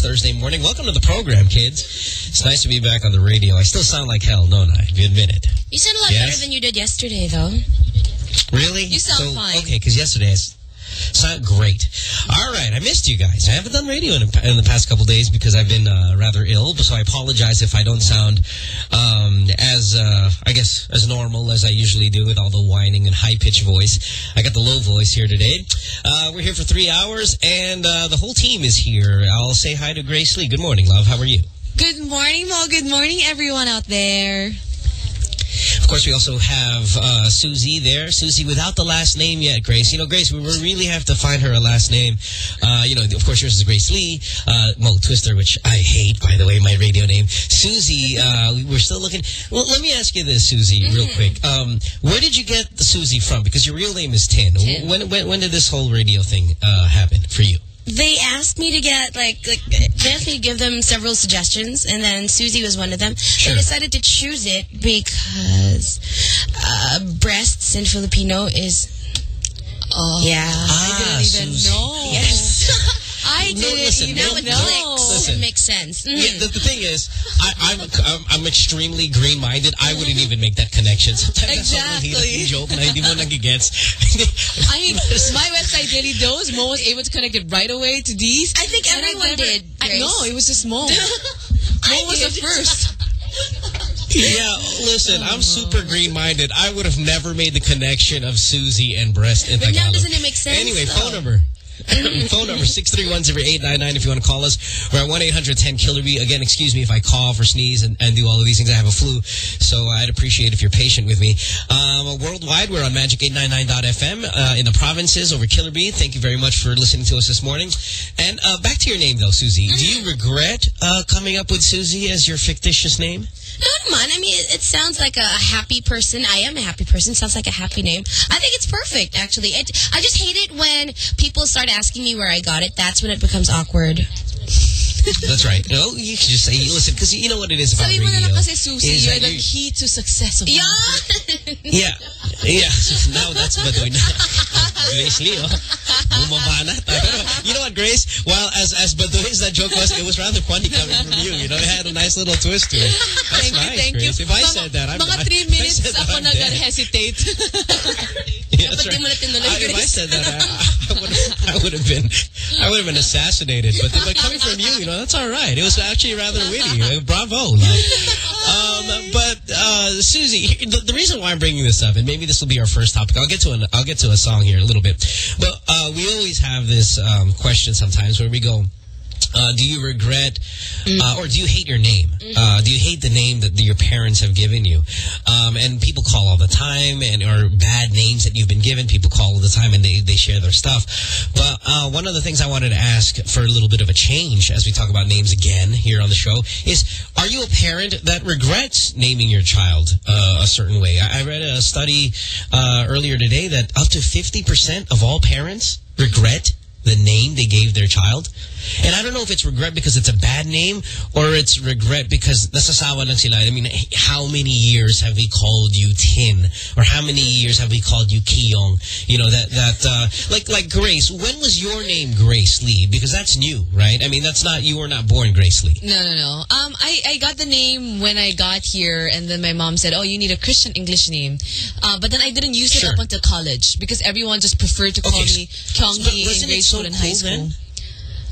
this Thursday morning. Welcome to the program, kids. It's nice to be back on the radio. I still sound like hell, don't I? You admit it. You sound a lot Yes? better than you did yesterday, though. Really? You sound so, fine. Okay, because yesterday I s- sound great. All right, I missed you guys. I haven't done radio in, in the past couple days because I've been uh, rather ill, so I apologize if I don't sound um, as, uh, I guess, as normal as I usually do with all the whining and high-pitched voice. I got the low voice here today. Uh, we're here for three hours, and uh, the whole team is here. I'll say hi to Grace Lee. Good morning, love. How are you? Good morning, Mo. Good morning, everyone out there. Of course, we also have uh, Susie there. Susie without the last name yet, Grace. You know, Grace, we really have to find her a last name. Uh, you know, of course, yours is Grace Lee. Uh, Mo Twister, which I hate, by the way, my radio name. Susie, uh, we- we're still looking. Well, let me ask you this, Susie, real quick. Um, where did you get the Susie from? Because your real name is Tin. Tin. When, when, when did this whole radio thing uh, happen for you? They asked me to get, like, like, they asked me to give them several suggestions, and then Susie was one of them. Sure. They decided to choose it because uh, breasts in Filipino is, Oh, yeah. Ah, I didn't even Susie. know. Yes. I No, didn't listen, even now it no, know. clicks. Listen. It makes sense. Mhm. Yeah, the, the thing is, I, I'm, I'm I'm extremely green-minded. I wouldn't even make that connection. Sometimes that's Exactly. sobrang hirap yung joke na hindi mo nagigets. I mean, my website daily dose, Mo was able to connect it right away to these. I think And I everyone never- did, I, Grace. no, it was just Mo. Mo I was the did. first. yeah, listen, I'm super green-minded. I would have never made the connection of Susie and breast in But now Tagalog. doesn't it make sense? Anyway, though? phone number. phone number 631-0899 if you want to call us. We're at 1-800-10-KILLER-B. Again, excuse me if I cough or sneeze and, and do all of these things. I have a flu, so I'd appreciate if you're patient with me. Um, worldwide, we're on Magic899.fm. Uh, in the provinces, over Killer Bee. Thank you very much for listening to us this morning. And uh, back to your name, though, Susie. Do you regret uh, coming up with Susie as your fictitious name? Not mine. I mean, it, it sounds like a happy person. I am a happy person. Sounds like a happy name. I think it's perfect, actually. It, I just hate it when people start asking me where I got it. That's when it becomes awkward. That's right. No, you can just say, listen, because you know what it is about Sabi mo na radio. kasi, Susie, you're the you- key to success of Yeah. Yeah. Yeah. Now that's Badoy na. Grace Lee, oh. Bumaba na. Pero, you know what, Grace? While as as Badoy as that joke was, it was rather funny coming from you. You know, it had a nice little twist to it. That's Thank nice, you, thank Grace. you. If I Mga- said that, I'm Mga I- three minutes ako nag-hesitate. Yeah, that's Dapat di mo na tinuloy, I, if I said that, I, I would have been I would have been assassinated. But but coming from you, you know, that's all right. It was actually rather witty. Bravo. love. Um, but uh, Susie, the, the reason why I'm bringing this up, and maybe this will be our first topic. I'll get to an I'll get to a song here in a little bit. But uh, we always have this um, question sometimes where we go. Uh, do you regret, uh, or do you hate your name? Uh, do you hate the name that your parents have given you? Um, and people call all the time, and or bad names that you've been given. People call all the time, and they, they share their stuff. But uh, one of the things I wanted to ask for a little bit of a change as we talk about names again here on the show is: Are you a parent that regrets naming your child uh, a certain way? I, I read a study uh, earlier today that up to fifty percent of all parents regret the name they gave their child. And I don't know if it's regret because it's a bad name or it's regret because nasasawa lang sila. I mean, how many years have we called you Tin? Or how many years have we called you Kiyong? You know, that, that, uh, like, like Grace, when was your name Grace Lee? Because that's new, right? I mean, that's not, you were not born Grace Lee. No, no, no. Um, I, I got the name when I got here, and then my mom said, oh, you need a Christian English name. Uh, but then I didn't use it Sure. up until college because everyone just preferred to call Okay, me Kyonggi in grade so school and high school. then?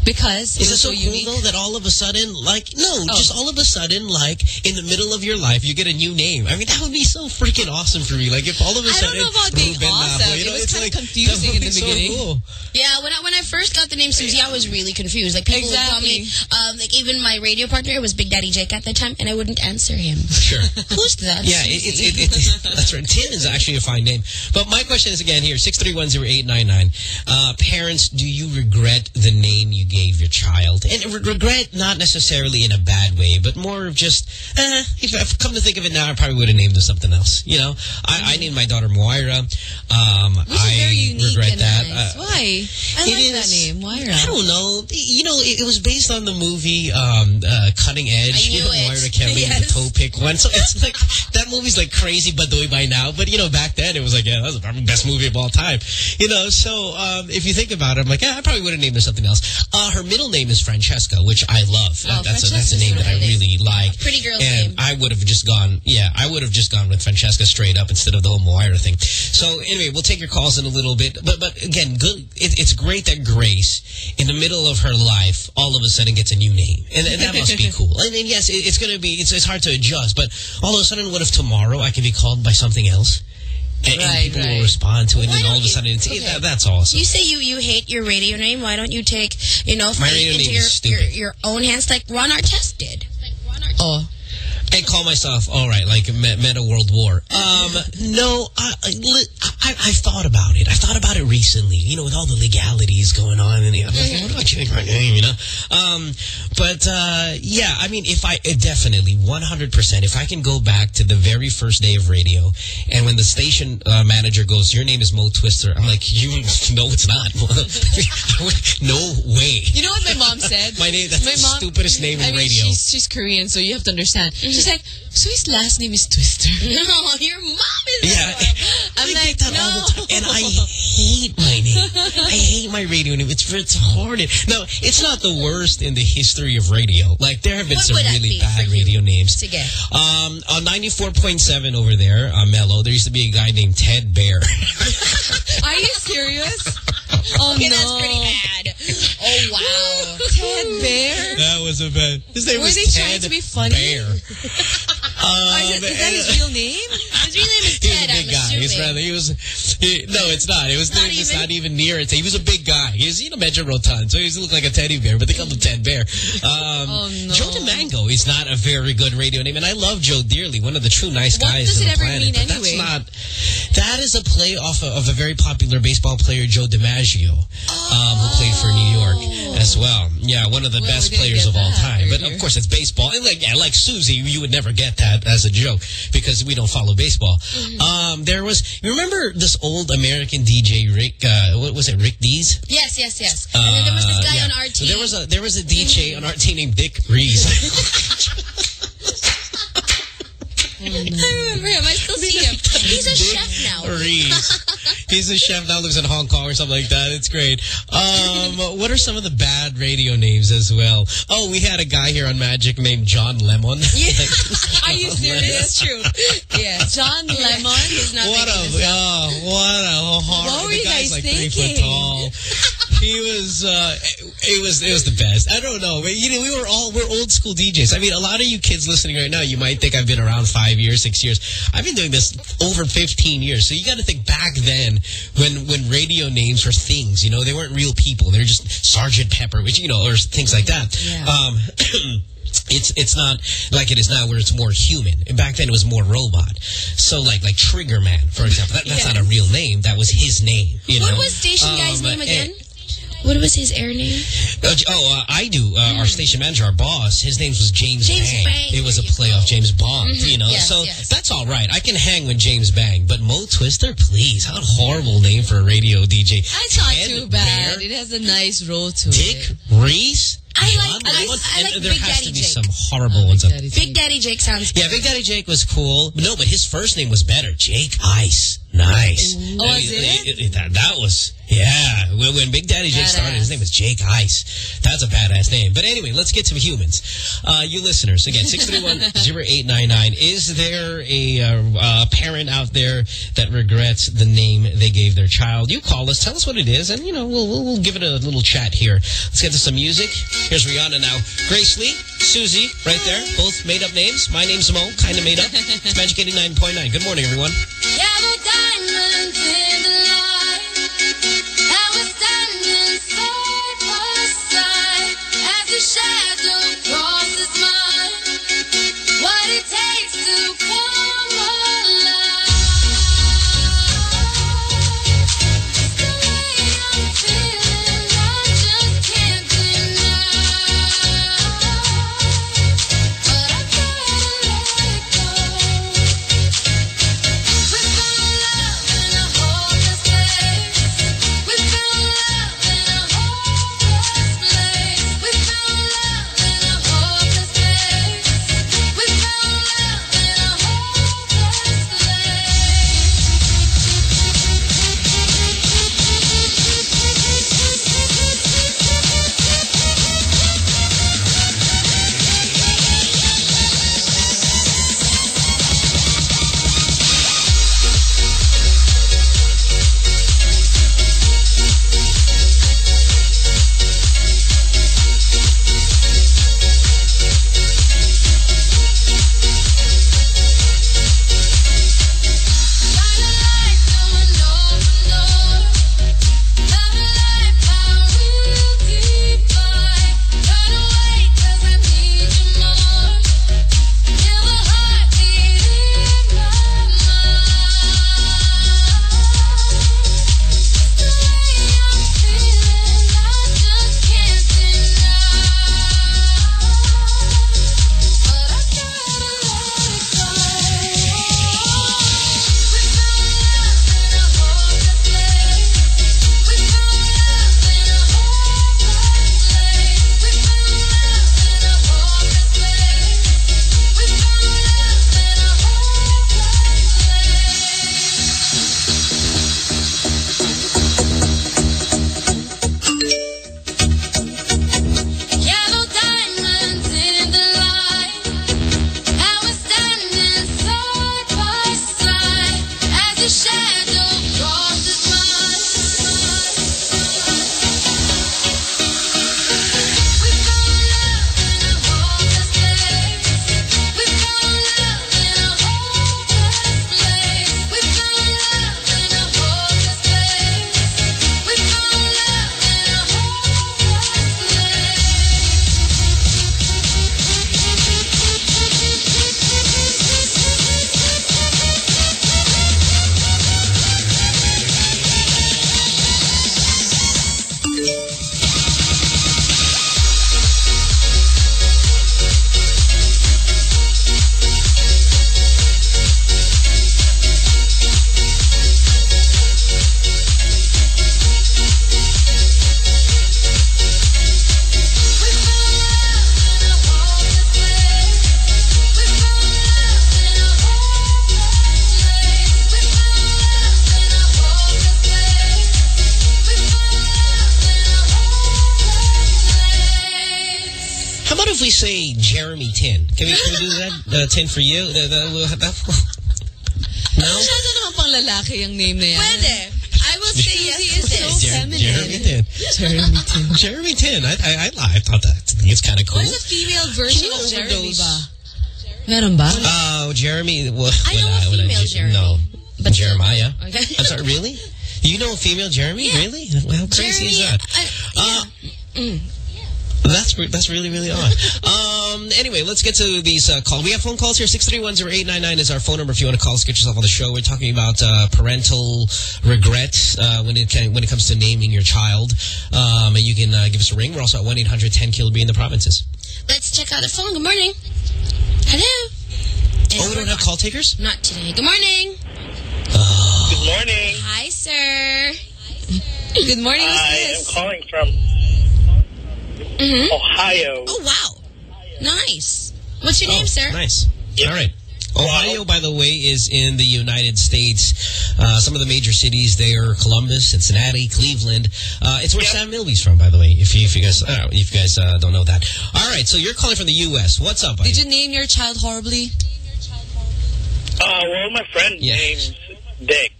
Because it Is it so so cool unique. though that all of a sudden, like, no, Oh. just all of a sudden, like, in the middle of your life, you get a new name. I mean, that would be so freaking awesome for me. Like, if all of a sudden, I don't know about being Ruben awesome. Napo, you It know, was it's kinda like, confusing in the so beginning. cool. Yeah, when I when I first got the name Susie, I was really confused. Like people would call me, um, like even my radio partner was Big Daddy Jake at the time, and I wouldn't answer him. Sure. Who's that? Yeah, it, it, it, it, that's right. Tin is actually a fine name. But my question is again here, 6310899. Uh, parents, do you regret the name you gave your child. And re regret not necessarily in a bad way, but more of just, eh, if I've come to think of it now, I probably would have named her something else. You know, I, I named my daughter Moira. Um, I regret that. nice. Uh, Why? I like that is- name. Moira. I don't know. You know, it, it was based on the movie um, uh, Cutting Edge. You know, it. Moira Kelly, the Yes. toe pick one. So it's like, that movie's like crazy but Badoy by now. But, you know, back then it was like, yeah, that was probably the best movie of all time. You know, so um, if you think about it, I'm like, yeah, I probably would have named her something else. Uh, her middle name is Francesca, which I love. Oh, that's, a, that's a name that I really like. Pretty girl's and name. I would have just gone, yeah, I would have just gone with Francesca straight up instead of the whole Moira thing. So anyway, we'll take your calls in a little bit. But but again, good. It, it's great that Grace, in the middle of her life, all of a sudden gets a new name, and, and that must be cool. And, and yes, it, it's going to be. It's, it's hard to adjust, but all of a sudden, what if tomorrow I can be called by something else? And, and Right, people will respond to it, Why and all of a sudden, it's, okay. that, that's awesome. You say you, you hate your radio name. Why don't you take, you know, My radio into name your, is stupid. your, your own hands like Ron Artest did? Oh. And call myself all right, like Me- Meta World War. Um, no, I, I, I, I've thought about it. I thought about it recently. You know, with all the legalities going on, and you know, I'm like, what do I change my name? You know, um, but uh, yeah, I mean, if I definitely 100, percent if I can go back to the very first day of radio, and when the station uh, manager goes, "Your name is Mo Twister," I'm like, "You no, it's not. no way." You know what my mom said? My name- that's my the stupidest name I in mean, radio. She's, she's Korean, so you have to understand. She's like, so his last name is Twister. No, your mom is Yeah, I'm I like, get that all the time, and I hate my name. I hate my radio name. It's hard. No, it's not the worst in the history of radio. Like there have been What some really be bad radio names. Sige. Um, on ninety four point seven over there, uh, Mellow, there used to be a guy named Ted Bear. Are you serious? Oh, Okay, no. that's pretty bad. Oh, wow. Ted Bear? that was a bad. His name Were was they Ted trying to be funny? Bear. Oh, is, Um, that- is that his real name? His real name is He was Ted, a big I'm guy. He's rather, he was, he, no, it's not. It was Not even? not even near it. He was a big guy. He was, you know, Metro Rotund, so he looked like a teddy bear, but they called him Ted Bear. Um, Oh, no. Joe D'Mango is not a very good radio name, and I love Joe dearly, one of the true nice What guys on the planet. anyway? That's not, that is a play off of, of a very popular baseball player, Joe DiMaggio, um, who played for New York as well. Yeah, one of the Well, best players of all time. But of course, it's baseball. And like, yeah, like Susie, you would never get that as a joke because we don't follow baseball. Mm-hmm. Um, there was, you remember this old American DJ, Rick, uh, what was it, Rick Dees? Yes, yes, yes. and then there was this Uh, guy yeah. on RT. So there was a there was a DJ on RT named Dick Reese. I remember him. I still see him. He's a chef now. Reese. He's a chef now lives in Hong Kong or something like that. It's great. Um, what are some of the bad radio names as well? Oh, we had a guy here on Magic named John Lemon. Are you serious? That's true. Yeah. John Lemon? He's not What a oh, what a horror! What were you guy's like three foot thinking? tall. He was uh, it was it was the best. I don't know, you know we were all we're old school DJs. I mean, a lot of you kids listening right now, you might think I've been around five years, six years. I've been doing this over fifteen years. So you got to think back then when when radio names were things. You know, they weren't real people. They're just Sergeant Pepper, which you know, or things like that. Yeah. Um, it's it's not like it is now where it's more human. And back then it was more robot. So like like Trigger Man, for example, that, that's Yes. not a real name. That was his name. You What know? was station guy's Um, name and- again? What was his air name? uh, oh, uh, I do. Uh, Our station manager, our boss, his name was James, James Bang. Bang, It was a there you play off James Bond, you know. Yes, so yes. that's all right. I can hang with James Bang, but Mo Twister, please, how a horrible name for a radio DJ. It's not Ted too bad. Bear, It has a nice roll to Dick it. Reese. I like- I like- I like there Big has Daddy to be Jake. some horrible ones. up Daddy Big Daddy Jake sounds yeah, Big Daddy Jake was cool. No, but his first name was better. Jake Ice. Nice. Oh, was it? That, that was, yeah. When, when Big Daddy Jake started, his name was Jake Ice. That's a badass name. But anyway, let's get to the humans. Uh, you listeners, again, 631-0899. Is there a uh, uh, parent out there that regrets the name they gave their child? You call us, tell us what it is, and, you know, we'll, we'll, we'll give it a little chat here. Let's get to some music. Here's Rihanna now. Grace Lee, Susie, right there. Both made up names. My name's Mo, kind of made up. It's Magic 89.9. Good morning, everyone. Yeah, that, uh, Tin, for you? That, that, that, no? Masyado naman pang lalaki yung name na yan. Pwede. I will say yes to so. Jer- feminine. Jeremy Tin. Jeremy Tin. Jeremy Tin. I, I, I, I thought that. It's kind of cool. What's the female version of Jeremy ba? Meron ba? Oh, Jeremy. Well, I know a when female Ge- Jeremy. No. But Jeremiah. Okay. I'm sorry, really? You know a female Jeremy? Yeah. Really? How crazy is that? uh, Uh, That's that's really really odd. Um. Anyway, let's get to these uh, calls. We have phone calls here. Six three one zero eight nine nine is our phone number. If you want to call us, get yourself on the show. We're talking about uh, parental regret uh, when it can, when it comes to naming your child. Um. And you can uh, give us a ring. We're also at one eight hundred ten Killer Bee in the provinces. Let's check out the phone. Good morning. Hello. And Oh, we don't have call takers. Not today. Good morning. Good morning. Hi, sir. Good morning, who's I am calling from Mm-hmm. Ohio. Oh, wow. Nice. What's your name, Oh, sir? Nice. All right. Ohio, by the way, is in the United States. Uh, some of the major cities there: are Columbus, Cincinnati, Cleveland. Uh, it's where Yep. Sam Milby's from, by the way. If you, if you guys, uh, if you guys uh, don't know that. All right. So you're calling from the U.S. What's up, buddy? Did you name your child horribly? Uh, well, my friend Yeah. named Dick.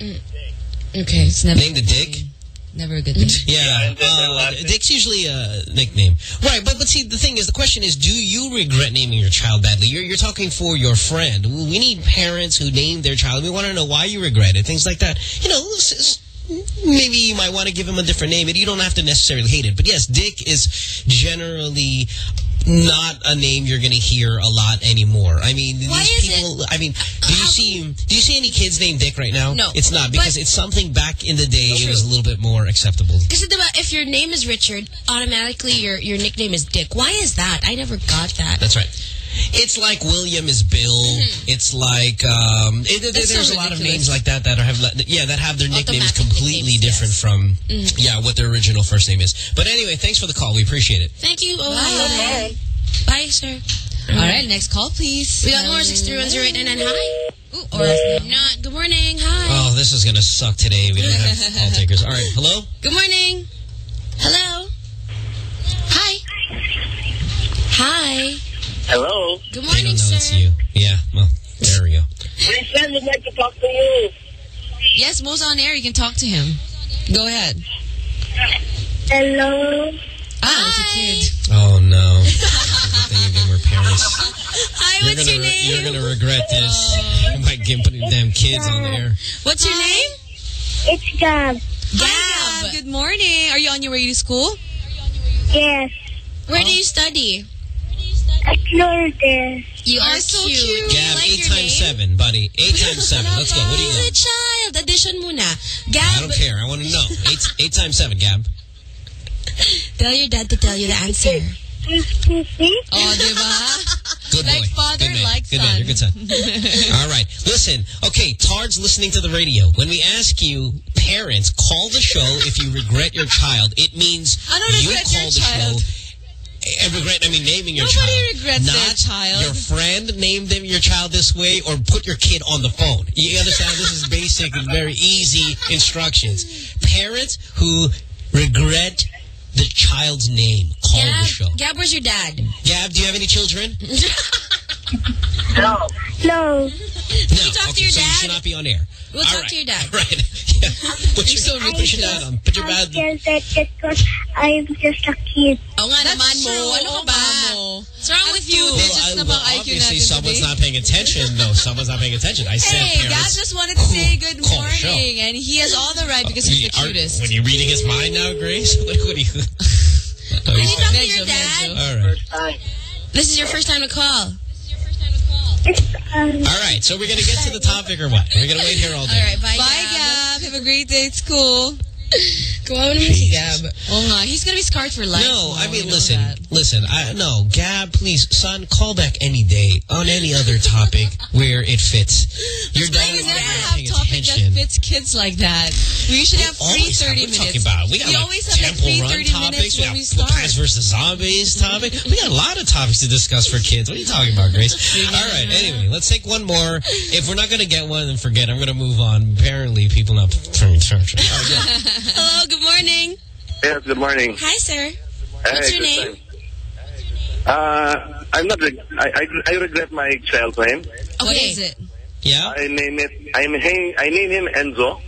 Okay, it's never Name the Dick. Never a good thing. Yeah, and uh. Dick's usually a nickname, right? But but see, the thing is, the question is, do you regret naming your child badly? You're you're talking for your friend. We need parents who name their child. We want to know why you regret it, things like that. You know, s- s- maybe you might want to give him a different name, and you don't have to necessarily hate it. But yes, Dick is generally not a name you're going to hear a lot anymore. I mean, Why these is it- people. I mean, do you see do you see any kids named Dick right now? No. it's not because it's something back in the day. It was a little bit more acceptable. Because if your name is Richard, automatically your, your nickname is Dick. Why is that? I never got that. That's right. It's like William is Bill. It's like um, it, it- there's so a lot of names like that that are have yeah that have their nicknames completely nicknames, different yes. from yeah what their original first name is. But anyway, thanks for the call. We appreciate it. Thank you, Ohio. Bye. Bye, sir. All right, next call, please. We got more 6310899. Hi. Ooh, Or if not, good morning. Hi. Oh, this is gonna suck today. We don't have call takers. All right, hello. Good morning. Hello. Hi. Hi. Hello. Good morning, don't sir. it's you. Yeah. Well, there we go. My friend would like to talk to you. Yes, Mo's on air. You can talk to him. Go ahead. Hello. Ah, it's a kid. Oh no. Good thing again we're parents. Hi, You're what's gonna your name? you're gonna regret this. You might get putting damn kids on the air. What's your name? It's Gab. Hi, Gab. Good morning. Are you on your way to school? Yes. Where do you study? At Lourdes. You are so cute. cute. Gab, like eight times name? seven, buddy. Eight times seven. Let's go. What do you He's a got? child. Addition muna. I don't care. I want to know. Eight, eight times seven, Gab. tell your dad to tell you the answer. Excuse me? Oh, diba? Good Like boy. father, good man. like good Man. You're good son. All right. Listen. Okay, Tard's listening to the radio. When we ask you, parents, call the show if you regret your child. It means I don't you call your the child. show. And regret, I mean, naming your Nobody child. regrets Not their child. your friend named them your child this way or put your kid on the phone. You understand? this is basic and very easy instructions. Parents who regret the child's name, call the show. Gab, Gab, where's your dad? Gab, do you have any children? No. No. No. talk to your so you should not be on air. We'll All talk right. to your dad. Right. Yeah. Put your, so put your dad on. Put your I dad. just said that because I'm just a kid. Oo nga That's naman mo. true. Ano ka Oo ba? What's wrong Ang with you? cute. Well, just I, na well, IQ obviously natin someone's today? not paying attention. No, someone's not paying attention. I said Hey, Gab parents. just wanted to say good Call the show. morning, and he has all the right because he's the Are- cutest. When you're reading his mind now, Grace? What, what are you... Can you talk to your dad? All right. This is your first time to call. It's, All right, so we're going to get to the topic or what? We're going to wait here all day. All right, bye, Bye, Gab. Gab. Have a great day at school. Kawawa naman si Gab. Oh, nga. He's gonna be scarred for life. No, I mean, listen, listen. I no, Gab, please, son, call back any day on any other topic where it fits. Your dad We never have topic that fits kids like that. We usually have free Always have- 30 you minutes. talking about? We, got We like always have like Temple free Run 30 topics. minutes when we start. Plants versus Zombies topic. We got a lot of topics to discuss for kids. What are you talking about, Grace? All right. Anyway, let's take one more. If we're not going to get one, then forget. I'm going to move on. Apparently, people not turning church. Hello, good morning. Yes, good morning. Hi, sir. Hey, What's your name? time. Uh, I'm not. Reg- I, I I regret my child name. What is it? Yeah? I name it. I name I name him Enzo.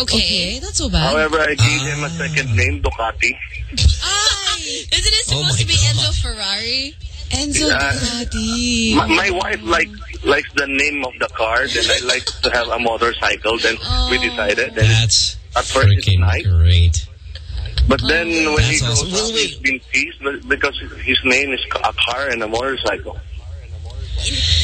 Okay. Okay, not so bad. However, I gave him a second name, Ducati. Isn't it Oh supposed my to be God. Enzo Ferrari? Enzo Uh, Ducati. My, my wife like likes the name of the car, then I like to have a motorcycle. Then we decided. Then That's At first it's freaking nice. great. But then when That's he goes awesome. Well, out, wait. he's been teased because his name is a car and a motorcycle.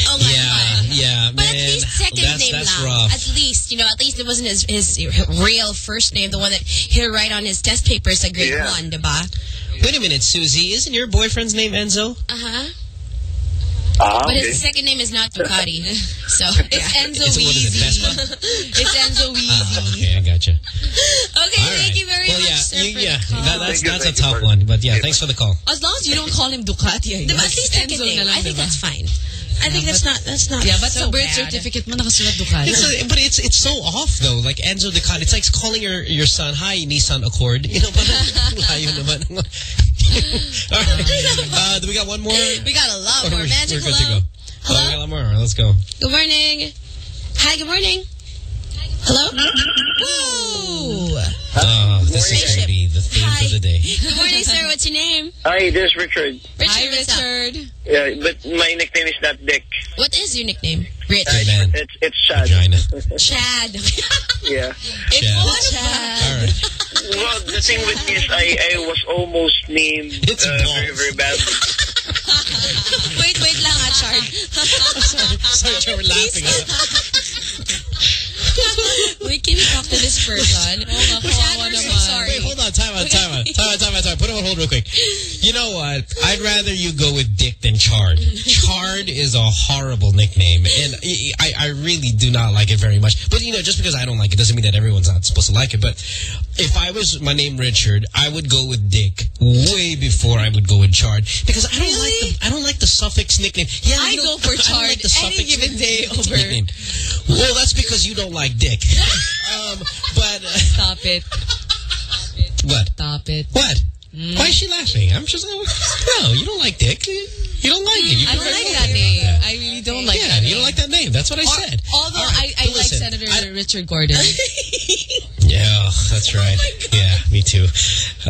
Oh my Yeah, God. yeah, But man. at least second that's, name that's rough. At least, you know, at least it wasn't his, his real first name, the one that he'll write on his test papers at grade Yeah. one, diba? Wait a minute, Susie. Isn't your boyfriend's name Enzo? Uh-huh. Ah, But okay. his second name is not Ducati. So, It's Enzo It's- what is it, Weezy. It's Enzo Ah, Weezy. okay, I gotcha. Okay, All thank right. you very well, much, yeah, sir, you- for yeah, the call. that, that's you, that's a tough one. But yeah, Yeah. thanks for the call. As long as you don't call him Ducati, I Diba, guess. at least second Enzo name. I think that's fine. I think that's not that's not Yeah, but so sa birth bad. certificate mo nakasulat Ducati. It's a, but it's it's so off though. Like Enzo Ducati, it's like calling your your son, "Hi, Nissan Accord." You know, parang layo naman. All right. Uh, do we got one more? We got a lot Or more. Magic, we're good to hello? go. Oh, we got a lot more. Let's go. Good morning. Hi, good morning. Hello? Whoa! Oh, this is going to be the theme Hi. for the day. Good morning, sir. What's your name? Hi, this is Richard. Richard, Hi. Richard. Yeah, but my nickname is not Dick. What is your nickname? Rich. Hey, man. It's it's Chad. Vagina. Chad. Yeah. it's Chad. one All right. Well, the thing with me is I I was almost named It's uh, balls. very very badly. Wait, wait lang ah, Chard. Sorry, Trevor, laughing. Wait, can talk to this person? Chad, we're so sorry. Wait, hold on. Time out, time out. Time out, time out, time out. Put him on hold real quick. You know what? I'd rather you go with Dick than Chard. Chard is a horrible nickname, and I, I really do not like it very much. But, you know, just because I don't like it doesn't mean that everyone's not supposed to like it. But if I was my name Richard, I would go with Dick way before I would go with Chard. Because I don't like the, I don't like the suffix nickname. Yeah, I go for Chard like the any given day over- nickname. Well, that's because you don't like Like dick. um, but, uh, Stop it. what? Stop it. What? Why is she laughing? I'm just no. You don't like Dick. You, don't like it. You I don't like that name. I really don't like yeah, that name. you don't like that name. That's what I said. Although right, I, I like Senator I- Richard Gordon. Yeah, that's right. yeah, me too.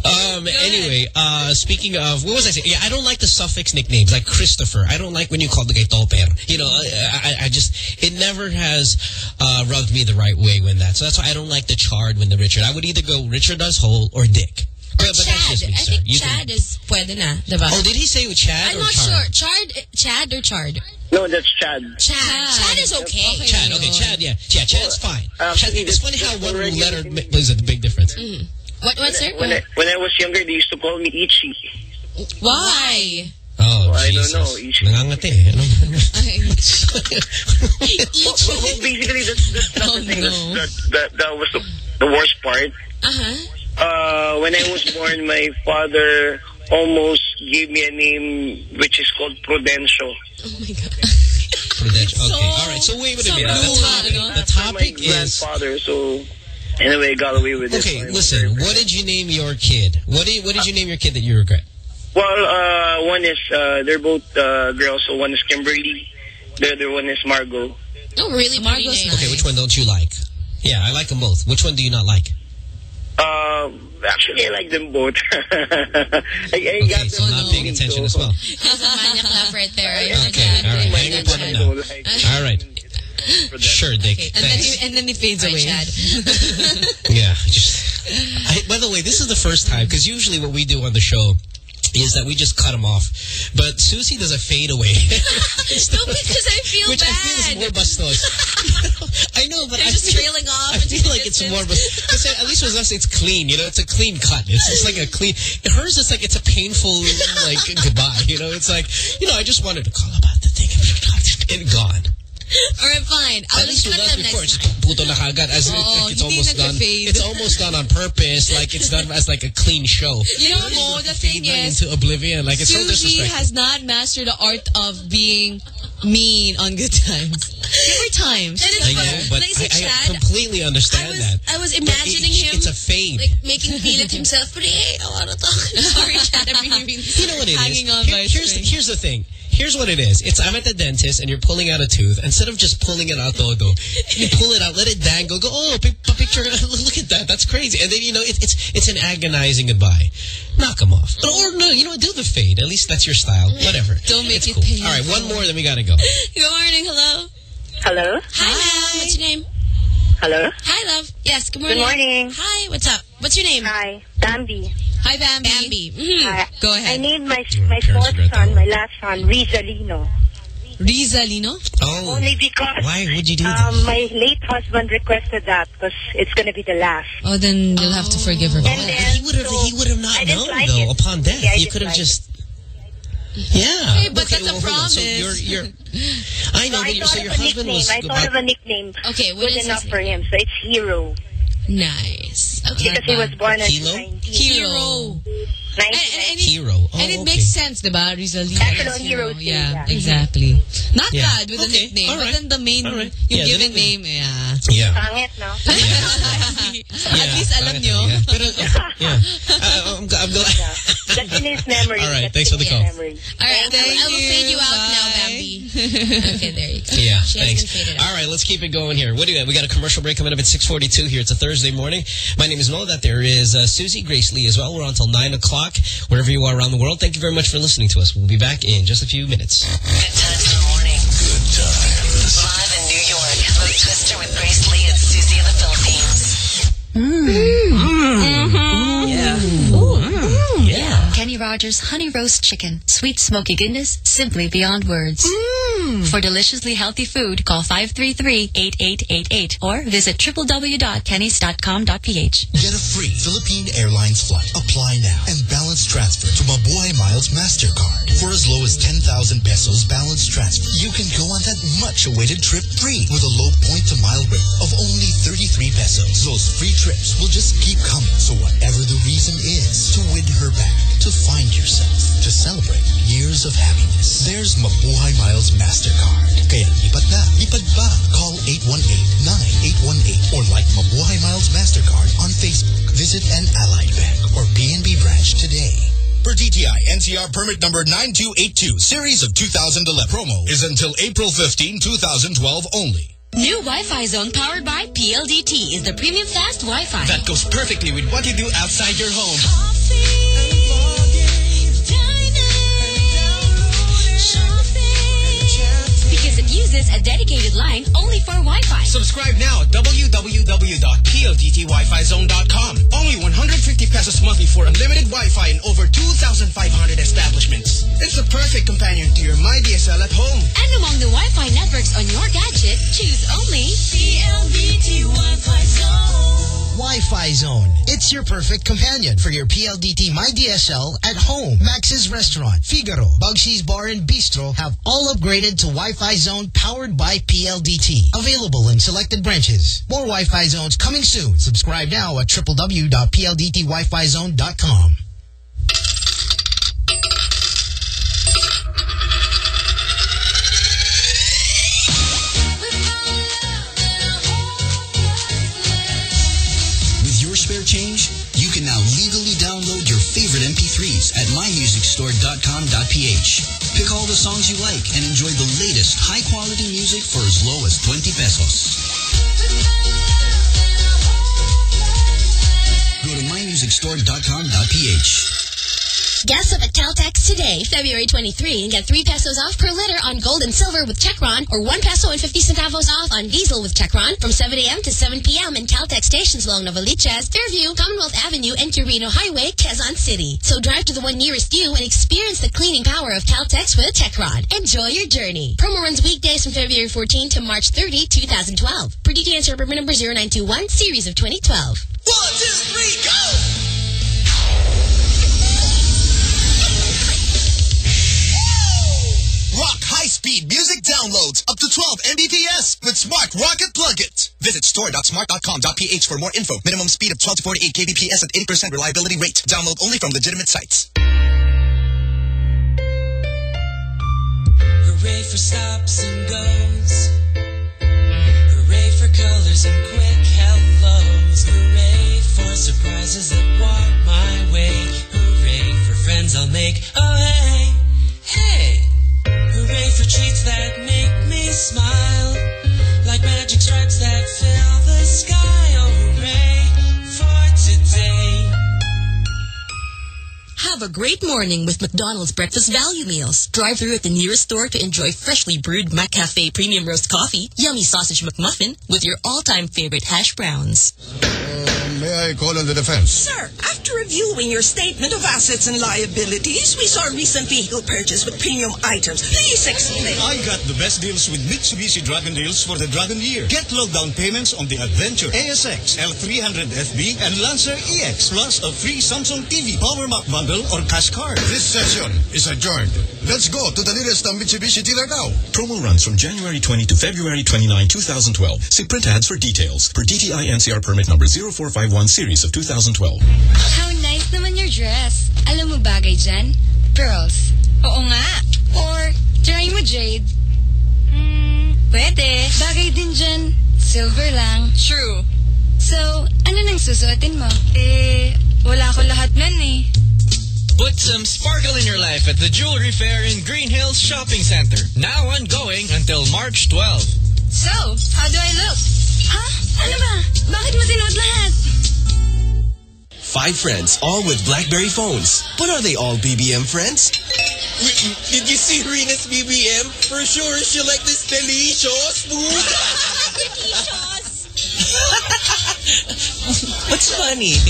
Um, anyway, uh, speaking of, what was I saying? Yeah, I don't like the suffix nicknames, like Christopher. I don't like when you call the guy Toper. You know, I, I, I just, it never has uh, rubbed me the right way when that. So that's why I don't like the Chard when the Richard. I would either go Richard Does whole or Dick. Or But, but that's Chad. just me, I think You Chad can- is pwede na, diba? Oh, did he say with Chad I'm or not Chard? sure. Chard, Chad or Chard? No, that's Chad. Chad. Chad is okay. Okay. Chad, okay, Chad, yeah. Yeah, Chad's fine. uh, Chad, it's funny how one letter makes a big difference. What, what, sir? When I when I was younger, they used to call me Ichi. Why? Oh, I don't know. Ichi. Nangangati. Ano? Well, well, well, basically, that's, that's not Oh, the thing. no. That, that that was the, the worst part. Uh-huh. Uh, when I was born, my father almost gave me a name which is called Prudencio. Oh my God. Prudential. Okay, So- all right. So wait a so minute. The topic, ano? the After my is... grandfather, so anyway, I got away with it. Okay, listen. What did you name your kid? What did What did you name your kid that you regret? Well, uh, one is uh, they're both uh, girls. So one is Kimberly, the other one is Margot. Oh, really? pretty Margot's name. Okay, which one don't you like? Yeah, I like them both. Which one do you not like? Uh, actually, I like them both. I, I Okay, got so them not all, paying attention as well. There's a maniac laugh right there. Okay, all right. Hang up on him now. Like, All right. Sure, Dick. Okay, And then, Thanks. he, and then he fades away. Chad. Yeah, just. I, by the way, this is the first time because usually what we do on the show is that we just cut him off, but Susie does a fade away, no, because I feel which bad. I feel is more bastos. I know, but They're I just feel, trailing off. I feel like it's more, because at least with us, it's clean. You know, it's a clean cut. It's just like a clean. Hers, it's like it's a painful like goodbye. You know, it's like you know, I just wanted to call about the thing and gone. All right, fine. I'll At least just us them before, next it's time. puto na kagad, as if Oo, oh, it's almost done. It's almost done on purpose. Like it's done as like a clean show. You know, Mo, the thing is, into oblivion. Like it's so Susie disrespectful. has not mastered the art of being mean on good times. There were times. That is I know, but Like, I, I completely I understand was, that. I was imagining it- him It's a fade. like making feel it himself, but hey, eh, I want to talk. Sorry, Chad, I'm really, really you know what it is? Hanging on Here- here's, string. here's the thing. Here's what it is. It's I'm at the dentist and you're pulling out a tooth. Instead of just pulling it out todo, you pull it out, let it dangle, go, oh, picture, look at that. That's crazy. And then, you know, it, it's it's an agonizing goodbye. Knock them off. Or, no, you know, do the fade. At least that's your style. Whatever. Don't make it's it cool. painful. All right, one more, then we got to go. Good morning, hello. Hello? Hi, Hi. What's your name? Hello? Hi, love. Yes, good morning. Good morning. Hi, what's up? What's your name? Hi, Bambi. Hi, Bambi. Bambi. Mhm. Hi. Go ahead. I ahead. named my my fourth son, my last son, Rizalino. Rizalino? Oh, Only because why would you do that? um, my late husband requested that because it's going to be the last. Oh, then you'll have to forgive her. And But then, he would have so, he would have not known like though it. upon death. Yeah, you could have like just Yeah. Hey, but that's a hold on. So promise. you're you're I know, So I you're, thought so your husband nickname. was I thought of a nickname Okay, what good is his enough for him. So it's Hero. Nice. Okay. Because he was born at Kilo? 19. Hero. And, and, and it, hero. Oh, and it okay. makes sense, diba? Rizalino. National is Hero Yeah, yeah. exactly. Not Yeah. bad with a Okay, nickname, all but right. then the main, All right. yung Yeah, given name, yeah. Yeah. Pangit, no? yeah. At least alam nyo. Yeah. Pero, yeah. I, I'm, I'm glad. That's in his memory. All right, That's thanks for the call. Memory. All right, Thank I will you. fade you out now, Bambi. okay, there you go. Yeah, she thanks. has been faded out. All right, let's keep it going here. What do you got? We got a commercial break coming up at 6:42 here. It's a Thursday morning. My name is Mo. That there is uh, Susie Grace Lee as well. We're on until nine o'clock wherever you are around the world. Thank you very much for listening to us. We'll be back in just a few minutes. Good times in the morning. Good times. Live in New York. Mo Twister with Grace Lee and Susie in the Philippines. Kenny Rogers Honey Roast Chicken. Sweet smoky goodness, simply beyond words. Mmm. For deliciously healthy food, call 533-8888 or visit www.kennys.com.ph. Get a free Philippine Airlines flight. Apply now and balance transfer to Mabuhay Miles MasterCard. For as low as 10,000 pesos balance transfer, you can go on that much-awaited trip free with a low point-to-mile rate of only 33 pesos. Those free trips will just keep coming. So whatever the reason is, to win her back, to find yourself, to celebrate years of happiness, there's Mabuhay Miles MasterCard. Kaya lipat na, lipat pa. Call 818-9818 or like Mabuhay Miles MasterCard on Facebook. Visit an Allied Bank or PNB branch today. Per DTI NCR permit number 9282, series of 2011. Promo is until April 15, 2012 only. New Wi-Fi zone powered by PLDT is the premium fast Wi-Fi. That goes perfectly with what you do outside your home. Because uses a dedicated line only for Wi-Fi. Subscribe now at www.pldtwifizone.com. Only 150 pesos monthly for unlimited Wi-Fi in over 2,500 establishments. It's the perfect companion to your MyDSL at home. And among the Wi-Fi networks on your gadget, choose only PLDT Wi-Fi Zone. Wi-Fi Zone. It's your perfect companion for your PLDT My DSL at home. Max's Restaurant, Figaro, Bugsy's Bar and Bistro have all upgraded to Wi-Fi Zone powered by PLDT. Available in selected branches. More Wi-Fi Zones coming soon. Subscribe now at www.pldtwifizone.com. MP3s at mymusicstore.com.ph. Pick all the songs you like and enjoy the latest high-quality music for as low as 20 pesos. Go to mymusicstore.com.ph. Gas up at Caltex today, February 23, and get 3 pesos off per liter on gold and silver with Techron or 1 peso and 50 centavos off on diesel with Techron from 7 a.m. to 7 p.m. in Caltex stations along Novaliches, Fairview, Commonwealth Avenue, and Quirino Highway, Quezon City. So drive to the one nearest you and experience the cleaning power of Caltex with Techron. Enjoy your journey. Promo runs weekdays from February 14 to March 30, 2012. Per DTN number 0921, series of 2012. One, two, three, go! Rock high-speed music downloads up to 12 Mbps with Smart Rocket Plug It. Visit store.smart.com.ph for more info. Minimum speed of 12 to 48 kbps at 80% reliability rate. Download only from legitimate sites. Hooray for stops and goes. Hooray for colors and quick hellos. Hooray for surprises that walk my way. Hooray for friends I'll make. Oh hey, hey. For treats that make me smile. Like magic stripes that fill Have a great morning with McDonald's breakfast value meals. Drive through at the nearest store to enjoy freshly brewed McCafe premium roast coffee, yummy sausage McMuffin with your all-time favorite hash browns. Um, may I call on the defense? Sir, after reviewing your statement of assets and liabilities, we saw a recent vehicle purchase with premium items. Please explain. I got the best deals with Mitsubishi Dragon deals for the Dragon year. Get low down payments on the Adventure ASX, L300 FB, and Lancer EX, plus a free Samsung TV, Power Mac bundle, or cash card. This session is adjourned. Let's go to the nearest Mitsubishi dealer now. Promo runs from January 20 to February 29, 2012. See print ads for details. Per DTI NCR permit number 0451 series of 2012. How nice naman your dress. Alam mo bagay dyan? Pearls. Oo nga. Or, try mo jade. Hmm, pwede. Bagay din dyan. Silver lang. True. So, ano nang susuotin mo? Eh, wala ko lahat nun eh. Put some sparkle in your life at the Jewelry Fair in Green Hills Shopping Center. Now ongoing until March 12. So, how do I look? Ha? Ano ba? Bakit mo sinuot lahat? Five friends, all with BlackBerry phones. But are they all BBM friends? Did you see Rena's BBM? For sure, she like this delicious food. What's funny?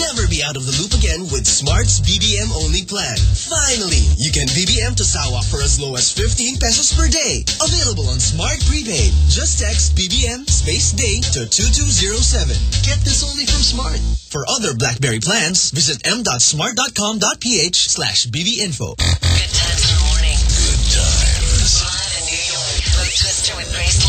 Never be out of the loop again with Smart's BBM only plan. Finally, you can BBM to Sawa for as low as 15 pesos per day. Available on Smart Prepaid. Just text BBM space day to 2207. Get this only from Smart. For other BlackBerry plans, visit m.smart.com.ph slash bbinfo. Good times in the morning. Good times. Live in New York. Mo Twister with Grace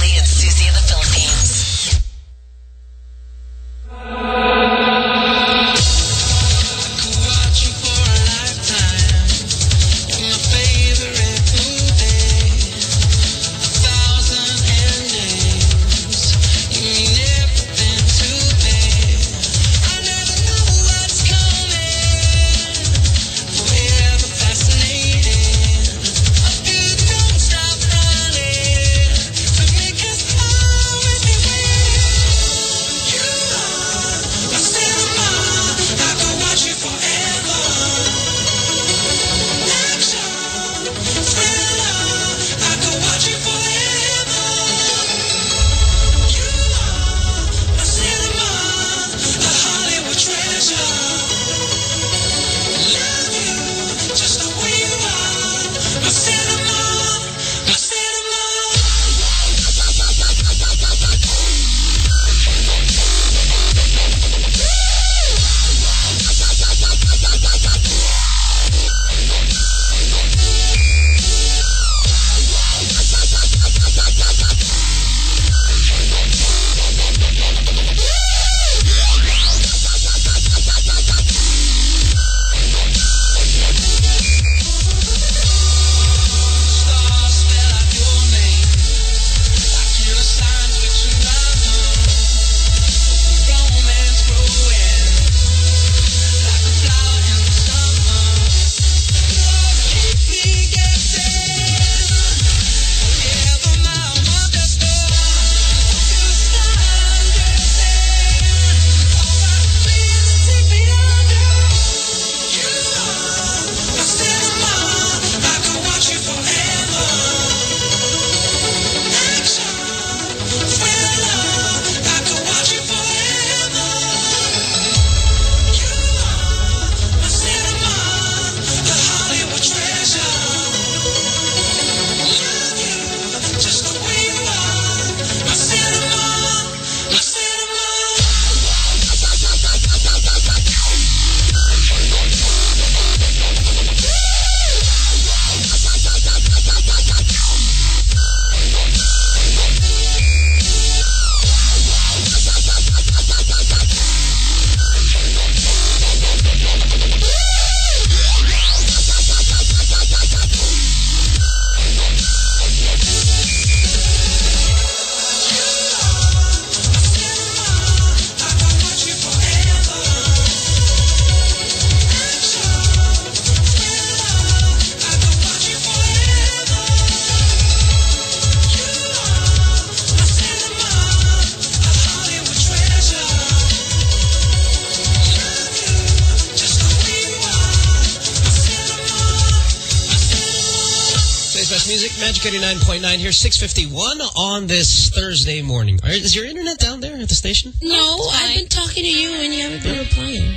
89.9 here, 651 on this Thursday morning. Are, is your internet down there at the station? No, I've been talking to you and you haven't been replying.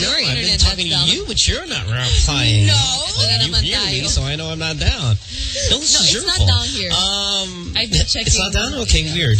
no, I've been talking to you, but you're not replying. No, you naman hear me, so I know I'm not down. No, this No, is it's not fault. down here. Um, I've been checking. It's not down? Okay, weird.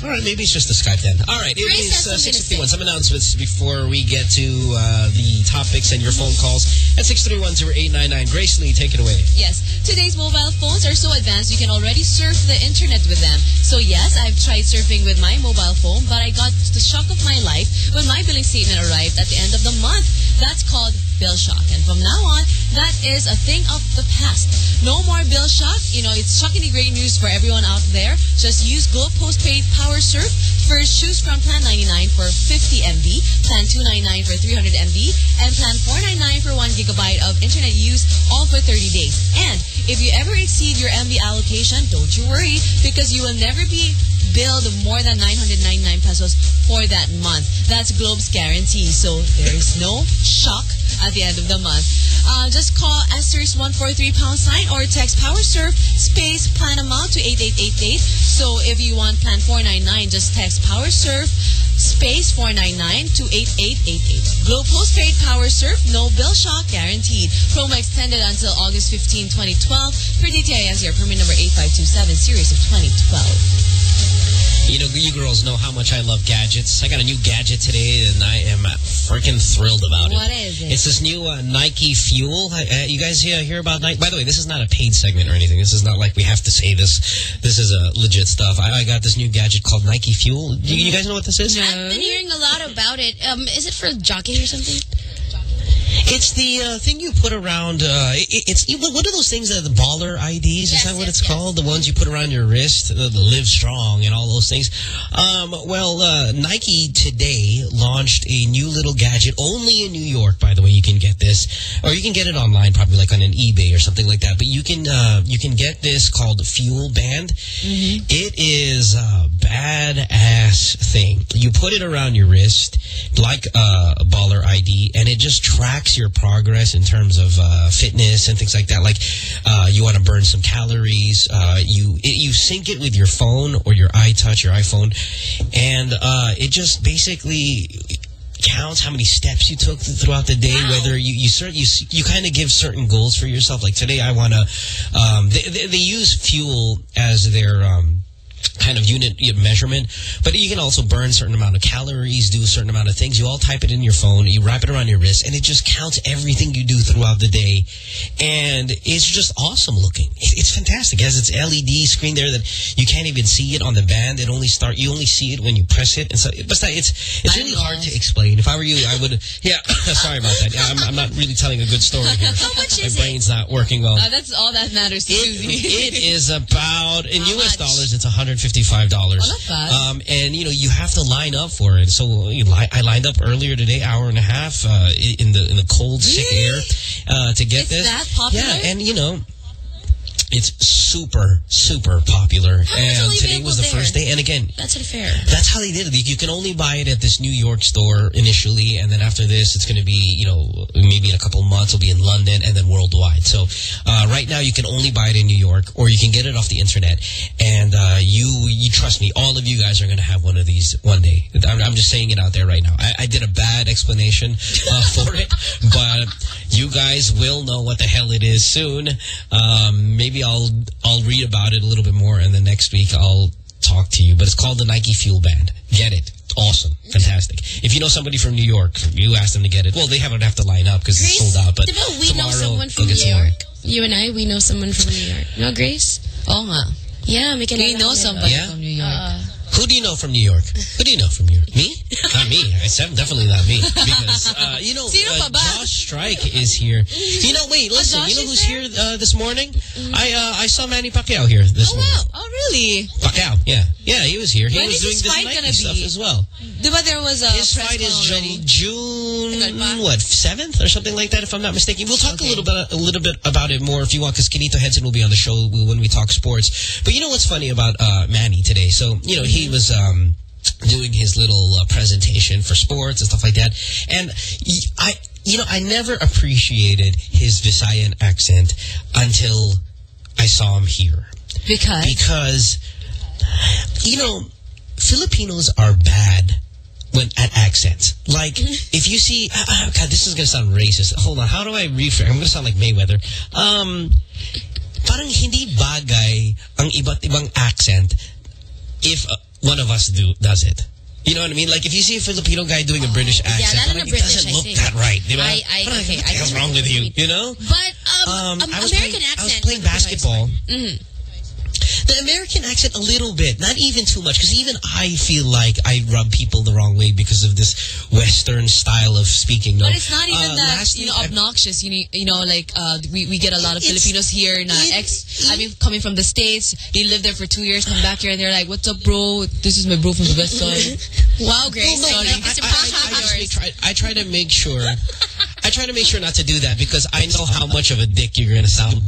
All right, maybe it's just the Skype then. All right, it Grace is uh, 651. Some announcements before we get to uh, the topics and your phone calls at 631-0899. Grace Lee, take it away. Yes. Today's mobile phones are so advanced you can already surf the internet with them. So yes, I've tried surfing with my mobile phone, but I got the shock of my life when my billing statement arrived at the end of the month. That's called bill shock. And from now on, that is a thing of the past. No more bill shock. You know, it's shockingly great news for everyone out there. Just use Globe Postpaid Power Surf. First, choose from Plan 99 for 50 MB, Plan 299 for 300 MB, and Plan 499 for 1 gigabyte of internet use, all for 30 days. And if you ever exceed your MB allocation, don't you worry, because you will never be billed more than 999 pesos for that month. That's Globe's guarantee. So there is no shock at the end of the month. Uh, just call Esther's 143 pound sign or text Power Surf space plan amount to 8888. So if you want plan 499, just text Power Surf space 499 to 8888. Globe Postpaid Power Surf, no bill shock guaranteed. Promo extended until August 15, 2012 for DTI NCR permit number 8527 series of 2012. You know, you girls know how much I love gadgets. I got a new gadget today, and I am freaking thrilled about it. What is it? It's this new uh, Nike Fuel. Uh, you guys hear, hear about Nike? By the way, this is not a paid segment or anything. This is not like we have to say this. This is a legit stuff. I, I got this new gadget called Nike Fuel. You, you guys know what this is? I've been hearing a lot about it. Um, is it for jogging or something? It's the uh, thing you put around. Uh, it, it's what are those things that the baller IDs? Is that what it's called? The ones you put around your wrist, the, the Live Strong, and all those things. Um, well, uh, Nike today launched a new little gadget only in New York. By the way, you can get this, or you can get it online, probably like on an eBay or something like that. But you can uh, you can get this called Fuel Band. It is a badass thing. You put it around your wrist like uh, a baller ID, and it just tracks your progress in terms of uh, fitness and things like that. Like uh, you want to burn some calories, uh, you it, you sync it with your phone or your iTouch, your iPhone, and uh, it just basically counts how many steps you took th- throughout the day. Whether you you cert, you you kind of give certain goals for yourself. Like today, I want to. Um, they, they, they use fuel as their um, kind of unit measurement, but you can also burn a certain amount of calories, do a certain amount of things. You all type it in your phone, you wrap it around your wrist, and it just counts everything you do throughout the day. And it's just awesome looking. It's fantastic. It has its LED screen there that you can't even see it on the band. It only start you only see it when you press it. And so, but it's it's really hard to explain. If I were you, I would. Yeah, sorry about that. I'm, I'm not really telling a good story here. How much My is brain's not working well. Uh, that's all that matters to Susie. It is about in U.S. dollars. It's 155 dollars. Oh, not bad. Um, and you know you have to line up for it. So you li I lined up earlier today, hour and a half uh, in the in the cold, sick air uh, to get It's this. that popular? Yeah, and you know. It's super, super popular. and today was the first day. And again, That's unfair. that's how they did it. You can only buy it at this New York store initially, and then after this, it's going to be, you know, maybe in a couple of months, it'll be in London and then worldwide. So right now, you can only buy it in New York, or you can get it off the internet. And uh, you, you trust me, all of you guys are going to have one of these one day. I'm, I'm just saying it out there right now. I, I did a bad explanation uh, for it, but you guys will know what the hell it is soon. Um, maybe I'll I'll read about it a little bit more, and then next week I'll talk to you. But it's called the Nike Fuel Band. Get it. Awesome. Fantastic. If you know somebody from New York, you ask them to get it. Well, they haven't have to line up because it's sold out. But Deville, we know someone from New get some. York. You and I, we know someone from New York. No, Grace? Oh, nga. Yeah, we can We know somebody Yeah? from New York. Uh, Who do you know from New York? Who do you know from New York? Me? not me. I said definitely not me. Because, uh, you know, uh? Josh Strike is here. You know, wait, listen. Josh you know who's here uh, this morning? I uh, I saw Manny Pacquiao here this morning. Oh, really? Pacquiao, yeah. Yeah, he was here. He When was doing this Nike stuff be? as well. Diba there was a His fight is? June, June what seventh or something like that, if I'm not mistaken. We'll talk a little bit a little bit about it more if you want, because Quinito Henson will be on the show when we talk sports. But you know what's funny about uh, Manny today? So you know he was. Um, doing his little uh, presentation for sports and stuff like that. And I, you know, I never appreciated his Visayan accent until I saw him here. Because? Because, you know, Filipinos are bad when at accents. Like, if you see, ah, God, this is going to sound racist. Hold on, how do I rephrase? I'm going to sound like Mayweather. Um, parang hindi bagay ang iba't ibang accent if uh, one of us do does it. You know what I mean? Like if you see a Filipino guy doing a British accent, yeah, parang a it doesn't I look that right. I, I, Parang, okay, what the hell's wrong with you? You know? But um, um, American playing, accent. I was playing basketball. Mm. The American accent a little bit, not even too much, because even I feel like I rub people the wrong way because of this Western style of speaking. No? But it's not even Uh, that, last you know, obnoxious. You, need, you know, like, uh, we, we get a lot of Filipinos here na ex, I mean, coming from the States. They live there for two years, come back here, and they're like, what's up, bro? This is my bro from the West Side. wow, Grace. Well, no, sorry. I, It's I, impossible I, I, just try, I try to make sure I try to make sure not to do that because I know how much of a dick you're going to sound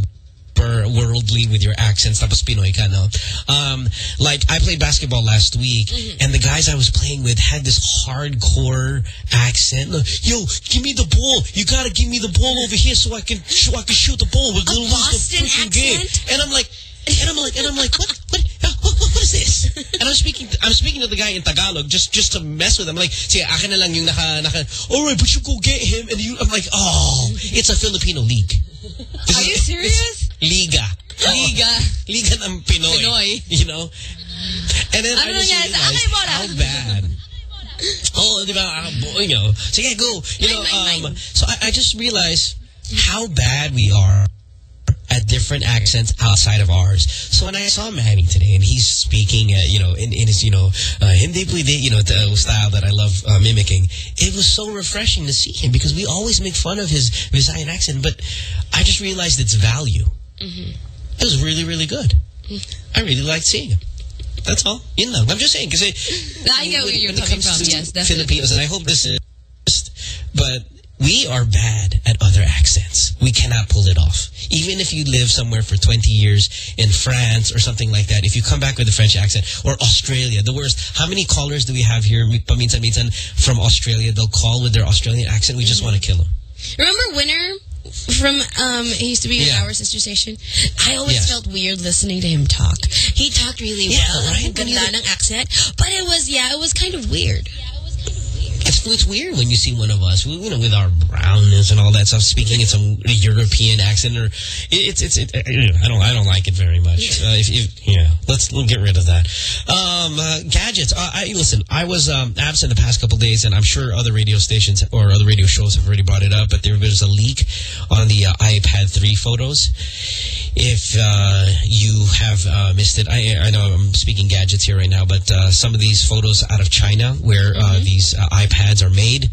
per worldly with your accents tapos Pinoy ka no um like I played basketball last week and the guys I was playing with had this hardcore accent yo give me the ball you gotta give me the ball over here so I can so I can shoot the ball we're gonna lose the Boston freaking game accent? and I'm like and I'm like and I'm like what what what, what, is this? And I'm speaking I'm speaking to the guy in Tagalog just just to mess with him. I'm like, sige, akin na lang yung naka, naka all right, but you go get him. And you, I'm like, oh, it's a Filipino league. This Are is- you serious? Liga. Liga. Liga ng Pinoy. Pinoy. You know? And then Ano I just realized how bad. Oh, di ba? You know. So yeah, go. You know, um, so I, I just realized how bad we are at different accents outside of ours. So when I saw Manny today and he's speaking, uh, you know, in, in his, you know, uh, hindi you know, the style that I love uh, mimicking, it was so refreshing to see him because we always make fun of his Visayan accent, but I just realized its value. Mm-hmm. It was really, really good. I really liked seeing him. That's all. You know, I'm just saying because I get where you're coming from, yes, definitely. Filipinos, and I hope this is, but we are bad at other accents. We cannot pull it off. Even if you live somewhere for 20 years in France or something like that, if you come back with a French accent, or Australia, the worst. How many callers do we have here, from Australia? They'll call with their Australian accent. We just want to kill them. Remember Winner from um he used to be Yeah. at our sister station? I always Yes. felt weird listening to him talk. He talked really Yeah, well. right? Ang ganda ng accent. But it was yeah, it was kind of weird. It's, it's weird when you see one of us, you know, with our brownness and all that stuff, speaking in some European accent, or it, it's it's. It, I don't I don't like it very much. Uh, if, if yeah, let's we'll get rid of that. Um, uh, gadgets. Uh, I listen. I was um, absent the past couple days, and I'm sure other radio stations or other radio shows have already brought it up. But there was a leak on the uh, iPad 3 photos. If uh, you have uh, missed it, I, I know I'm speaking gadgets here right now, but uh, some of these photos out of China where uh, these uh, iPads are made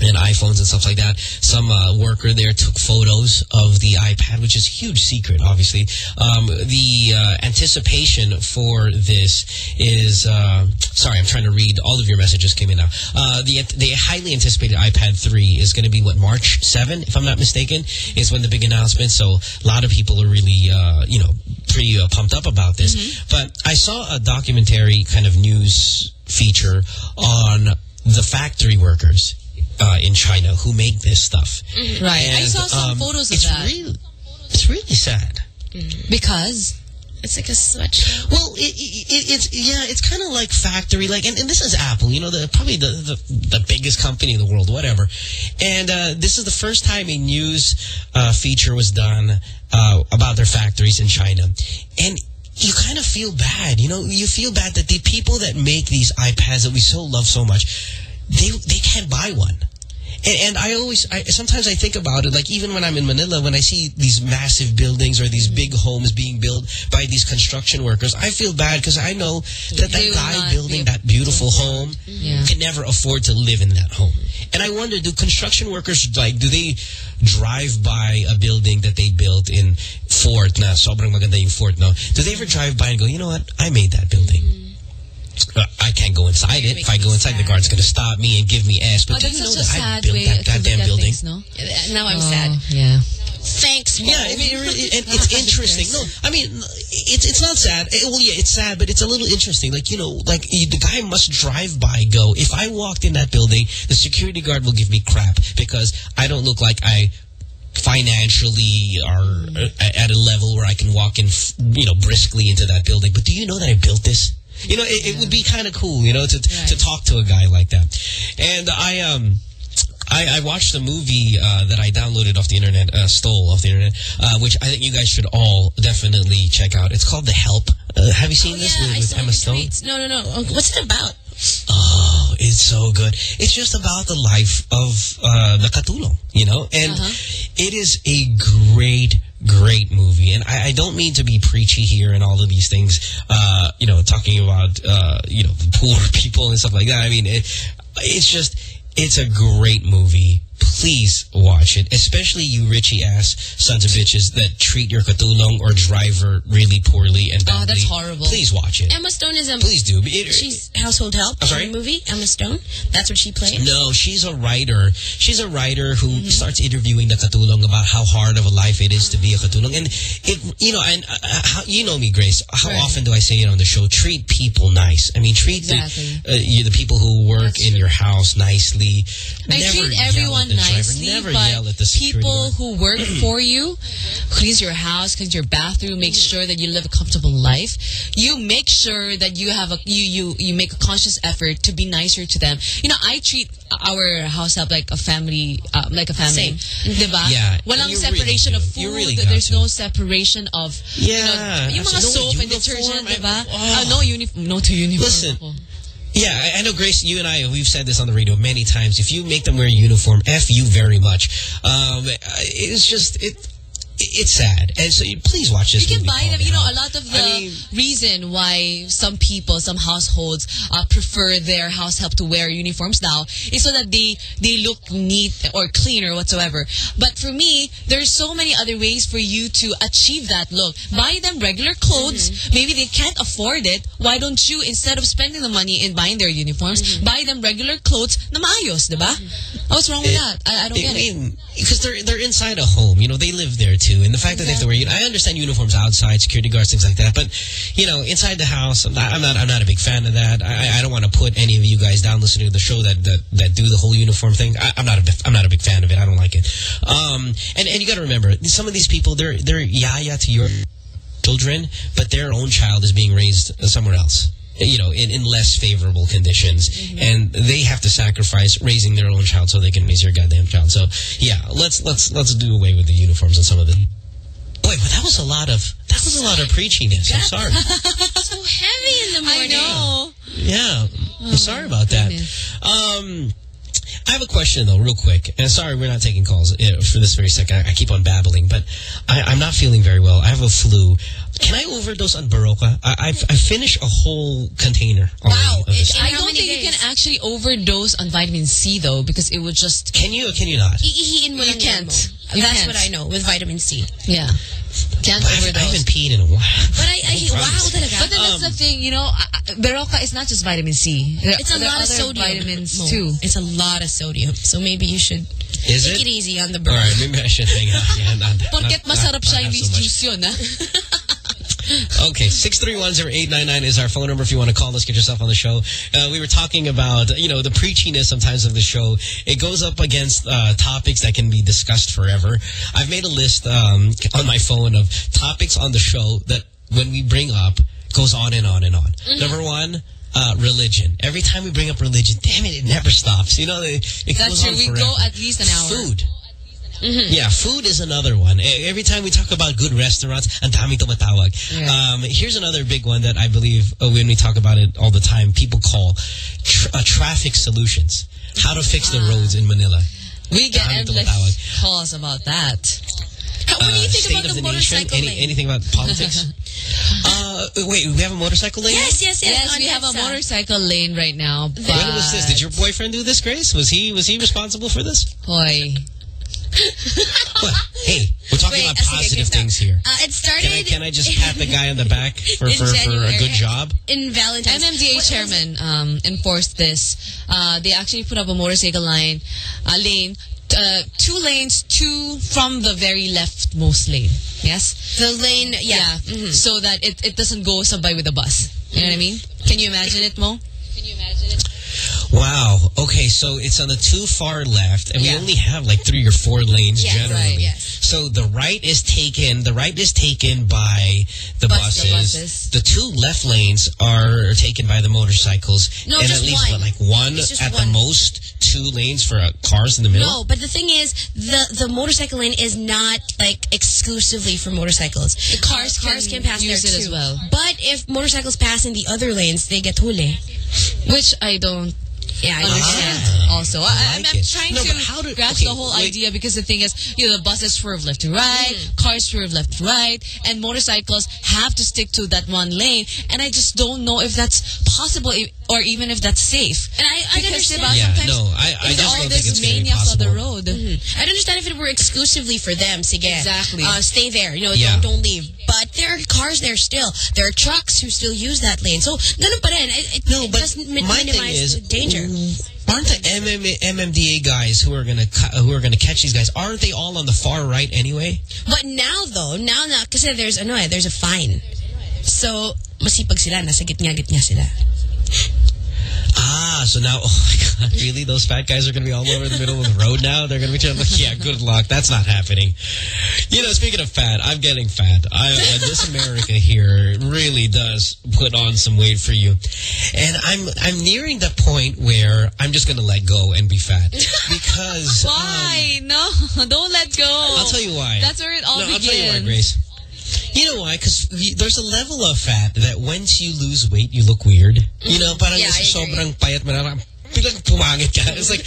and iPhones and stuff like that. Some uh, worker there took photos of the iPad, which is a huge secret, obviously. Um, the uh, anticipation for this is, uh, sorry, I'm trying to read. All of your messages came in now. Uh, the, the highly anticipated iPad 3 is going to be, what, March 7, if I'm not mistaken, is when the big announcement. So a lot of people are really, uh, you know, pretty uh, pumped up about this. But I saw a documentary kind of news feature on the factory workers uh, in China who make this stuff. Right. I saw some um, photos of it's that. Really, it's really sad. Because? It's like a switch. Well, it, it, it's yeah, it's kind of like factory, like, and, and this is Apple, you know, the probably the, the the biggest company in the world, whatever. And uh, this is the first time a news uh, feature was done uh, about their factories in China, and you kind of feel bad, you know, you feel bad that the people that make these iPads that we so love so much, they they can't buy one. And, and I always, I, sometimes I think about it, like even when I'm in Manila, when I see these massive buildings or these big homes being built by these construction workers, I feel bad because I know that They that guy building that beautiful home Yeah. can never afford to live in that home. And I wonder, do construction workers, like, do they drive by a building that they built in Fort, na sobrang maganda yung Fort, no? Do they ever drive by and go, you know what, I made that building. Uh, I can't go inside it. If I go inside, the guard's going to stop me and give me ass. But Oh, do that's you know such a that I built way that goddamn at building? things, no? Now I'm Oh, sad. Yeah. Thanks, Paul. Yeah, I mean, it really, and it's interesting. No, I mean, it's it's not sad. Eh, Well, yeah, it's sad, but it's a little interesting. Like, you know, like the guy must drive by, go, if I walked in that building, the security guard will give me crap because I don't look like I financially are uh, at a level where I can walk in, you know, briskly into that building. But do you know that I built this? You know, it, it would be kind of cool, you know, to to talk to a guy like that. And I um. I, I watched a movie uh, that I downloaded off the internet, uh, stole off the internet, uh, which I think you guys should all definitely check out. It's called The Help. Uh, have you seen this with, with Emma Stone? No, no, no. Uh, What's it about? Oh, it's so good. It's just about the life of uh, the Katulong, you know? And it is a great, great movie. And I, I don't mean to be preachy here and all of these things, uh, you know, talking about, uh, you know, poor people and stuff like that. I mean, it, it's just, it's a great movie. Please watch it, especially you Richie ass sons of bitches that treat your katulong or driver really poorly and badly. Oh, that's horrible. Please watch it. Emma Stone is a... Please do. It- she's household help I'm sorry? movie. Emma Stone. That's what she plays? No, she's a writer. She's a writer who Mm-hmm. starts interviewing the katulong about how hard of a life it is to be a katulong. And it, you know, and uh, how, you know me, Grace. How often do I say it on the show? Treat people nice. I mean, treat Exactly. the, uh, you, the people who work in your house nicely. I Never treat everyone at the driver. Nicely, Never but yell at the people guard. who work for you, cleans your house, cleans your bathroom, make sure that you live a comfortable life. You make sure that you have a you you you make a conscious effort to be nicer to them. You know, I treat our house help like a family, uh, like a family, diba? Yeah, Walang you separation really of food. You really There's got no separation of Yeah, You know, yung mga absolutely. soap and detergent, I- diba? oh. Uh, no uniform, no to uniform. Listen, Yeah, I, I know, Grace, you and I, we've said this on the radio many times. If you make them wear uniform, F you very much. Um, it's just, it, it's sad. And so please watch this You can buy them. You know, a lot of the reason why some people, some households uh, prefer their house help to wear uniforms now is so that they they look neat or clean or whatsoever. But for me, there's so many other ways for you to achieve that look. Buy them regular clothes. Mm-hmm. Maybe they can't afford it. Why don't you, instead of spending the money in buying their uniforms, Mm-hmm. buy them regular clothes na maayos, diba? Oh, what's wrong with that? I, I don't get it. Because they're they're inside a home, you know, they live there too, and the fact that they have to wear, I understand uniforms outside, security guards, things like that, but you know, inside the house, I'm not, I'm not, a big fan of that. I, I don't want to put any of you guys down listening to the show that that, that do the whole uniform thing. I, I'm not a, I'm not a big fan of it. I don't like it. Um, and and you got to remember, some of these people, they're they're yaya to your children, but their own child is being raised somewhere else. You know, in, in less favorable conditions. And they have to sacrifice raising their own child so they can raise your goddamn child. So, yeah, let's let's let's do away with the uniforms and some of the... Boy, but that was a lot of... That was a lot of preachiness. I'm sorry. so heavy in the morning. I know. Yeah, I'm sorry about that. Um, I have a question though, real quick. And sorry, we're not taking calls uh, for this very second. I, I keep on babbling, but I, I'm not feeling very well. I have a flu. Can I overdose on Berocca? I, I've I finished a whole container. Wow, of this. I don't think you can actually overdose on vitamin C though, because it would just. Can you or can you not? Iihiin mo You can't. You That's can't. what I know with vitamin C. Yeah. Can't I haven't, I haven't peed in a while. But I, I wow talaga. But then that's the um, thing, you know, Berocca is not just vitamin C. There, It's a lot of sodium. vitamins Mo. too. It's a lot of sodium. So maybe you should Is take it? it easy on the All burn. right, maybe I should hang out. Yeah, not, Porket not- masarap not- siya, not have so much. juice yun. Okay, 6310899 is our phone number if you want to call us, get yourself on the show. Uh, we were talking about, you know, the preachiness sometimes of the show. It goes up against uh, topics that can be discussed forever. I've made a list um, on my phone of topics on the show that when we bring up goes on and on and on. Mm-hmm. Number one, uh, religion. Every time we bring up religion, damn it, it never stops. You know, it, it That's goes true. on We go at least an hour. Food. Yeah, food is another one. Every time we talk about good restaurants, and daming tumatawag. Um, here's another big one that I believe uh, when we talk about it all the time, people call tr uh, traffic solutions. How to fix the roads in Manila. We get Daming endless tumatawag. calls about that. What do you Uh, think state about of the the nation? motorcycle Any, lane? anything about politics? uh, wait, we have a motorcycle lane? Yes, yes, yes. Yes, we have a EDSA. motorcycle lane right now. But When was this? Did your boyfriend do this, Grace? Was he was he responsible for this? Hoy. What? Hey, we're talking Wait, about positive things here. Uh, it started. Can I, can I just pat the guy on the back for, for, for a good job? in Valentine's. MMDA What- chairman um, enforced this. Uh, they actually put up a motorcycle line, uh, lane uh, two lanes, two from the very leftmost lane. Yes? The lane, yeah. Yeah. So that it, it doesn't go somebody with a bus. You know what I mean? Can you imagine it, Mo? Can you imagine it? Wow. Okay, so it's on the too far left, and Yeah. we only have like three or four lanes Yes, generally. right, yes. So the right is taken. The right is taken by the Bus- buses. the buses. The two left lanes are taken by the motorcycles, No, and just at least one. what, like one It's just at one. the most. Two lanes for uh, cars in the middle. No, but the thing is, the the motorcycle lane is not like exclusively for motorcycles. The cars cars can can pass use there it as well. But if motorcycles pass in the other lanes, they get huli. Which I don't Yeah, I understand Ah, also. I, I like I'm trying No, to how do- grasp okay, the whole wait. idea because the thing is, you know, the buses swerve left to right, Mm-hmm. cars swerve left to right, and motorcycles have to stick to that one lane. And I just don't know if that's possible i- or even if that's safe. And I, I understand Yeah, sometimes no, I- I just all don't this think it's very maniacs on the road. Mhm. I'd understand if it were exclusively for them. Sige, Exactly. Uh, stay there. You know, Yeah. don't, don't leave. But there are cars there still. There are trucks who still use that lane. So, ganun pa rin. It, it, No, it but does mi- my thing minimize is, the danger. Aren't the MMA, MMDA guys who are gonna who are gonna catch these guys? Aren't they all on the far right anyway? But now though, now na kasi there's ano eh, there's a fine. So masipag sila, nasa gitnya-gitnya sila. Ah, so now, oh my God, really? Those fat guys are going to be all over the middle of the road now? They're going to be trying to, yeah, good luck. That's not happening. You know, speaking of fat, I'm getting fat. I, uh, this America here really does put on some weight for you. And I'm, I'm nearing the point where I'm just going to let go and be fat. Because, um, Why? no, don't let go. I'll tell you why. That's where it all no, begins. I'll tell you why, Grace. You know why? Because there's a level of fat that once you lose weight, you look weird. You know, parang Yeah, sobrang payat parang biglang pumangit ka. It's like,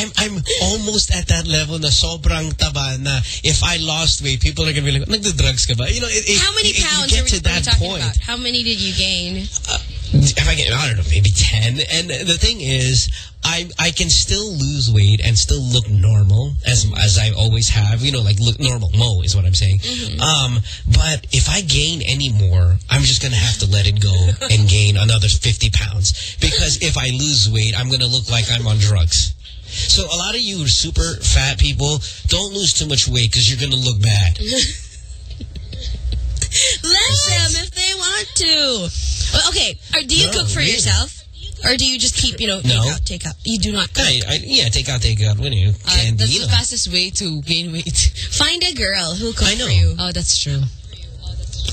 I'm, I'm almost at that level na sobrang taba na if I lost weight, people are going to be like, nagda-drugs ka ba? You know, it, it, How many it- you pounds get are we, to that talking point. about? How many did you gain? Uh, If I get, I don't know, maybe 10. And the thing is, I I can still lose weight and still look normal as as I always have. You know, like look normal. Mo is what I'm saying. Um, but if I gain any more, I'm just gonna have to let it go and gain another 50 pounds because if I lose weight, I'm gonna look like I'm on drugs. So a lot of you super fat people, don't lose too much weight because you're gonna look bad. Let them if they want to. Well, okay, or do you No, cook for really. yourself? Or do you just keep, you know, No. take out, take out? You do not cook. I, I, yeah, take out, take out. When you Uh, candy, that's you the know. fastest way to gain weight. Find a girl who cooks I know. for you. Oh, that's true.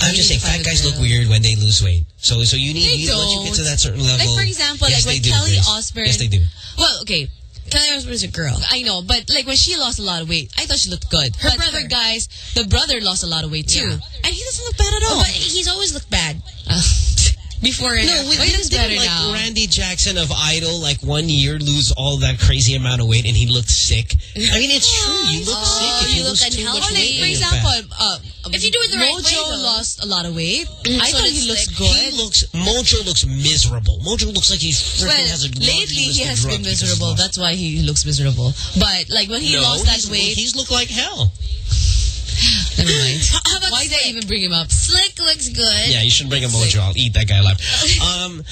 I'm just saying, fat guys look weird when they lose weight. So, so you need They you, once you get to that certain level. Like, for example, yes, like when Kelly Grace. Osbourne- Yes, they do. Well, okay. Kelly Osbourne is a girl. I know, but like when she lost a lot of weight, I thought she looked good. Her But brother for- guys, the brother lost a lot of weight too, Yeah. and he doesn't look bad at Oh, all. but he's always looked bad. Uh, Before and No, after. we But he looks didn't better like now. Randy Jackson of Idol, like one year lose all that crazy amount of weight and he looked sick. I mean, it's true. You look Oh, sick if you you, look lose too much unhealthy. weight. for example, uh, If you do it the right way, though. lost a lot of weight. Mm, I so thought he looks good. he looks, Mojo looks miserable. Mojo looks like he freaking well, has a lately he has been miserable. That's why he looks miserable. But like when he no, lost that he's, weight, he's looked like hell. Never mind. How about Why did I even bring him up? Slick looks good. Yeah, you should bring him Mojo. I'll eat that guy alive. Um,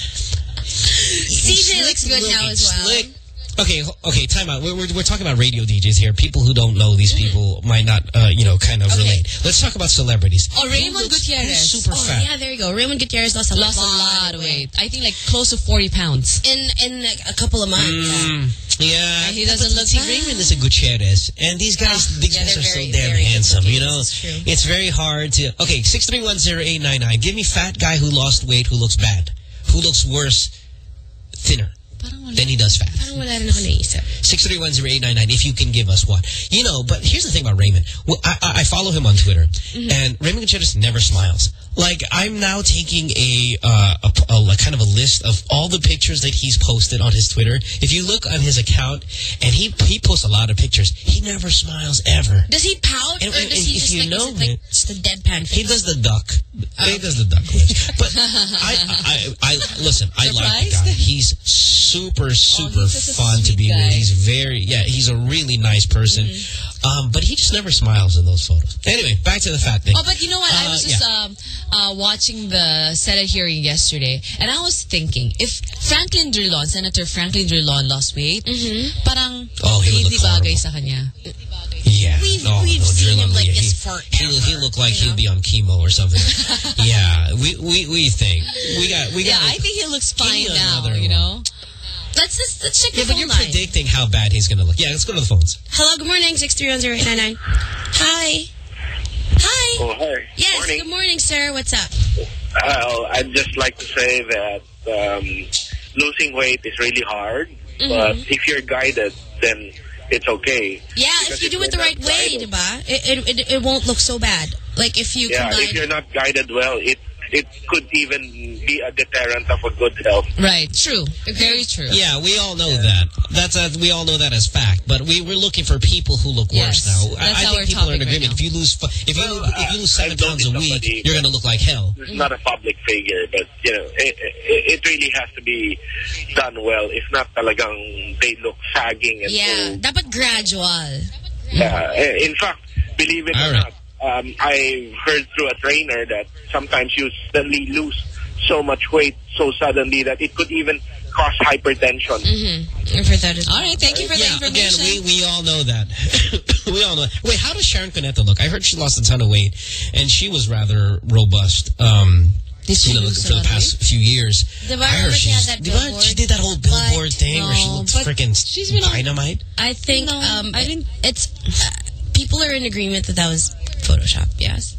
CJ looks good now as well. Slick- Okay, okay, time out. We're, we're, we're talking about radio DJs here. People who don't know these people might not, uh, you know, kind of relate. Let's talk about celebrities. Oh, Raymond looks- Gutierrez. super Oh, fat. yeah, there you go. Raymond Gutierrez lost a Lost a lot of weight. I think like close to 40 pounds. In in like, a couple of months. Mm, yeah, And he doesn't look see. Raymond is a Gutierrez, and these ah, guys, these yeah, guys they're very, so damn handsome. You know. It's it's very hard to. Okay, six three one zero eight nine nine. Give me fat guy who lost weight, who looks bad, who looks worse, thinner than he does fast. Parang wala rin ako naisip. 6310899 if you can give us one. You know, but here's the thing about Raymond. Well, I, I I follow him on Twitter, Mm-hmm. and Raymond Gutierrez never smiles. Like, I'm now taking a, uh, a, a, kind of a list of all the pictures that he's posted on his Twitter. If you look on his account, and he he posts a lot of pictures, he never smiles ever. Does he pout And- or and does he if just you like, know like just a deadpan face? He does the duck. He does the duck lips. But I, I, I, listen, I like the guy. He's super, super a fun to be with. He's very, yeah, he's a really nice person. Um, but he just never smiles in those photos. Anyway, back to the fat thing. Oh, but you know what? I Uh, was just yeah. um, uh, uh, watching the Senate hearing yesterday, and I was thinking, if Franklin Drilon, Senator Franklin Drilon lost weight, parang Oh, he hindi bagay sa kanya. Yeah. We've- no, we've no, seen him like this he, He, he look like he'll be on chemo or something. yeah, we, we we think we got we got. Yeah, got. I think he looks fine now, you know? Let's just let's check yeah, the but you're line. predicting how bad he's gonna look. Yeah, let's go to the phones. Hello, good morning, 6310899. Hi. Hi. Oh, hi. Yes, Morning. good morning, sir. What's up? Well, I'd just like to say that um, losing weight is really hard, but Mhm. if you're guided, then it's okay. Yeah, Because if you do it the not right way, guided- diba? It, it, it, it won't look so bad. Like if you Yeah, combine... if you're not guided well, it it could even be a deterrent of a good health. Right, true. Very true. Yeah, we all know that. That's a, we all know that as fact. But we we're looking for people who look worse Yes, now. that's I, I our think people are in topic right agreement. if you lose if you if you lose seven pounds a week, somebody- you're gonna look like hell. It's not a public figure, but you know, it, it, it really has to be done well. If not, talagang they look sagging and Yeah, old. dapat gradual. Yeah. eh, In fact, believe it All or right. not, um, I heard through a trainer that sometimes you suddenly lose so much weight so suddenly that it could even cause hypertension. Mm-hmm. I've heard that as well. All right, thank you for yeah, the again, we, we all know that. we all know. Wait, how does Sharon Cuneta look? I heard she lost a ton of weight, and she was rather robust. Um, Did you know, for the lot of past few years? Diba, I heard she had that billboard? She did that whole billboard But- thing where she no, looked but freaking she's been on- dynamite. I think No, um, I didn't- it's... Uh, people are in agreement that that was Photoshop, yes.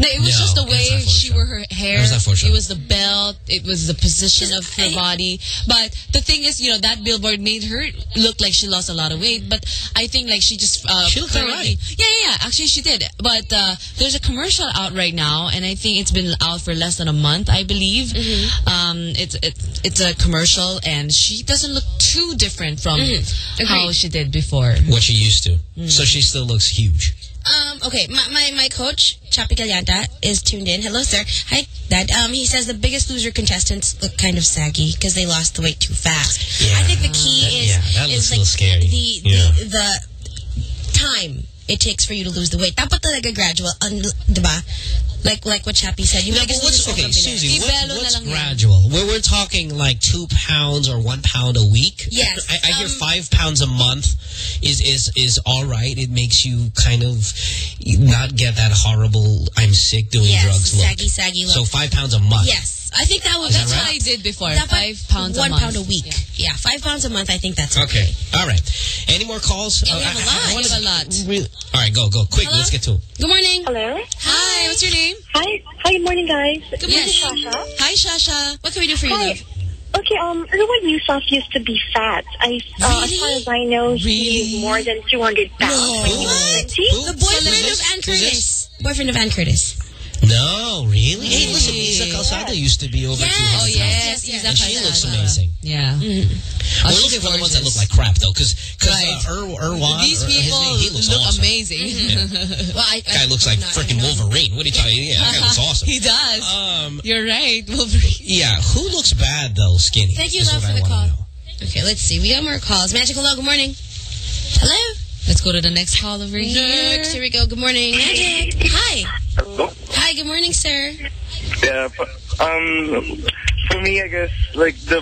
No, it was No, just the way she wore her hair. It was. It was the belt. It was the position of her body. But the thing is, you know, that billboard made her look like she lost a lot of weight. But I think like she just uh, She looked currently- alright. Yeah, yeah, yeah. Actually, she did. But uh, there's a commercial out right now, and I think it's been out for less than a month, I believe. Mm-hmm. Um, it's it's it's a commercial, and she doesn't look too different from Mhm. how she did before. What she used to. Mm. So she still looks huge. Um, okay, my, my, my coach, Chapi Calianta, is tuned in. Hello, sir. Hi, Dad. Um, he says the biggest loser contestants look kind of saggy because they lost the weight too fast. Yeah. I think the key That- is, yeah, that is looks a like little scary. The, Yeah. the, the time it takes for you to lose the weight. Dapat talaga gradual, un, diba? Like, like what Chappie said. You No, but what's, okay. Susie, what's, na what's gradual? We're, we're talking like two pounds or one pound a week? Yes, I, I hear um, five pounds a month is, is, is all right. It makes you kind of not get that horrible, I'm sick doing Yes, drugs look. saggy, saggy look. So five pounds a month. Yes. I think that was Is that that's right? What I did before. Dapat Five pounds one a month. pound a week. Yeah. five pounds a month. I think that's Okay. All right. Any more calls? Yeah, we Uh, have a I- I lot. wanna- We have a lot. Really? All right, go, go. Quick, Hello? let's get to it. Good morning. Hello. Hi, what's your name? Hi. Hi. Good morning, guys. Good This morning. Shasha. Hi, Shasha. What can we do for you, Hi. love? Okay. Um, Erwan Heussaff used to be fat. I, uh, as far as I know, he was more than 200 pounds when he was 20. Who? The boyfriend of? Anne Curtis. Boyfriend of Anne Curtis. No, really? Hey, listen, Iza Calzado used to be over Yes. 200 Oh, pounds. yes. yes, And she looks amazing. Yeah. Mm-hmm. Oh, We're she's looking for the ones that look like crap, though, because Right. uh, Ir Erwan, These or his people name, he looks look awesome. amazing. Well, I, Guy looks like freaking. Wolverine. What are you talking? Yeah, that guy looks awesome. he does. Um, You're right, Wolverine. yeah, who looks bad though? Skinny. Thank you, is love, for I the call. Okay, let's see. We got more calls. Magical Hello, good morning. Hello. Let's go to the next call over here. Next, here we go. Good morning. Magic. Hi. Hello? Hi, good morning, sir. Yeah, um, for me, I guess like the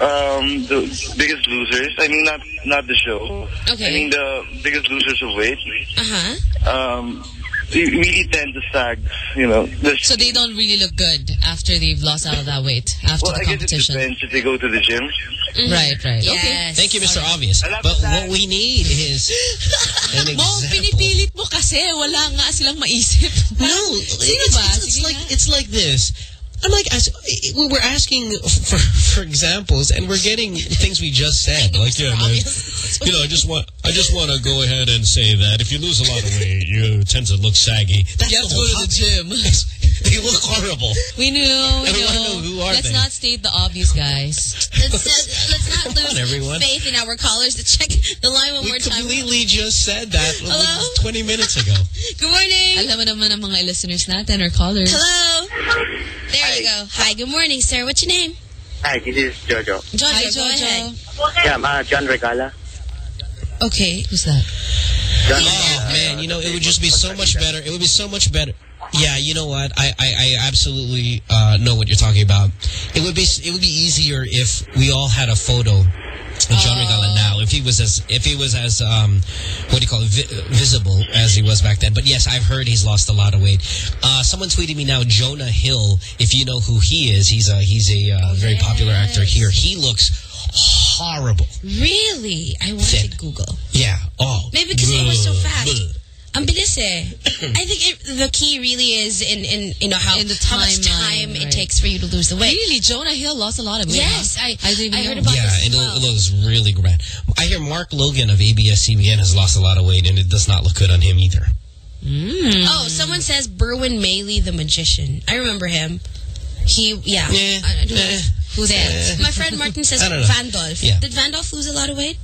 um the biggest losers. I mean, not not the show. Okay. I mean the biggest losers of weight. Uh-huh. Um, they really tend to sag. You know, the So they don't really look good after they've lost all that weight after well, the I guess it competition. depends if they go to the gym. Mm-hmm. Right, right. Okay. Thank you, Mr. Obvious. But that. what we need is an Mo, example. pinipilit mo kasi wala nga silang maisip. No, Sino it's, ba? it's, it's like it's like this. I'm like, we we're asking for for examples, and we're getting things we just said. Like, yeah, man, you know, I just want I just want to go ahead and say that if you lose a lot of weight, you tend to look saggy. That's You have to go to the gym. they look horrible. We knew, we I know. know who are Let's they. not state the obvious, guys. Let's, uh, let's not lose on, everyone. faith in our callers to check the line one We more time. We completely just said that Hello? 20 minutes ago. Good morning. Alam mo naman ang mga listeners natin or callers. Hello. There you go. Hi, good morning, sir. What's your name? Hi, this is Jojo. Jojo, Hi, go ahead. Jojo. Yeah, I'm uh, John Regala. Okay. Who's that? John, Oh man, you know it would just be so much better. It would be so much better. Yeah, you know what? I I, I absolutely uh, know what you're talking about. It would be it would be easier if we all had a photo John Regala now. If he was as if he was as um, what do you call it, vi visible as he was back then. But yes, I've heard he's lost a lot of weight. Uh, someone tweeted me now, Jonah Hill. If you know who he is, he's a he's a uh, very popular actor here. He looks horrible. Really? I want Thin. to Google. Yeah. Oh. Maybe because he was so fat. Ugh. Ang bilis eh. I think it, the key really is in, in you know, how, In the how much timeline, time it right. takes for you to lose the weight. Really, Jonah Hill lost a lot of weight. Yes, huh? I, I didn't I heard about yeah, this it, well. it looks really grand. I hear Mark Logan of ABS-CBN has lost a lot of weight, and it does not look good on him either. Oh, someone says Berwin Maley, the magician. I remember him. He, yeah. Yeah. I don't know Eh. who that. Eh. My friend Martin says I don't. Vandolph. Yeah. Did Vandolph lose a lot of weight?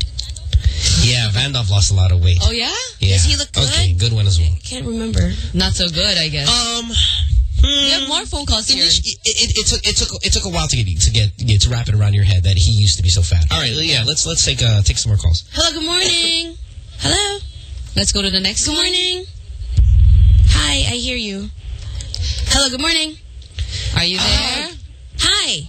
Yeah, Vandolph lost a lot of weight. Oh, yeah? Yeah. Does he look good? Okay, good one as well. Can't remember. Not so good, I guess. Um, you have more phone calls here. It, it, it, took it took it took a while to get to get, get to wrap it around your head that he used to be so fat. All right, yeah, let's let's take uh, take some more calls. Hello, good morning. Hello. Let's go to the next Good one. morning. Hi, I hear you. Hello, good morning. Are you there? Hi.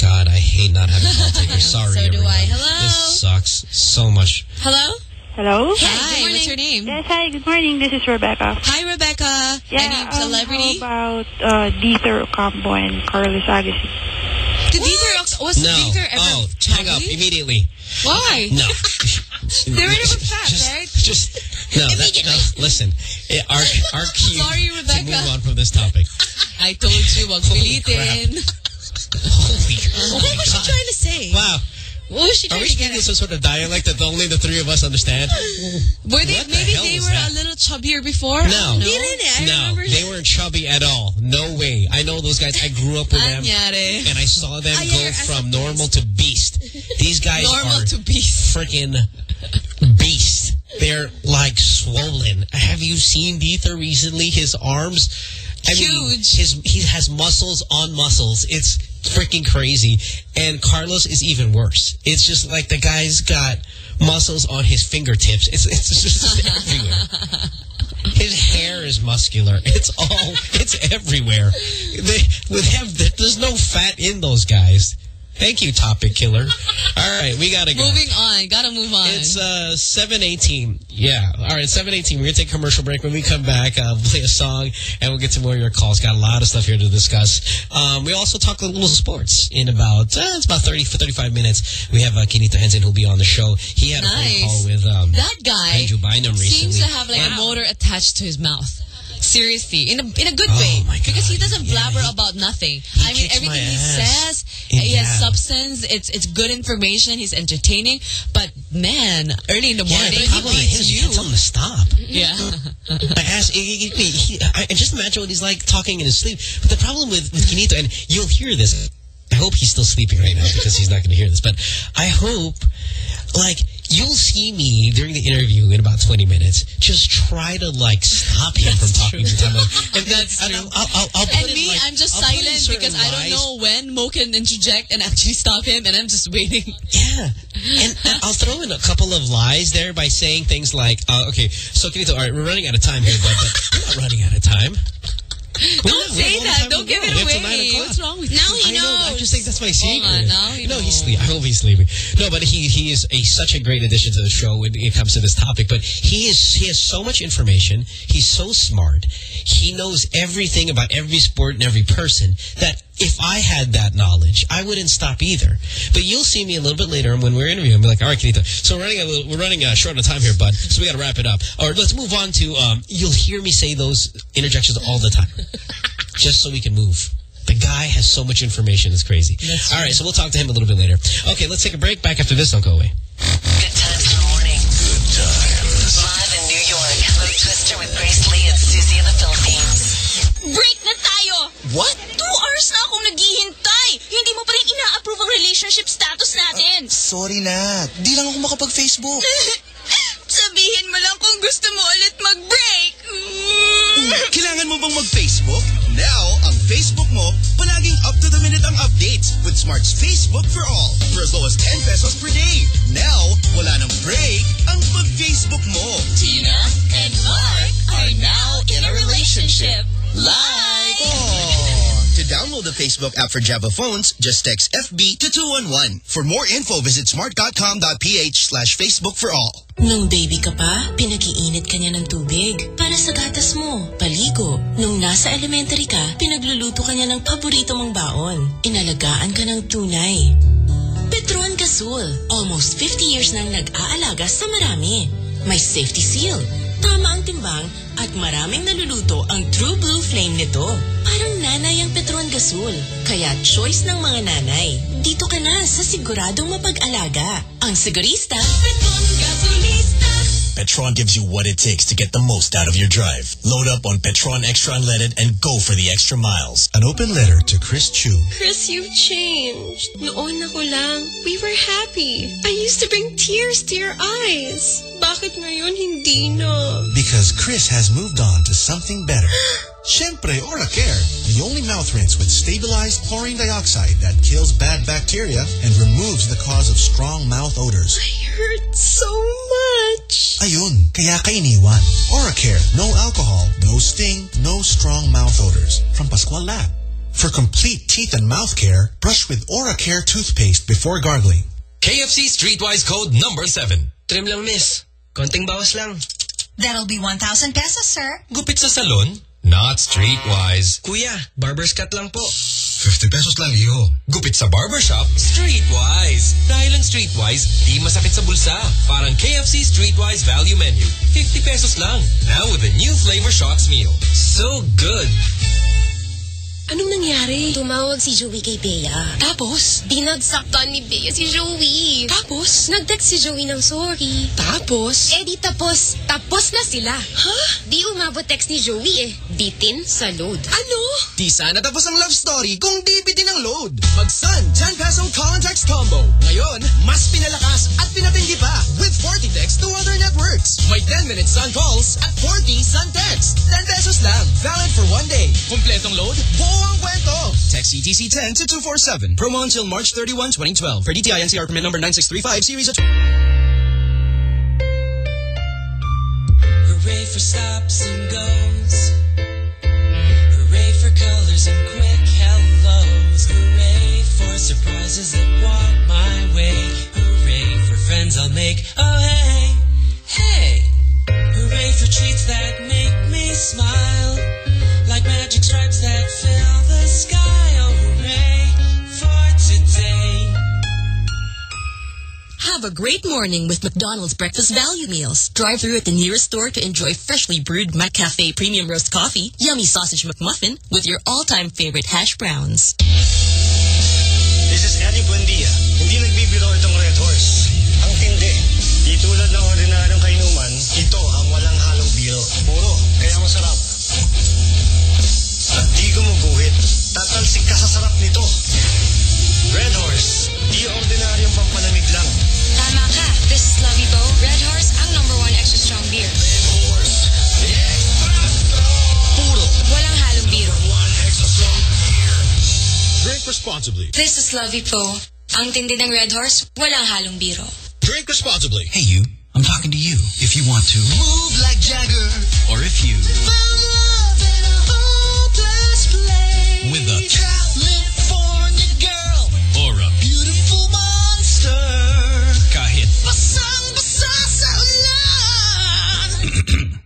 God, I hate not having call takers. Sorry, So do everyone. I. Hello. This sucks so much. Hello. Hello? Hi, what's your name? Yes, hi, good morning. This is Rebecca. Hi, Rebecca. Yeah, Any um, celebrity? How about uh, Dieter Ocampo and Carlos Agassi? Did Dieter, was No. Dieter ever oh, hang up immediately. Why? No. They were never fat, just, right? Just no. That, no listen, eh, our our cue Sorry, to Rebecca. move on from this topic. I told you, wag pilitin. Holy What was she trying to say? Wow. What was she Are trying we to speaking some sort of dialect that only the three of us understand? Were they, What the maybe hell they was were that? a little chubbier before? No. No. I no, remember. they weren't chubby at all. No way. I know those guys. I grew up with them. And I saw them Ah, go from normal to beast. These guys Normal are to beast. freaking beast. They're like swollen. Have you seen Dieter recently? His arms, I mean, Huge. his he has muscles on muscles. It's freaking crazy. And Carlos is even worse. It's just like the guy's got muscles on his fingertips. It's it's just everywhere. His hair is muscular. It's all, it's everywhere. They, they have, there's no fat in those guys. Thank you, topic killer. All right, we gotta go. Moving on. Gotta move on. It's uh 718. Yeah. All right, 718. We're going to take a commercial break. When we come back, uh, we'll play a song and we'll get to more of your calls. Got a lot of stuff here to discuss. Um, we also talk a little sports in about, uh, it's about 30 for 35 minutes. We have uh, Quinito Henson who'll be on the show. He had a phone call with um, that guy Andrew Bynum recently. seems to have like a motor attached to his mouth. Seriously, in a in a good Oh, way, my God. because he doesn't Yeah, blabber he- about nothing. I mean, everything he says, Yeah. he has substance. It's it's good information. He's entertaining, but man, early in the Yeah, morning, the he problem comes is you tell him to stop. Yeah, I asked, he, he, he, I, just imagine what he's like talking in his sleep. But the problem with, with Quinito, and you'll hear this, I hope he's still sleeping right now because he's not going to hear this, but I hope, like, you'll see me during the interview in about 20 minutes just try to, like, stop him from talking to time. And That's and true. I'll, I'll, I'll put and in, me, like- I'm just silent because I don't know when Mo can interject and actually stop him, and I'm just waiting. Yeah. And, and I'll throw in a couple of lies there by saying things like, uh, okay, so Quinito, all right, we're running out of time here, but, but we're not running out of time. Don't say that. Don't give it away. What's wrong with Now you? he I know. I knows. just think that's my secret. on, now he no, he's sleeping. I hope he's sleeping. No, but he he is a such a great addition to the show when it comes to this topic. But he is he has so much information. He's so smart. He knows everything about every sport and every person that if I had that knowledge, I wouldn't stop either. But you'll see me a little bit later when we're interviewing. I'll be like, all right, Quinito. So we're running a little, we're running uh, short on time here, bud. So we got to wrap it up. Or let's move on to. Um, you'll hear me say those interjections all the time, just so we can move. The guy has so much information. It's crazy. All right, so we'll talk to him a little bit later. Okay, let's take a break. Back after this. Don't go away. Good times in the morning. Good times. Live in New York. Mo Twister with Grace Lee and Susie in the Philippines. Break na tayo! What? Akong naghihintay! Hindi mo pa rin ina-approve ang relationship status natin! Sorry na. Di lang ako makapag-Facebook. Sabihin mo lang kung gusto mo ulit mag-break! Kailangan mo bang mag-Facebook? Now, ang Facebook mo, palaging up to the minute ang updates with Smart's Facebook for All for as low as 10 pesos per day. Now, wala nang break ang pag-Facebook mo. Tina and Mark are now in a relationship. Like! Oh. To download the Facebook app for Java phones, just text FB to 211. For more info, visit smart.com.ph slash Facebook for all. Nung baby ka pa, pinag-iinit ka niya ng tubig para sa gatas mo, paligo. Nung nasa elementary ka, pinagluluto ka niya ng paborito mong baon. Inalagaan ka ng tunay. Petron Gasol, almost 50 years nang nag-aalaga sa marami. May safety seal, tama ang timbang, at maraming naluluto ang True Blue Flame nito. Parang nanay ang Petron Gasol. Kaya choice ng mga nanay. Dito ka na sa siguradong mapag-alaga. Ang sigurista, Petron Gasolista. Petron gives you what it takes to get the most out of your drive. Load up on Petron Extra Unleaded and go for the extra miles. An open letter to Chris Chu. Chris, you've changed. Noon ako lang, we were happy. I used to bring tears to your eyes. Bakit ngayon hindi na? Because Chris has moved on to something better. Siempre Oracare, the only mouth rinse with stabilized chlorine dioxide that kills bad bacteria and removes the cause of strong mouth odors. I hurt so much. Ayun, kaya ka iniwan. Oracare, no alcohol, no sting, no strong mouth odors. From Pascual Lab. For complete teeth and mouth care, brush with Oracare toothpaste before gargling. KFC Streetwise Code number 7. Trim lang, miss. Konting bawas lang. That'll be 1,000 pesos, sir. Gupit sa salon? Not Streetwise. Kuya, barber's cut lang po. 50 pesos lang, iho. Gupit sa barbershop? Streetwise. Dahil ang Streetwise, di masakit sa bulsa. Parang KFC Streetwise Value Menu. 50 pesos lang. Now with a new flavor shocks meal. So good. Anong nangyari? Tumawag si Joey kay Bea. Tapos? Binagsaktan ni Bea si Joey. Tapos? Nag-text si Joey ng sorry. Tapos? Eh di tapos. Tapos na sila. Ha? Di umabot text ni Joey eh. Bitin sa load. Ano? Di sana tapos ang love story kung di bitin ang load. Mag-Sun 10 peso call and text combo. Ngayon, mas pinalakas at pinatindi pa with 40 texts to other networks. May 10 minutes Sun calls at 40 Sun text. 10 pesos lang. Valid for one day. Kompletong load, buo ang kwento. Text ETC 10 to 247. Promo until March 31, 2012. For DTI NCR permit number 9635 series of... Hooray for stops and goes. Hooray for colors and quick hellos. Hooray for surprises that walk my way. Hooray for friends I'll make. Oh, hey, hey. Hooray for treats that make me smile. Like magic stripes that fill the sky. Oh, hooray for today. Have a great morning with McDonald's breakfast value meals. Drive through at the nearest store to enjoy freshly brewed McCafe premium roast coffee, yummy sausage McMuffin with your all-time favorite hash browns. This is Eddie Buendia. Responsibly. This is Lovi Poe. Ang tindi ng Red Horse, walang halong biro. Drink responsibly. Hey, you. I'm talking to you. If you want to move like Jagger, or if you with a California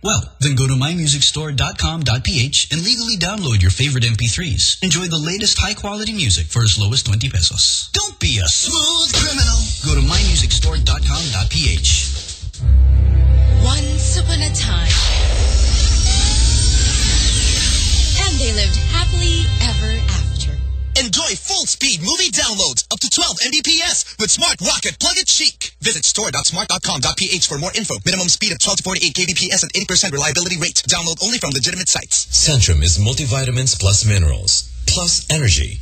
well, then go to mymusicstore.com.ph and legally download your favorite MP3s. Enjoy the latest high-quality music for as low as 20 pesos. Don't be a smooth criminal. Go to mymusicstore.com.ph. Once upon a time. And they lived happily ever. Enjoy full-speed movie downloads up to 12 Mbps with Smart Rocket Plug It Chic. Visit store.smart.com.ph for more info. Minimum speed of 12 to 48 kbps and 80% reliability rate. Download only from legitimate sites. Centrum is multivitamins plus minerals, plus energy,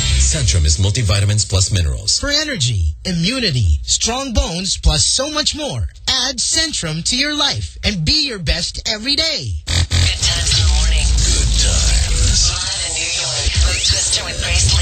Centrum is multivitamins plus minerals. For energy, immunity, strong bones, plus so much more. Add Centrum to your life and be your best every day. Good times in the morning. Good times. Live in New York. Mo Twister with Grace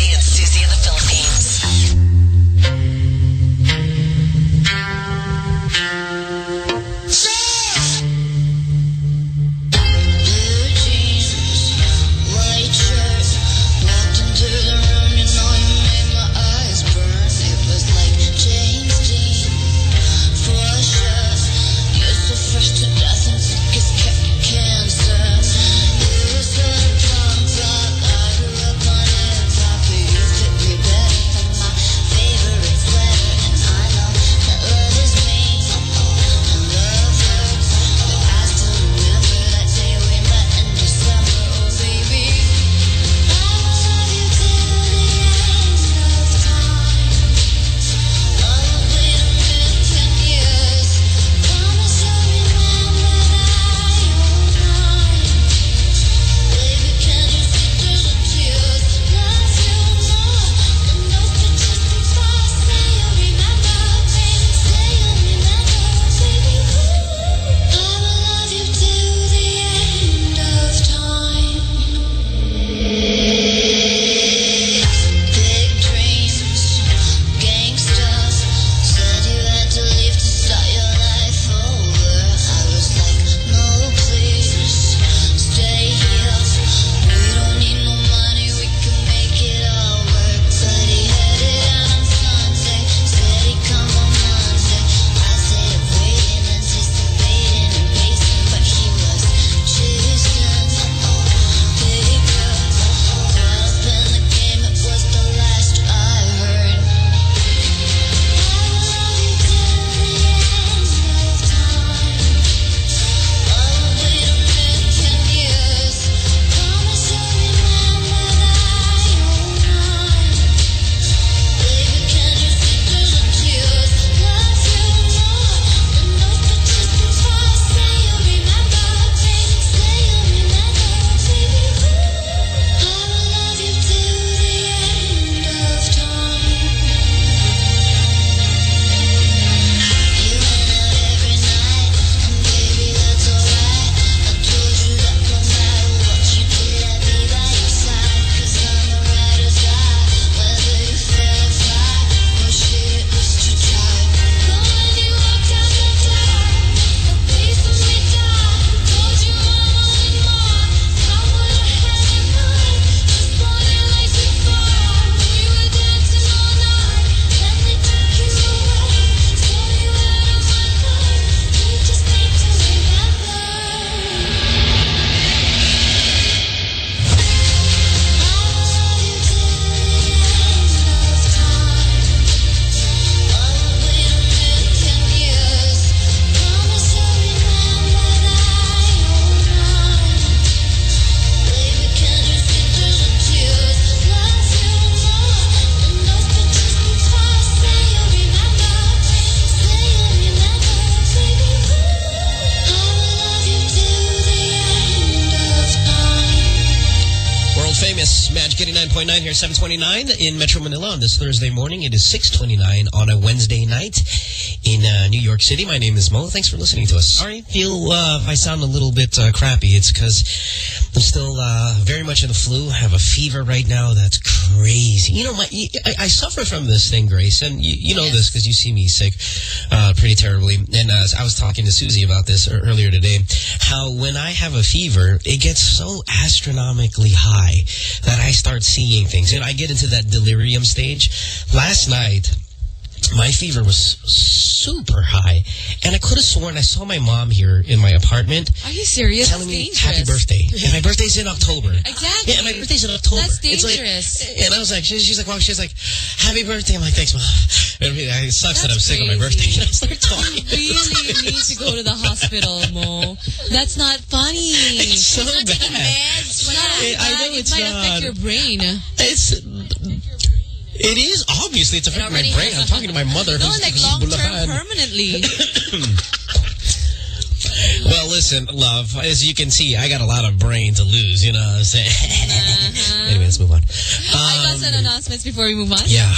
729 in Metro Manila on this Thursday morning. It is 629 on a Wednesday night in uh, New York City. My name is Mo. Thanks for listening to us. Sorry, feel uh, if I sound a little bit uh, crappy. It's because I'm still uh, very much in the flu. I have a fever right now that's crazy. You know, my I, I suffer from this thing, Grace, and you, you know this because you see me sick uh, pretty terribly. And uh, I was talking to Susie about this earlier today, how when I have a fever, it gets so astronomically high that I start seeing things. And I get into that delirium stage. Last night, my fever was super high. And I could have sworn I saw my mom here in my apartment. Are you serious? Telling me That's happy birthday. And my birthday's in October. Exactly. Yeah, my birthday's in October. That's It's like- and I was like, she, she's like, well, she's like, happy birthday. I'm like, thanks, mom. It sucks that I'm sick on my birthday. And I start talking. You really need to go to the hospital, Mo. That's not funny. It's so bad. meds. Not I- know it it's might not. affect your brain. It's it is obviously it's affecting my brain. I'm talking to my mother. No, who's, like long term Bulacan. permanently. Well, listen, love, as you can see, I got a lot of brain to lose, you know what I'm saying? anyway, let's move on. I got Um, some announcements before we move on. yeah.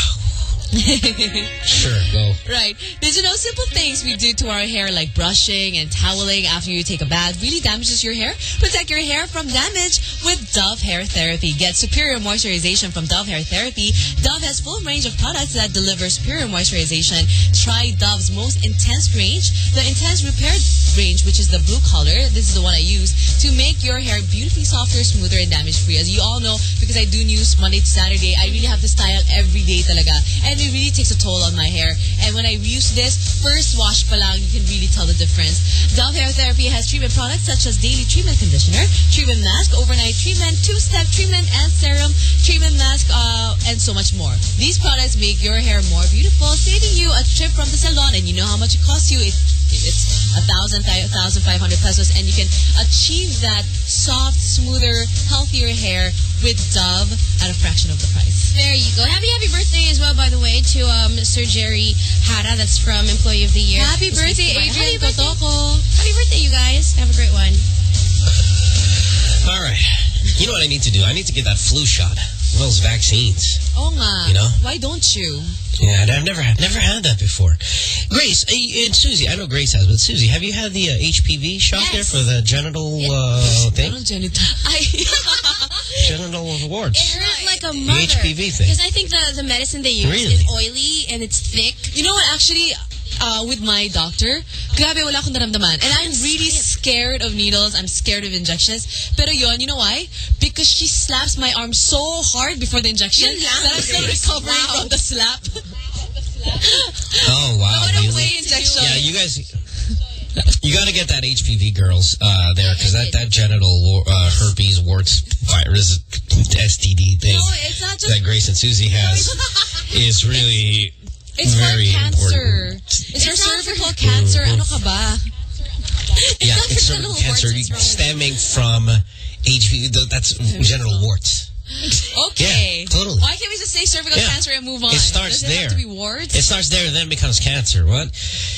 Sure, go. Right. Did you know simple things we do to our hair like brushing and toweling after you take a bath really damages your hair? Protect your hair from damage with Dove Hair Therapy. Get superior moisturization from Dove Hair Therapy. Dove has full range of products that deliver superior moisturization. Try Dove's most intense range, the Intense Repair range, which is the blue color. This is the one I use to make your hair beautifully softer, smoother, and damage-free. As you all know, because I do news Monday to Saturday, I really have to style every day talaga. And it really takes a toll on my hair. And when I use this, first wash pa lang, you can really tell the difference. Dove Hair Therapy has treatment products such as daily treatment conditioner, treatment mask, overnight treatment, two-step treatment, and serum, treatment mask, uh, and so much more. These products make your hair more beautiful, saving you a trip from the salon. And you know how much it costs you. It's a thousand, a thousand five hundred pesos, and you can achieve that soft, smoother, healthier hair with Dove at a fraction of the price. There you go. Happy, happy birthday as well, by the way, to um, Sir Jerry Hara. That's from Employee of the Year. Happy This birthday, Dubai. Adrian Happy birthday. Happy birthday, you guys. Have a great one. All right. You know what I need to do? I need to get that flu shot. Those vaccines. Oh nga. You know? Why don't you? Yeah, I've never had never had that before. Grace uh, and Susie, I know Grace has, but Susie, have you had the uh, HPV shot there for the genital uh, thing? Genital. I Genital warts. It hurt like a The mother. HPV thing. Because I think the, the medicine they use Really? is oily and it's thick. You know what? Actually, uh, with my doctor, grabe wala akong naramdaman. And I'm really scared of needles. I'm scared of injections. Pero yon, you know why? Because she slaps my arm so hard before the injection Yun lang. that I'm still recovering Wow. from the slap. Oh wow! What a way injection. Yeah, you guys, you got to get that HPV girls uh, there because that that genital uh, herpes warts virus STD thing No, it's not just- that Grace and Susie has is really It's very heart cancer. important. It's, your cervical cancer. Ano ka ba? Yeah, it's cervical cancer warts, it's wrong. stemming from HPV. That's general warts. Okay. Yeah, totally. Why can't we just say cervical Yeah. cancer and move on? It starts Does it there. have to be warts? It starts there and then becomes cancer. What?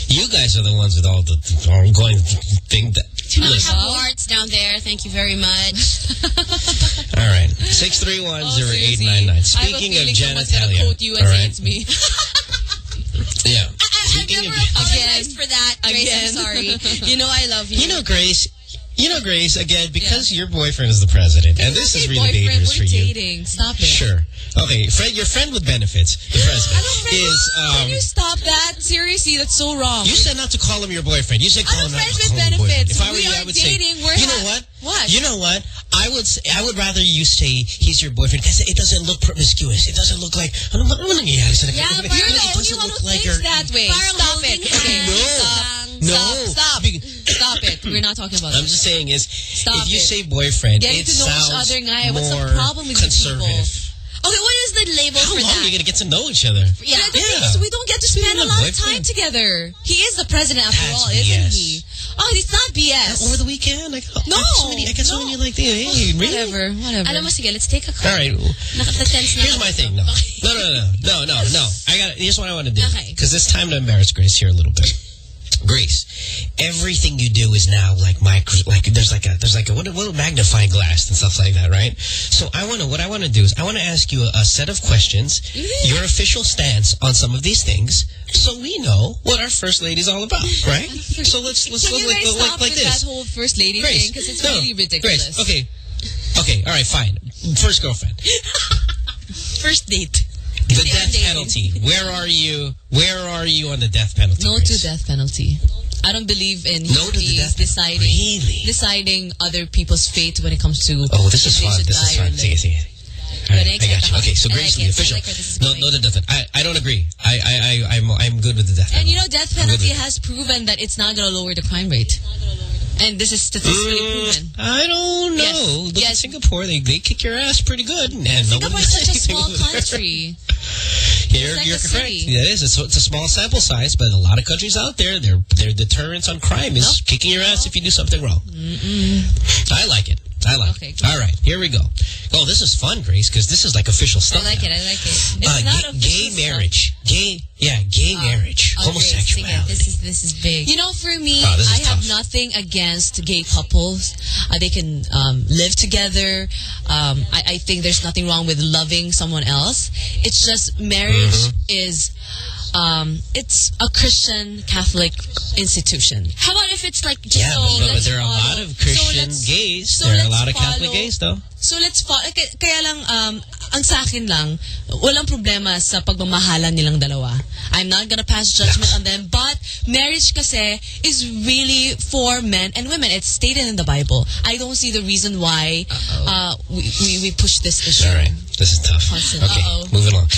You guys are the ones with all the all going thing that. Do not Listen. have warts down there. Thank you very much. All right. 6310899. Speaking of genitalia. quote you and all say it's me. Yeah. I've Speaking never of apologized for that, Grace. Again. I'm sorry. You know I love you. You know, Grace, you know, Grace, again, because your boyfriend is the president, and this is really dangerous for you. dating. Stop it. Sure. Okay, friend, your friend with benefits, the president, is, um, Can you stop that? Seriously, that's so wrong. you said not to call him your boyfriend. You said call I'm him not friends with call him your boyfriend. benefits. If I were We you, I would dating. say, We're you know what? What? You know what? I would say, I would rather you say he's your boyfriend because it doesn't look promiscuous. It doesn't look like, ano ba ano nangyayari sa Yeah, but you're the only one who like thinks that way. Stop it. Okay. lang. No. Stop. Stop it. We're not talking about this I'm this. just saying is, Stop if you it. say boyfriend, Getting it to know each sounds other, nga, what's the more problem with you people? conservative. Okay, what is the label How for long are you going to get to know each other? Yeah. The thing Yeah. is, we don't get to spend a Speaking of lot of time together. He is the president after That's all, isn't BS. he? Oh, it's not BS. Over the weekend, like, oh, No. I get so many, I get so No. many like, hey, really? Whatever, whatever. Alam mo, sige, let's take a call. All right. Here's my thing. No, no, no, no, no, no, no. I got. Here's what I want to do. Okay. Because it's time to embarrass Grace here a little bit. Grace, everything you do is now like micro, like there's like a there's like a a magnifying glass and stuff like that, right? So I want to what I want to do is I want to ask you a, a set of questions, your official stance on some of these things, so we know what our first lady's all about, right? So let's let's Can look like, guys like, like this. that whole first lady Grace, thing? Because it's no, really ridiculous. Grace, okay, okay, all right, fine. First girlfriend. First date. The death penalty. Where are you? Where are you on the death penalty? No Grace? to death penalty. I don't believe in No to the death deciding Really? deciding other people's fate when it comes to Oh, this is fun. This is fun. Live. sige. All right, I got you. Okay, so Grace, the official. like where this is No, no, the death. I, I don't agree. I, I, I, I'm, I'm good with the death. And you know, death penalty has proven that it's not going to lower the crime rate. And this is statistically uh, proven. I don't know. Yes, Look yes. at Singapore. They they kick your ass pretty good. And Singapore is such a small country. You're, like you're correct. city. It is. It's, it's a small sample size, but a lot of countries out there, their their deterrence on crime is kicking your ass if you do something wrong. I like it. I like Okay, it. All right, here we go. Oh, this is fun, Grace, because this is like official stuff. I like now. it. I like it. It's Uh, not gay, official gay stuff. marriage. Gay, yeah, gay marriage. Oh, Homosexuality. Sige, this is this is big. You know, for me, Wow, this is I have nothing against gay couples. Uh, they can um, live together. Um, I, I think there's nothing wrong with loving someone else. It's just marriage Mm-hmm. is, um, it's a Christian Catholic institution. How about if it's like just Yeah, so but, but there are a lot follow. of Christian So gays. so there are a lot of Catholic follow. gays, though. So let's follow. Kaya, kaya lang, um, ang sa akin lang, walang problema sa pagmamahalan nilang dalawa. I'm not gonna pass judgment on them, but marriage kasi is really for men and women. It's stated in the Bible. I don't see the reason why uh, we, we, we push this issue. All right. This is tough. Constant. Okay, Uh-oh. moving along.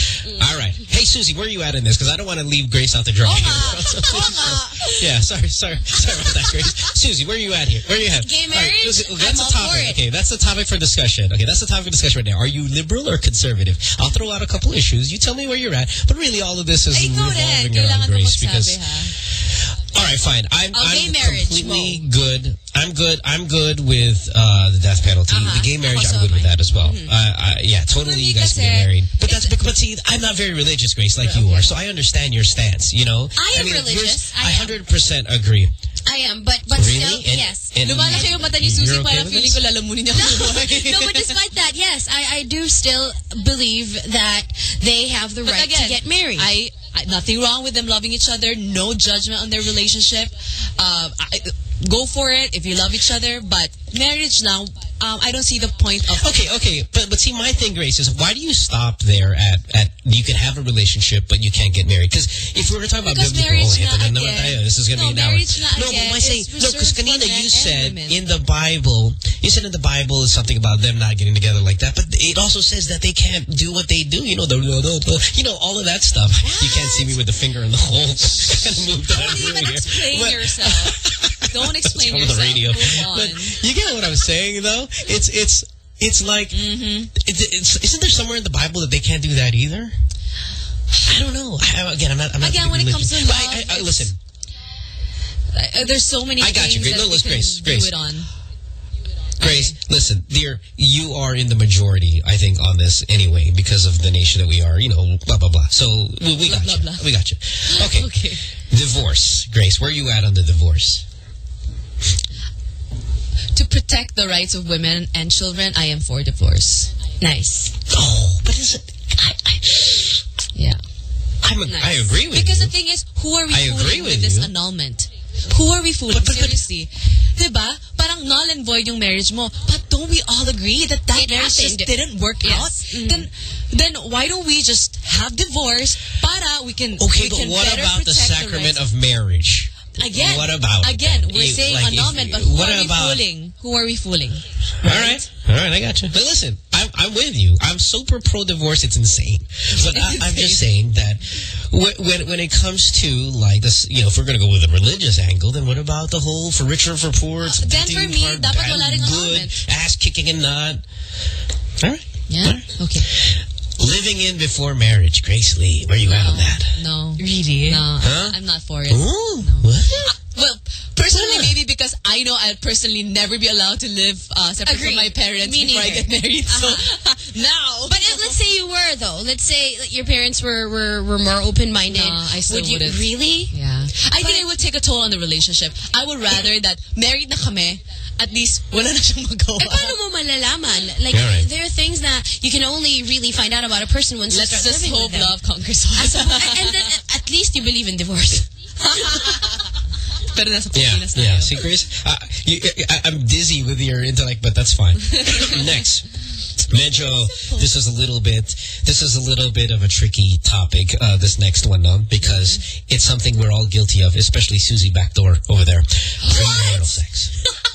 All right. Hey, Susie, where are you at in this? Because I don't want to leave Grace out to dry. yeah, sorry, sorry, sorry about that, Grace. Susie, where are you at here? Where are you at? Gay right, marriage? I'm that's all the topic. Okay, that's the topic for discussion. Okay, that's the topic for discussion right now. Are you liberal or conservative? I'll throw out a couple issues. You tell me where you're at. But really, all of this is Ay, revolving around Grace because. ha? All right, fine. I'm, gay I'm marriage, completely good. I'm good. I'm good with uh, the death penalty. Uh-huh. The gay marriage, I'm good with that as well. Mhm. Uh, uh, yeah, totally. You guys can get married. But that's but, but see, I'm not very religious, Grace, like you are. So I understand your stance. You know, I am mean, religious. I I 100% agree. I am, but but Really? still, And- yes. and Lumalaki yung mata ni Susie okay para feeling this? ko lalamunin niya ako. no, but despite that, yes, I, I do still believe that they have the But right again, to get married. I, I nothing wrong with them loving each other. No judgment on their relationship. Um, I, go for it if you love each other. But marriage now, um, I don't see the point of. Okay, okay, but but see, my thing, Grace, is why do you stop there at at you can have a relationship but you can't get married? Because if we were talking about Because biblical, marriage oh, na again. This is gonna No, be an hour. No, but my saying no, because Kanina, you said women. in the Bible, you said in the Bible is something about them not getting together like that, but it also says that they can't do what they do. You know the, you know all of that stuff. You can't see me with the finger in the hole. kind of moved on Don't even explain But- yourself. Don't explain yourself. the radio. But you get what I'm saying, though. It's it's it's like Mm-hmm. it's, it's isn't there somewhere in the Bible that they can't do that either? I don't know. I, again, I'm not. I'm not Again, when it comes to. Love, I, I, listen. Uh, there's so many I got you, Grace. No, listen, can Grace, do Grace. it on. Grace, listen, dear, you are in the majority, I think, on this anyway, because of the nation that we are, you know, blah, blah, blah. So, we, we Blah, got blah, you. blah. We got you. Okay. Okay. Divorce. Grace, where are you at on the divorce? To protect the rights of women and children, I am for divorce. Nice. Oh, but is it... I, I, Yeah. I'm a, I agree with Because you. the thing is, who are we I agree fooling with with this you. annulment? Who are we fooling? But- but- but- Seriously. Diba? Parang null and void yung marriage mo. But don't we all agree that that It marriage just didn't work Yes. out? Mhm. Then then why don't we just have divorce para we can Okay, we but can what about the sacrament rights. of marriage? Again, What about again? We're You- saying like, if- annulment, but who are we about- fooling? Who are we fooling? All right. All right, I got you. But listen, I'm, I'm with you. I'm super pro-divorce. It's insane. But I, I'm just saying that when, when when it comes to, like, this, you know, if we're going to go with a religious angle, then what about the whole for richer or for poor? It's Then for me, dapat bad, wala ring good, annulment. ass-kicking and not. All right. Yeah. Okay. Living in before marriage. Grace Lee, where you at on that? No. Really? No. Huh? I'm not for it. Ooh, what? Well, personally, maybe because I know I'll personally never be allowed to live uh, separate Agree. from my parents Me before I get married. So now, But if, let's say you were though. Let's say that your parents were were, were more open minded. No, I still would you wouldn't. really? yeah, I think it would take a toll on the relationship. I would rather that married na kami, at least wala na siyang magawa. Eh, paano mo malalaman? Like, Yeah, right. there are things that you can only really find out about a person once Let's you start living with them. Let's just hope love conquers all. As and then uh, at least you believe in divorce. Pero nasa Yeah, Pilipinas yeah. tayo. See, Grace, uh, you, I, I'm dizzy with your intellect, but that's fine. Next. Medyo, this is a little bit, this is a little bit of a tricky topic, uh, this next one, no? Because it's something we're all guilty of, especially Susie Backdoor over there. Premarital sex.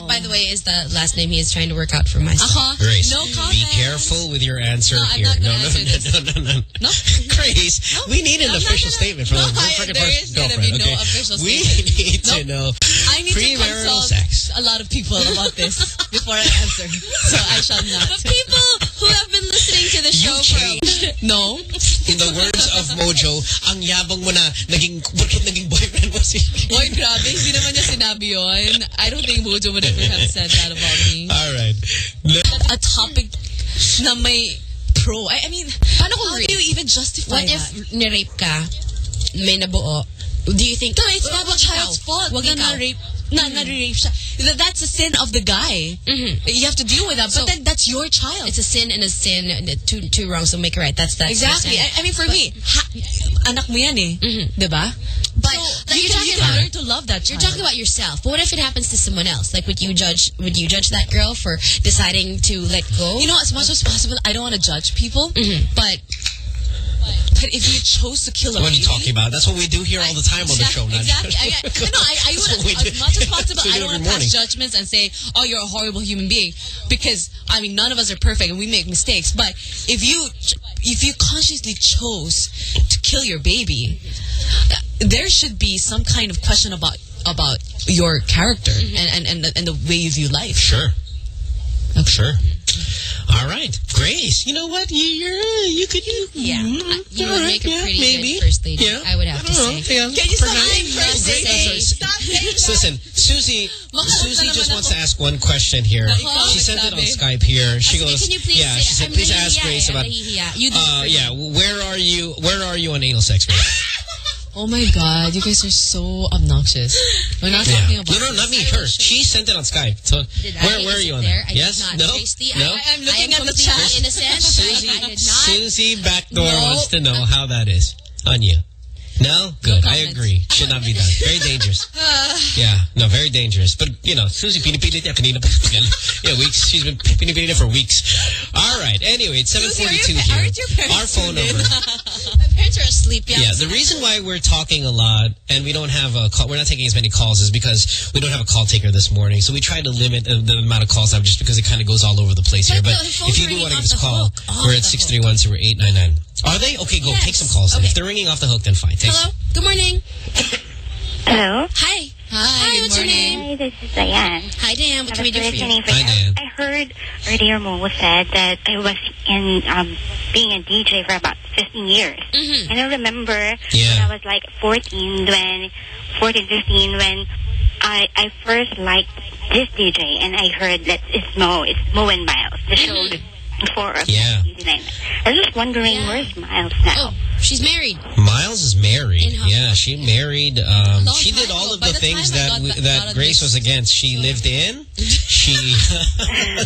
That, by the way, is the last name he is trying to work out for myself. Uh-huh. Grace, No comment. be careful with your answer No, I'm here. not no, no, answer no, this. no, no, no, No? Grace, we need an I'm official gonna- statement from No, the I- fucking there first is gonna girlfriend. be no okay? official we need to Nope. know I need to premarital consult sex. a lot of people about this before I answer. So I shall not. But people who have been listening to the show for changed. No. In the words of Mojo, ang yabang mo na naging, bakit naging boyfriend mo si... Boyfriend grabe, hindi naman niya sinabi yun. I don't think Mojo would ever have said that about me. All right. A topic na may pro. I, I mean, Paano kung how rape? do you even justify What that? if ni-rape ka, may nabuo? Do you think... No, it's not the child's fault. Wag na na-rape. Na, na-rape siya. That's a sin of the guy. Mm-hmm. You have to deal with that. But then that's your child. It's a sin and a sin, and two, two wrongs will make it right. That's, that. Exactly. I, I mean, for me, ha, anak mo yan eh. Mm-hmm. Diba? But So, you're can, talking you about learn to love that You're talking about yourself. But what if it happens to someone else? Like, would you judge? Would you judge that girl for deciding to let go? You know, as much as possible, I don't want to judge people, mm-hmm. but but if you chose to kill a baby, What are you talking about? That's what we do here all the time on the show. Exactly. I, I, no, I, I That's what we would, as much as possible, I do don't want to pass judgments and say, oh, you're a horrible human being. Because, I mean, none of us are perfect and we make mistakes. But if you, if you consciously chose to kill your baby, there should be some kind of question about, about your character mm-hmm. and, and, and, the, and the way you view life. Sure. Sure. All right, Grace. You know what? You you're, uh, you could you Yeah, mm, you would right, make a yeah, pretty maybe. good first lady. Yeah. I would have I to know, say. yeah. Can you stop saying first lady? Stop saying. Listen, Susie. Susie just wants to ask one question here. She sent it on. Skype here. She goes, can you please yeah. She said, please ask Grace about. nahihiya. You do Uh, yeah. Where are you? Where are you on anal sex, Grace? Oh my god, you guys are so obnoxious. We're not Yeah. talking about No, no, not me. Her. She sent it on Skype. So Did where where are you on there? that? I yes. did not. No. Tracy, no. I, I'm looking I am at the completely chat. innocent. Susie, I, I did not. Susie Backdoor No. wants to know how that is on you. No? Good. I agree. Should not be done. Very dangerous. yeah. No, very dangerous. But, you know, Susie pinipilit niya kanina pa. yeah, weeks. She's been pinipilit niya for weeks. All right. Anyway, it's 742 here. aren't your parents Our phone number. My parents are asleep. Yeah. Yeah, the reason why we're talking a lot and we don't have a call, we're not taking as many calls is because we don't have a call taker this morning. So we try to limit uh, the amount of calls up just because it kind of goes all over the place here. But But the phone's if you do want to give us a call, hook. We're at the 631-0899. Are they? Okay, go. Yes. Take some calls. Okay. If they're ringing off the hook, then fine. Take Hello. Good morning. Hello. Hi. Hi, good what's your name? Hi, this is Diane. Hi, Dan. What I can we do for you? for Hi. Diane. I heard earlier Mo said that I was in um, being a DJ for about 15 years. Mhm. And I remember Yeah. when I was like 14, when 14, 15, when I I first liked this DJ, and I heard that it's Mo, it's Mo and Miles, the show before. Yeah. I was just wondering Yeah. where's Miles now. Oh, she's married. Miles is married. Yeah, she married. Um, she did all of the things that we, that- that got a Grace was against. She lived in. She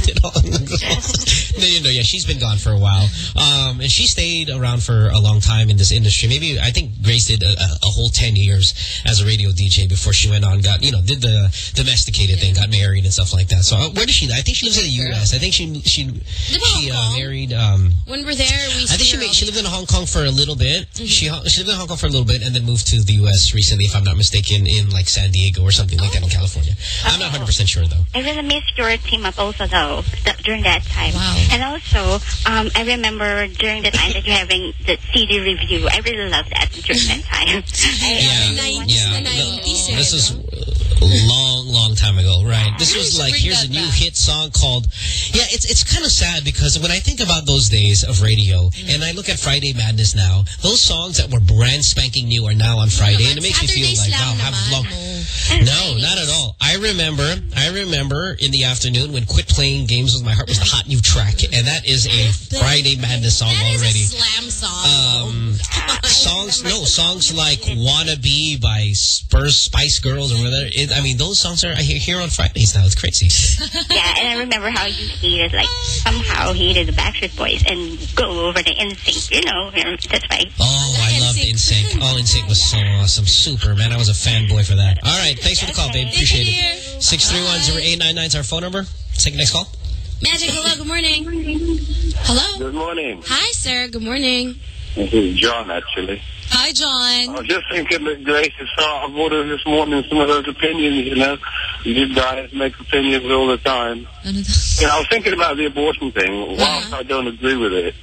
did all. no, you know, yeah, she's been gone for a while. Um, and she stayed around for a long time in this industry. Maybe I think Grace did a, a, whole ten years as a radio DJ before she went on. Got you know did the domesticated thing, got married and stuff like that. So uh, where does she? I think she lives in the U.S. I think she she she uh, married. Um, When we're there, we I think she made, she lived in Hong Kong for a little bit. She she lived in Hong Kong for a little bit and then moved to the U.S. recently, if I'm not mistaken, in like San Diego or something like that in California. I'm not 100 percent sure though. Missed your team up also though th- during that time. Wow. And also, um, I remember during the time that you're having the CD review. I really loved that during that time. Yeah, the 90s, yeah. the 90s, This is right? a long, long time ago, right? This was like here's a new back. hit song called. Yeah, it's it's kind of sad because when I think about those days of radio and I look at Friday Madness now, those songs that were brand spanking new are now on Friday, and it makes me feel like wow, have long. No, not at all. I remember, I remember in the afternoon when Quit Playing Games with My Heart was the hot new track, and that is a Friday Madness song That is already. a slam song. Um, songs, no, songs like Wanna Be by Spurs Spice Girls or whatever. It, I mean, those songs are he- here on Fridays now. It's crazy. yeah, and I remember how you hated, like, somehow hated the Backstreet Boys and go over the NSYNC, you know, and that's why. Oh, I loved NSYNC. Oh, NSYNC was so awesome. Super, man. I was a fanboy for that. All right. Thanks for the call, babe. Appreciate it. 631-0899 is our phone number. Let's take the next call. Magic, hello, good morning. Hello. Good morning. Hi, sir. Good morning. This is John, actually. Hi, John. I was just thinking that Grace is saw I voted this morning some of those opinions, you know. You guys make opinions all the time. You know, I was thinking about the abortion thing. Uh-huh. Whilst I don't agree with it,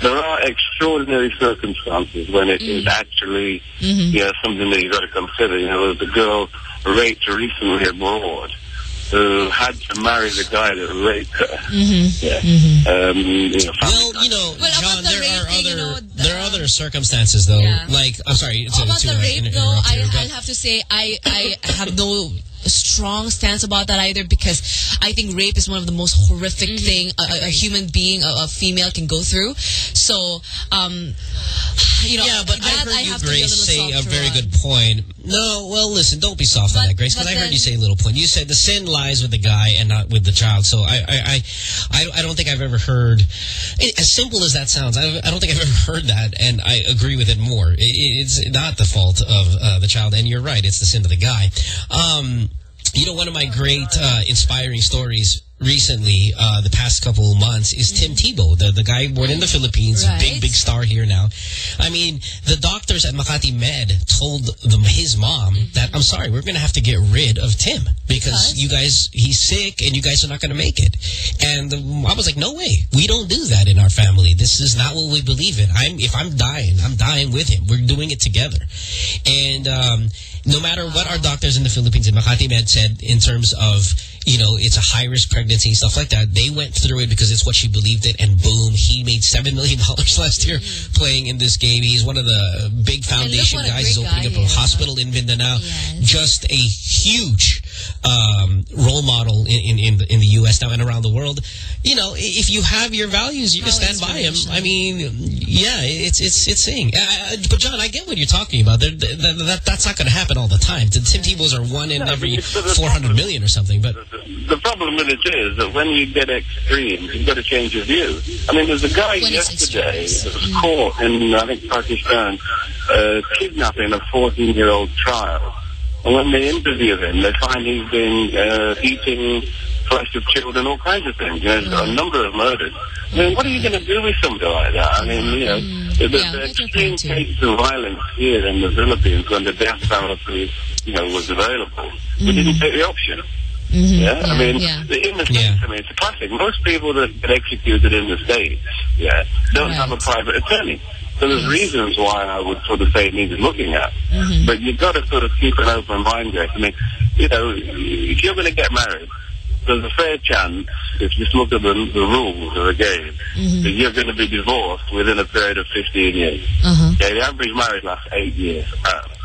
there are extraordinary circumstances when it is mm. actually, mm-hmm. you know, something that you've got to consider. You know, the girl raped recently abroad. Who had to marry the guy that raped her. Mm-hmm. Yeah. Um, you know, Well, you know, John, there are other there are other circumstances though. Yeah. Like, I'm sorry to, about to the uh, rape, inter- though, I, here, I'll have to say I, I have no strong stance about that either because I think rape is one of the most horrific Mm-hmm. thing a, a- a human being, a, a female can go through. So, um, you know, yeah, but I that heard you, have to Grace, say a very good point. No, well, listen, don't be soft on that, Grace, because I heard you say a little point. You said the sin lies with the guy and not with the child. So I, I, I, I, don't think I've ever heard, as simple as that sounds, I, I don't think I've ever heard that, and I agree with it more. It, it's not the fault of uh, the child, and you're right, it's the sin of the guy. Um, you know, one of my great uh, inspiring stories recently, uh, the past couple of months, is Tim Tebow, the, the guy born in the Philippines, Right. big, big star here now. I mean, the doctors at Makati Med told them, his mom that, I'm sorry, we're going to have to get rid of Tim because you guys, he's sick and you guys are not going to make it. And the, I was like, no way. We don't do that in our family. This is not what we believe in. I'm, if I'm dying, I'm dying with him. We're doing it together. And, um, no matter what our doctors in the Philippines in Makati Med said in terms of, you know, it's a high risk pregnancy, stuff like that, they went through it because it's what she believed in and boom, he made $7 million last year playing in this game. He's one of the big foundation guys. He's opening guy up a hospital in Mindanao. Just a huge um, role model in, in, in, the, in the U.S. now and around the world. You know, if you have your values, you can stand by him. I mean, yeah, it's it's it's saying. Uh, uh, but John, I get what you're talking about. There, that, that, that's not going to happen all the time. The Tim Tebow's are one in every 400 million or something. But The problem with it is that when you get extreme, you've got to change your view. I mean, there's a guy When yesterday that was caught in, I think, Pakistan, uh, kidnapping a 14-year-old child. And when they interview him, they find he's been uh, eating flesh of children, all kinds of things. You know, a number of murders. I mean, what are you going to do with somebody like that? I mean, you know, the, the, the extreme cases of violence here in the Philippines when the death penalty, you know, was available, we didn't take the option. Yeah, I mean, the- in the States, I mean, it's a classic. Most people that get executed in the States, yeah, don't have a private attorney. So there's reasons why I would sort of say it needs looking at. Mm-hmm. But you've got to sort of keep an open mind, Greg. I mean, you know, if you're going to get married, there's a fair chance, if you just look at the, the rules of the game, mm-hmm. that you're going to be divorced within a period of 15 years. Uh-huh. Okay, the average marriage lasts eight years. apparently.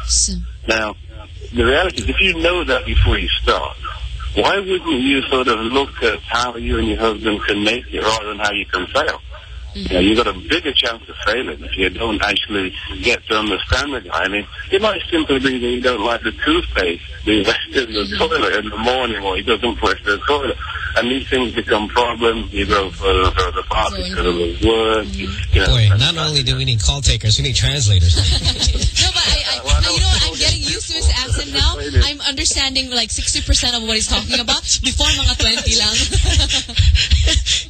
Now, the reality is, if you know that before you start, why wouldn't you sort of look at how you and your husband can make it rather than how you can fail? You know, you've got a bigger chance of failing if you don't actually get to understand the guy. I mean, it might simply be that you don't like the toothpaste being left in the toilet in the morning or he doesn't flush the toilet. And these things become problems. You go further and further apart because of the work. You, you know, boy, not only do we need call takers, we need translators. No, but I, I, now, you know what? I'm getting used to his accent now. I'm understanding like 60% of what he's talking about. Before, mga 20 lang.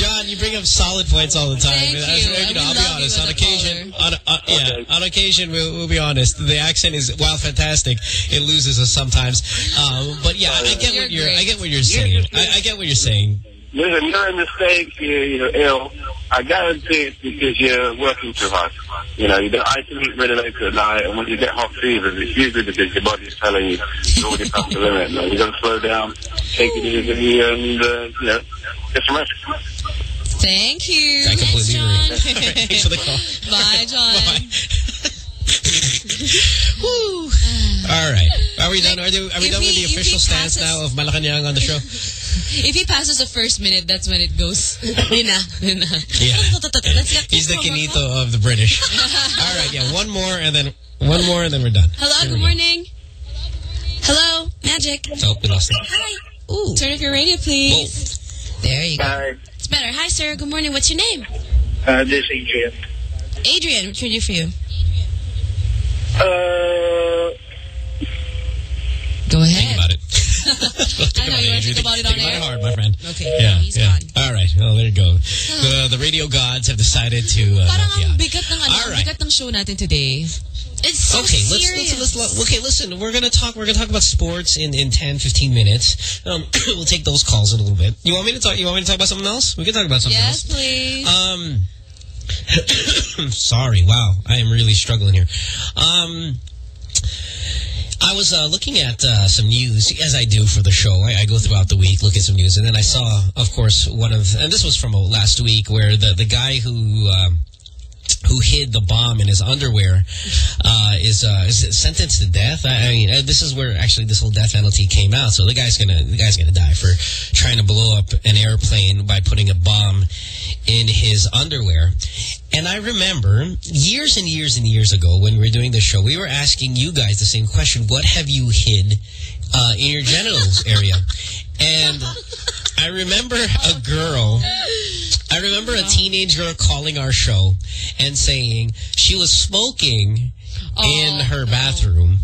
John, you bring up solid points all the time. Thank I- I- you. you know, I'm I'll be honest. On occasion, on, uh, yeah, on occasion, we'll, we'll be honest. The accent is while fantastic, it loses us sometimes. Um, but yeah, I get what you're. I get what you're saying. I, I get what you're saying. Listen, you're in the States, you're, you're ill. I guarantee it's because you're working too hard. You know, you don't, I can eat really late at night, and when you get hot fevers, it's usually because your body's telling you you're already past the limit. You got to slow down, take it easy, and, uh, you know, get some rest. Thank you. I completely Thanks, agree. John. Thanks for the call. Bye, John. Whew. Uh, All right. Are we done? Are, they, are we if done with the official he stance passes- now of Malacanang on the show? If he passes the first minute, that's when it goes. Yun na. Yeah. He's the Kinito of the British. All right, yeah. One more and then one more and then we're done. Hello, There good morning. Hello, Magic. Oh, we lost it. Hi. Ooh. Turn off your radio, please. There you go. Hi, It's better. Hi, sir. Good morning. What's your name? uh, this is Adrian. Adrian. What can we do for you? Uh, Go ahead. Think about it. I know you want to think about it on Think about it air. hard, my friend. Okay. Yeah, he's yeah. gone. All right. Well, there you go. The, the radio gods have decided to uh, Parang ang bigat ng ano, right. bigat ng show natin today. It's so okay, let's, let's let's okay. Listen, we're gonna talk. We're gonna talk about sports in in 10, 15 minutes. Um, we'll take those calls in a little bit. You want me to talk? You want me to talk about something else? We can talk about something yes, else. Yes, please. Um, sorry. Wow, I am really struggling here. Um, I was uh, looking at uh, some news, as I do for the show. I, I go throughout the week, look at some news, and then I saw, of course, one of, and this was from uh, last week, where the the guy who. Um, who hid the bomb in his underwear uh, is uh, is sentenced to death. I, I mean, uh, this is where actually this whole death penalty came out. So the guy's gonna the guy's gonna die for trying to blow up an airplane by putting a bomb in his underwear. And I remember years and years and years ago when we were doing the show, we were asking you guys the same question: What have you hid uh, in your genitals area? And I remember a girl. I remember a teenage girl calling our show and saying she was smoking in oh, her bathroom.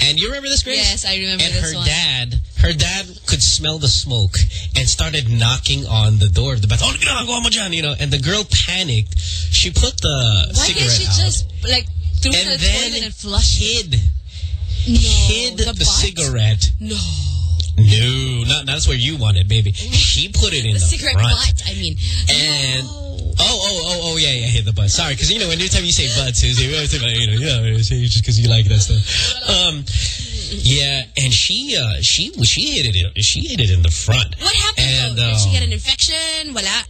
And you remember this, Grace? Yes, I remember And her one. dad, her dad could smell the smoke and started knocking on the door of the bathroom. Oh, ginagawa mo dyan, you know. And the girl panicked. She put the Why cigarette can't she out just like threw and the then toilet and flush hid, No, hid the, the cigarette. No. No, not that's where you wanted, baby. She put it in the, The cigarette front. butt, I mean. And oh oh oh oh yeah yeah hit the butt. Sorry, because you know every time you say butt, Susie, we always say you know yeah it's just because you like that stuff. Um, yeah, and she uh she she hit it in, she hit it in the front. What happened And, though? Did she um, get an infection? Wala.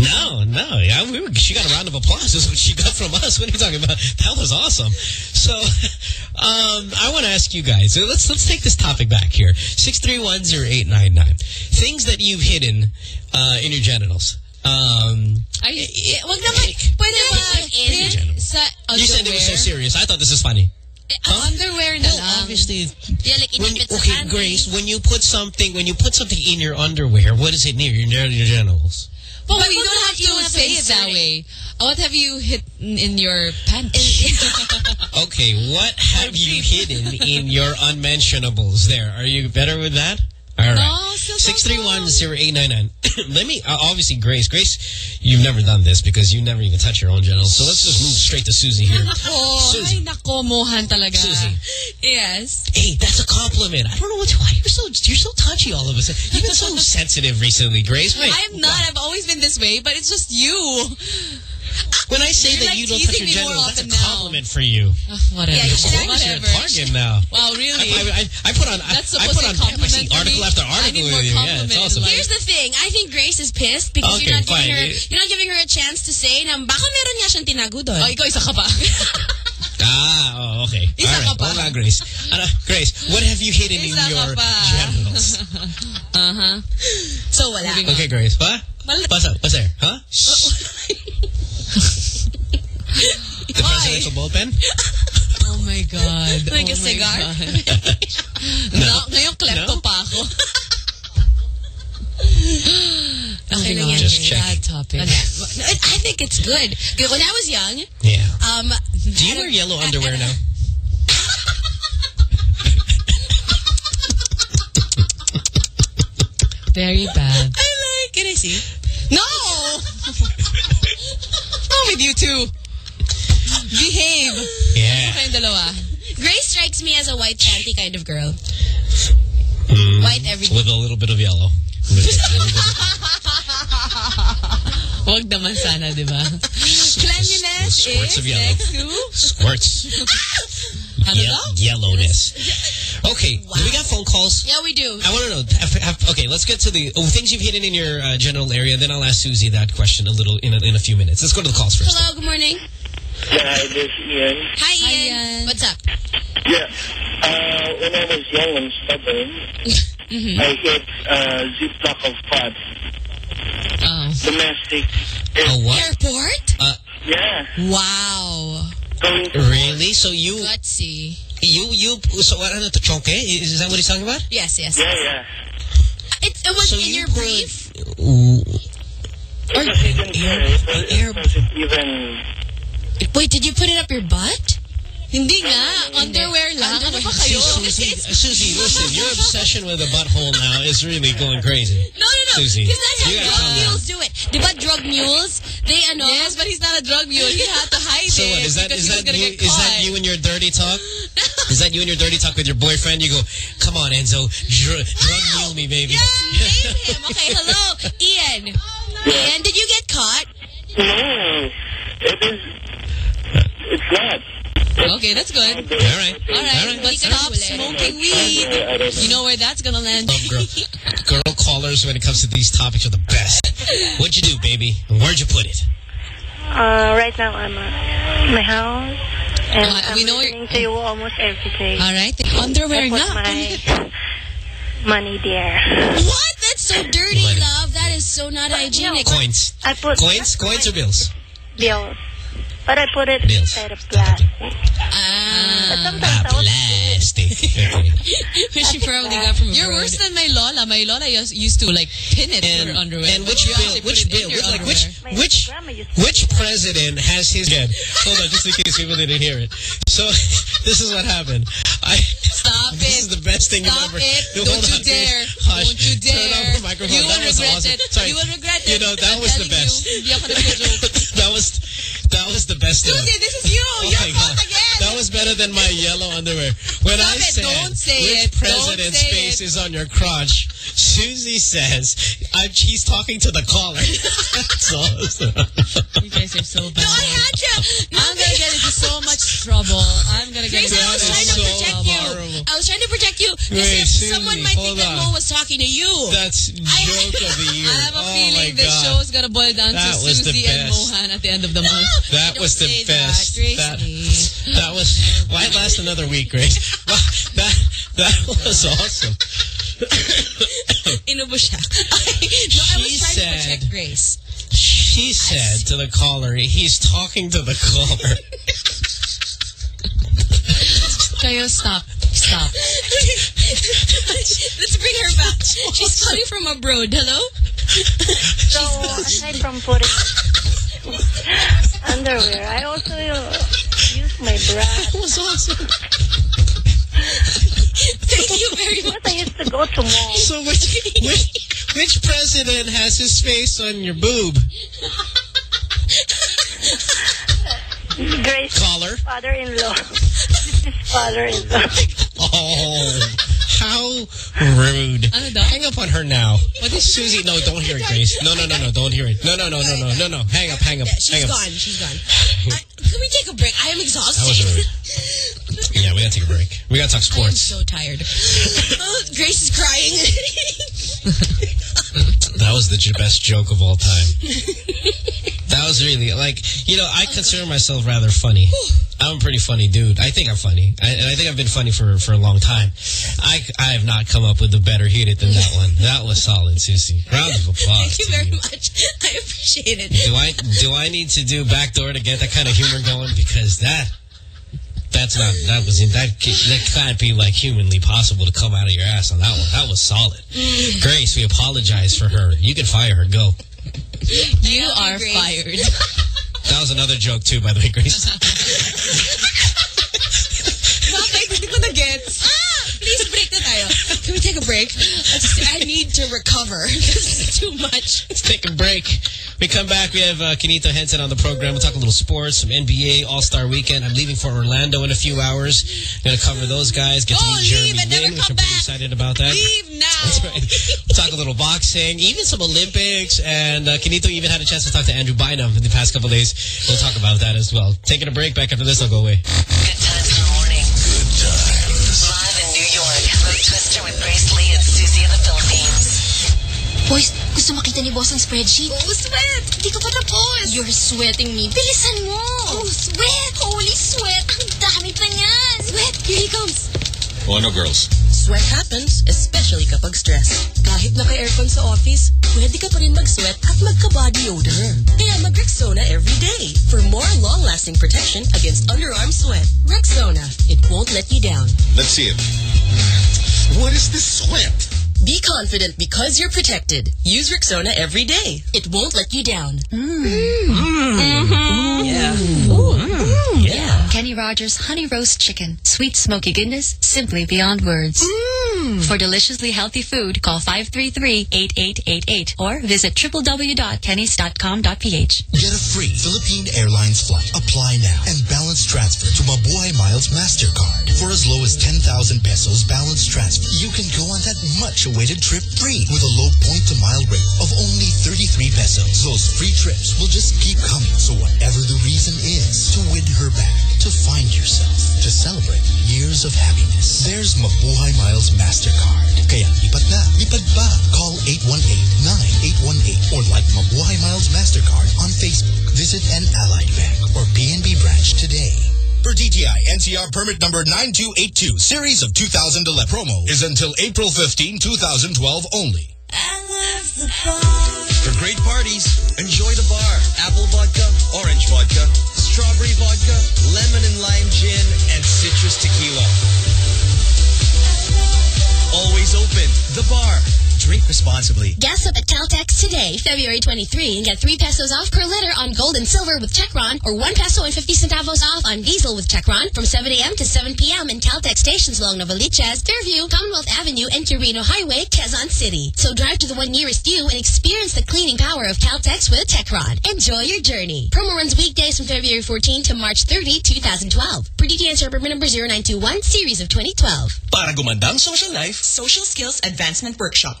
No, no. Yeah, we were, she got a round of applause. That's what she got from us. What are you talking about? That was awesome. So, um, I want to ask you guys. So let's let's take this topic back here. Six three one zero eight nine nine. Things that you've hidden uh, in your genitals. Um, Ay, Eh, Wag naman. Pwede ba in sa you said it was so serious. I thought this was funny. Underwear na Well, lang. obviously, Yeah, like when, okay. Grace, when you put something, when you put something in your underwear, what is it near your, your genitals? But, But you don't have to don't have to say it that insert way. What have you hit in in your pants? Okay, what have you hidden in your unmentionables there? Are you better with that? All right. Still Six three one zero eight nine nine. Let me uh, obviously Grace. Grace, you've never done this because you never even touch your own genitals. So let's just move straight to Susie here. Oh, Susie. ay nako, mohan talaga. Susie. Yes. Hey, that's a compliment. I don't know what's Why you're so you're so touchy all of a sudden. You've been so sensitive recently, Grace. Wait, I'm not. I've always been this way, but it's just you. When I say You're that like you don't touch your genitals, that's a often now. compliment for you. Uh, whatever. Yeah, you should Of course, you're a target now. Wow, really? I, I, I put on I, That's I supposed put to on be a I see compliment article after I article need more with you. Yeah, it's awesome. Here's the thing. I think Grace is pissed because Okay, you're not giving her you're not giving her a chance to say na baka meron niya siyang tinago doon. Oh, ikaw isa ka pa. Ah, oh, okay. Isa All ka right. pa. Hold on, Grace. Ano, Grace, what have you hidden in Isa ka your genitals? Uh-huh. So wala. Okay, Grace. What? What's up? What's there? Huh? the presidential bullpen? Oh my God. Like oh a cigar? God. no, ngayon klepto No? pa ako. Okay Moving lang on. Just check. Bad topic. I think it's good. When I was young, Yeah. um, Do you wear yellow underwear now? Very bad. I like, can I see? No! Wrong with you two? Behave. Yeah. Kayong dalawa. Grace strikes me as a white panty kind of girl. Mm, White everything. With a little bit of yellow. With a little bit of- Huwag naman sana, di ba? Cleanliness is next to... Squirts. Ye- yellowness. Okay, do we got phone calls? Yeah, we do. I want to know. have- have- okay, let's get to the oh, things you've hidden in your uh, genital area. Then I'll ask Susie that question a little in a, in a few minutes. Let's go to the calls first. Hello, good morning. Yeah, this is Ian. Hi, Ian. Hi, Ian. What's up? Yeah. Uh, when I was young and stubborn, Mm-hmm. I hit a ziplock of pot. Oh. Domestic. Oh, what? Airport? Uh, Yeah. Wow. Going really? So you, Gutsy. You, you, so what, ano to, chonke? Is, is that what he's talking about? Yes, yes. Yeah, yeah. It, it was So in you your put- brief. It was even there. It was, air- it was even... Wait, did you put it up your butt? Hindi nga. Underwear lang. Ano ba kayo? Susie, Susie, listen, your obsession with a butthole now is really going crazy. No, no, no. Susie, Because that's you how drug mules do it. Diba drug mules? They ano? Yes, but he's not a drug mule. He had to hide So it what, is that, because is that gonna you, get is that you and your dirty talk? Is that you and your dirty talk with your boyfriend? You go, come on, Enzo, dr drug mule me, baby. Name him. Okay, hello, Ian. Oh, Ian, did you get caught? No. It is... It's not. Okay, that's good. All right. All right, but stop smoking weed. You know where that's gonna land. Love girl, girl callers when it comes to these topics are the best. What'd you do, baby? Where'd you put it? Uh, right now I'm at my house. And Uh, I'm we know listening to you almost every day. All right, underwear I put nga. my money there. What? That's so dirty, Money. love. That is so not hygienic. Coins. I put Coins? Coins or bills? bills. But I put it Bills. inside of plastic. Ah. But sometimes Plastic. Which she probably got from You're worse than my lola. My lola used, used to like pin it And, for underwear. and which bill? Which put it bill? Which, like which which which president has his again? Hold on, just in case people didn't hear it. So this is what happened. I Stop this it. is the best thing Stop you've ever. it. Don't hold you on. dare. Hush. Don't you Turn dare. off the microphone. You that will was regret awesome. it. Sorry. You will regret it. You know that I'm was the best. You. Hindi ako nagjo-joke. that was that was the best. one. Susie, this is you. Oh Your my fault God. again. That was better than my yellow underwear. When Stop I it. said Don't say which it. Don't president's say face it. is on your crotch, Susie says I, he's talking to the caller. That's awesome. You guys are so bad. No, I had you. I'm gonna get into so much trouble. I'm gonna get into I was That trying is to so much you. Protect you. Wait, someone might think hold that. Mo was talking to you. That's joke of the year. I have a oh feeling this show is gonna boil down That to was the Susie and. Mohan at the end of the month. That was the best. That, Grace That, that was. Why last another week, Grace? That that was awesome. Inubo siya. no, I was She trying said- to protect Grace. She said to the caller, he's talking to the caller. Kayo, stop. Stop. Let's bring her back. She's calling from abroad. Hello? So aside from putting underwear, I also use my bra. That was awesome. Thank you very much. Because I used to go to mall. So which, which, which president has his face on your boob? Grace, Caller? father-in-law. this is father-in-law. Oh, how rude. Ano daw? Hang up on her now. Oh, what is Susie, no, don't hear it, Grace. No, no, no, no, don't hear it. No, no, no, no, no, no, no. Hang up, hang up, she's hang up. gone. She's gone. I, can we take a break? I am exhausted. That was rude. Yeah, we gotta take a break. We gotta talk sports. I am so tired. Oh, Grace is crying. That was the best joke of all time. That was really, like, you know, I consider uh-huh. myself rather funny. I'm a pretty funny dude. I think I'm funny. I, and I think I've been funny for, for a long time. I, I have not come up with a better hit it than that one. That was solid, Susie. Round of applause. Thank you very you. much. I appreciate it. Do I do I need to do backdoor to get that kind of humor going? Because that that's not that was that that can't be like humanly possible to come out of your ass on that one. That was solid. Mm. Grace, we apologize for her. You can fire her. Go. You you, are Grace. fired. That was another joke too, by the way, Grace. Can we take a break? I, need to recover. This is too much. Let's take a break. We come back. We have uh, Quinito Henson on the program. We'll talk a little sports, some NBA All-Star Weekend. I'm leaving for Orlando in a few hours. I'm going to cover those guys. Get to Don't meet Jeremy leave and never Lin, which come I'm pretty back. excited about that. Leave now. That's right. We'll talk a little boxing, even some Olympics, and uh, Kenito even had a chance to talk to Andrew Bynum in the past couple of days. We'll talk about that as well. Taking a break. Back after this, I'll go away. Boys, gusto makita ni boss ang spreadsheet? Oh, sweat! Hindi ka pa tapos! You're sweating me. Bilisan mo! Oh, sweat! Holy sweat! Ang dami pa niyan! Sweat! Here he comes! Oh no, girls. Sweat happens, especially kapag stress. Kahit naka-aircon sa office, pwede ka pa rin mag-sweat at magka-body odor. Kaya mag-Rexona every day for more long-lasting protection against underarm sweat. Rexona, it won't let you down. Let's see it. What is this sweat? Be confident because you're protected. Use Rexona every day. It won't let you down. Mm. Mm. Mm. Mm-hmm. Yeah. Yeah. Kenny Rogers Honey Roast Chicken. Sweet smoky goodness, simply beyond words. Mmm. For deliciously healthy food, call 533-8888 or visit www.kennys.com.ph. Get a free Philippine Airlines flight. Apply now and balance transfer to Mabuhay Miles MasterCard. For as low as 10,000 pesos balance transfer, you can go on that much-awaited trip free with a low point-to-mile rate of only 33 pesos. Those free trips will just keep coming. So whatever the reason is, to win her back, to find yourself, to celebrate years of happiness, there's Mabuhay Miles MasterCard. Kaya lipat na, lipat pa. Call 818-9818 or like Mabuhay Miles MasterCard on Facebook. Visit an Allied Bank or PNB branch today. Per DTI NCR permit number 9282, series of 2011. Promo is until April 15, 2012 only. For great parties, enjoy the bar. Apple vodka, orange vodka, strawberry vodka, lemon and lime gin, and citrus tequila. Always open. The bar. Drink responsibly. Gas up at Caltex today, February 23, and get 3 pesos off per liter on gold and silver with Techron or 1 peso and 50 centavos off on diesel with Techron from 7 a.m. to 7 p.m. in Caltex stations along Novaliches, Fairview, Commonwealth Avenue, and Quirino Highway, Quezon City. So drive to the one nearest you and experience the cleaning power of Caltex with Techron. Enjoy your journey. Promo runs weekdays from February 14 to March 30, 2012. Per DTN Server number 0921, series of 2012. Para gumandang social life, Social Skills Advancement Workshop.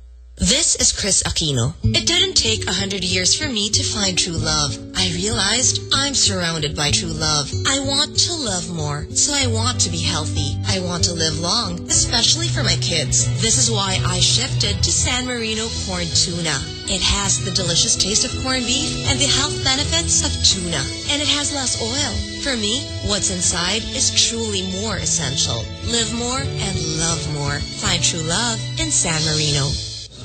This is Kris Aquino. It didn't take a hundred years for me to find true love. I realized I'm surrounded by true love. I want to love more, so I want to be healthy. I want to live long, especially for my kids. This is why I shifted to San Marino corn tuna. It has the delicious taste of corned beef and the health benefits of tuna. And it has less oil. For me, what's inside is truly more essential. Live more and love more. Find true love in San Marino.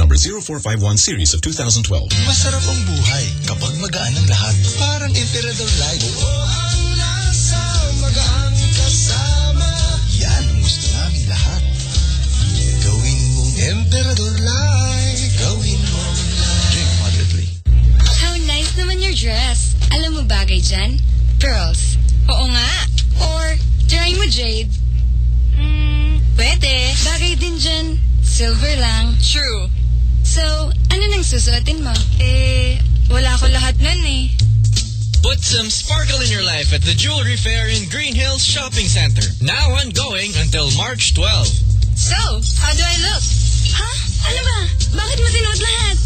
number 0451 series of 2012. Masarap ang buhay kapag magaan ang lahat. Parang Emperador Light. ang lasa, magaan kasama. Yan ang gusto namin lahat. Gawin mong Emperador Light. Gawin mong light. Drink moderately. How nice naman your dress. Alam mo bagay dyan? Pearls. Oo nga. Or, try mo jade. Hmm, pwede. Bagay din dyan. Silver lang. True. So, ano nang susuotin mo? Eh, wala ko lahat nun eh. Put some sparkle in your life at the Jewelry Fair in Green Hills Shopping Center. Now ongoing until March 12. So, how do I look? Ha? Ano ba? Bakit mo tinuot lahat?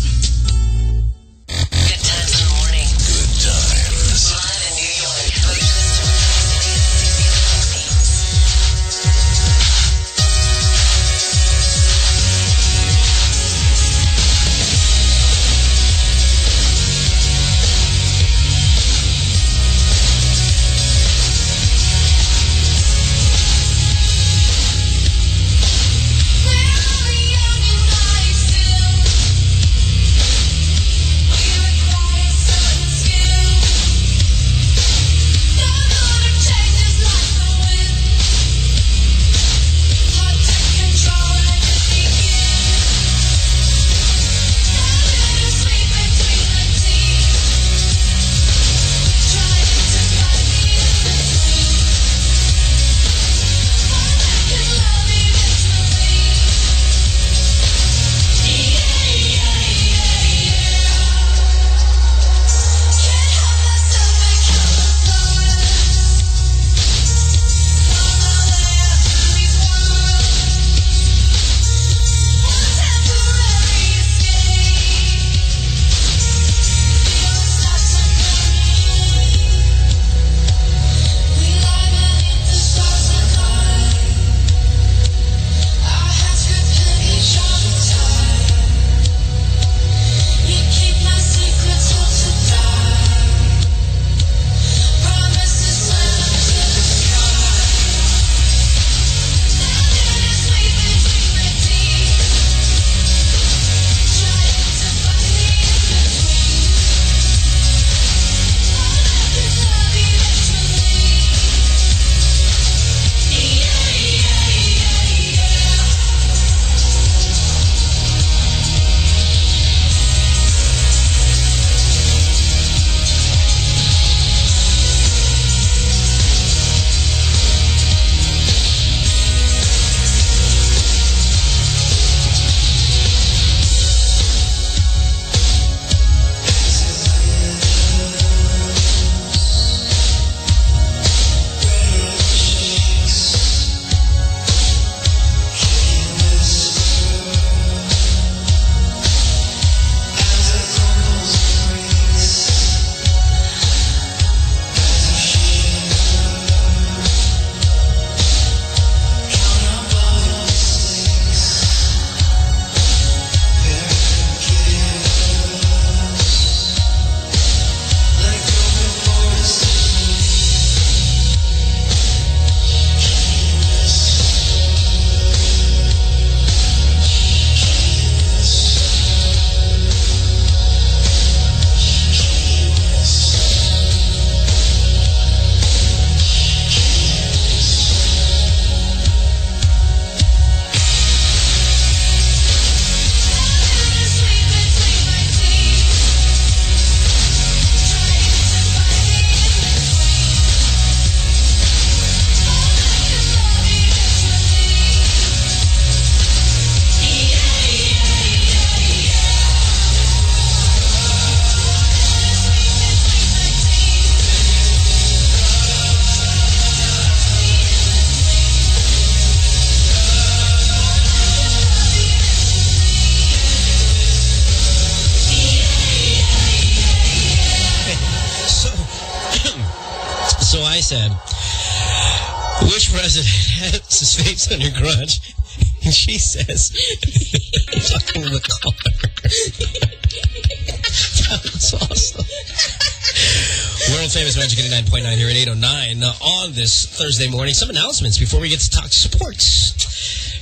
Thursday morning. Some announcements before we get to talk sports.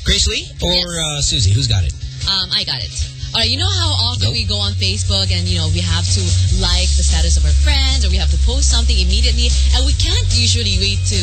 Grace Lee or uh, Susie? Who's got it? Um, I got it. All right, you know how often we go on Facebook and, you know, we have to like the status of our friends or we have to post something immediately and we can't usually wait to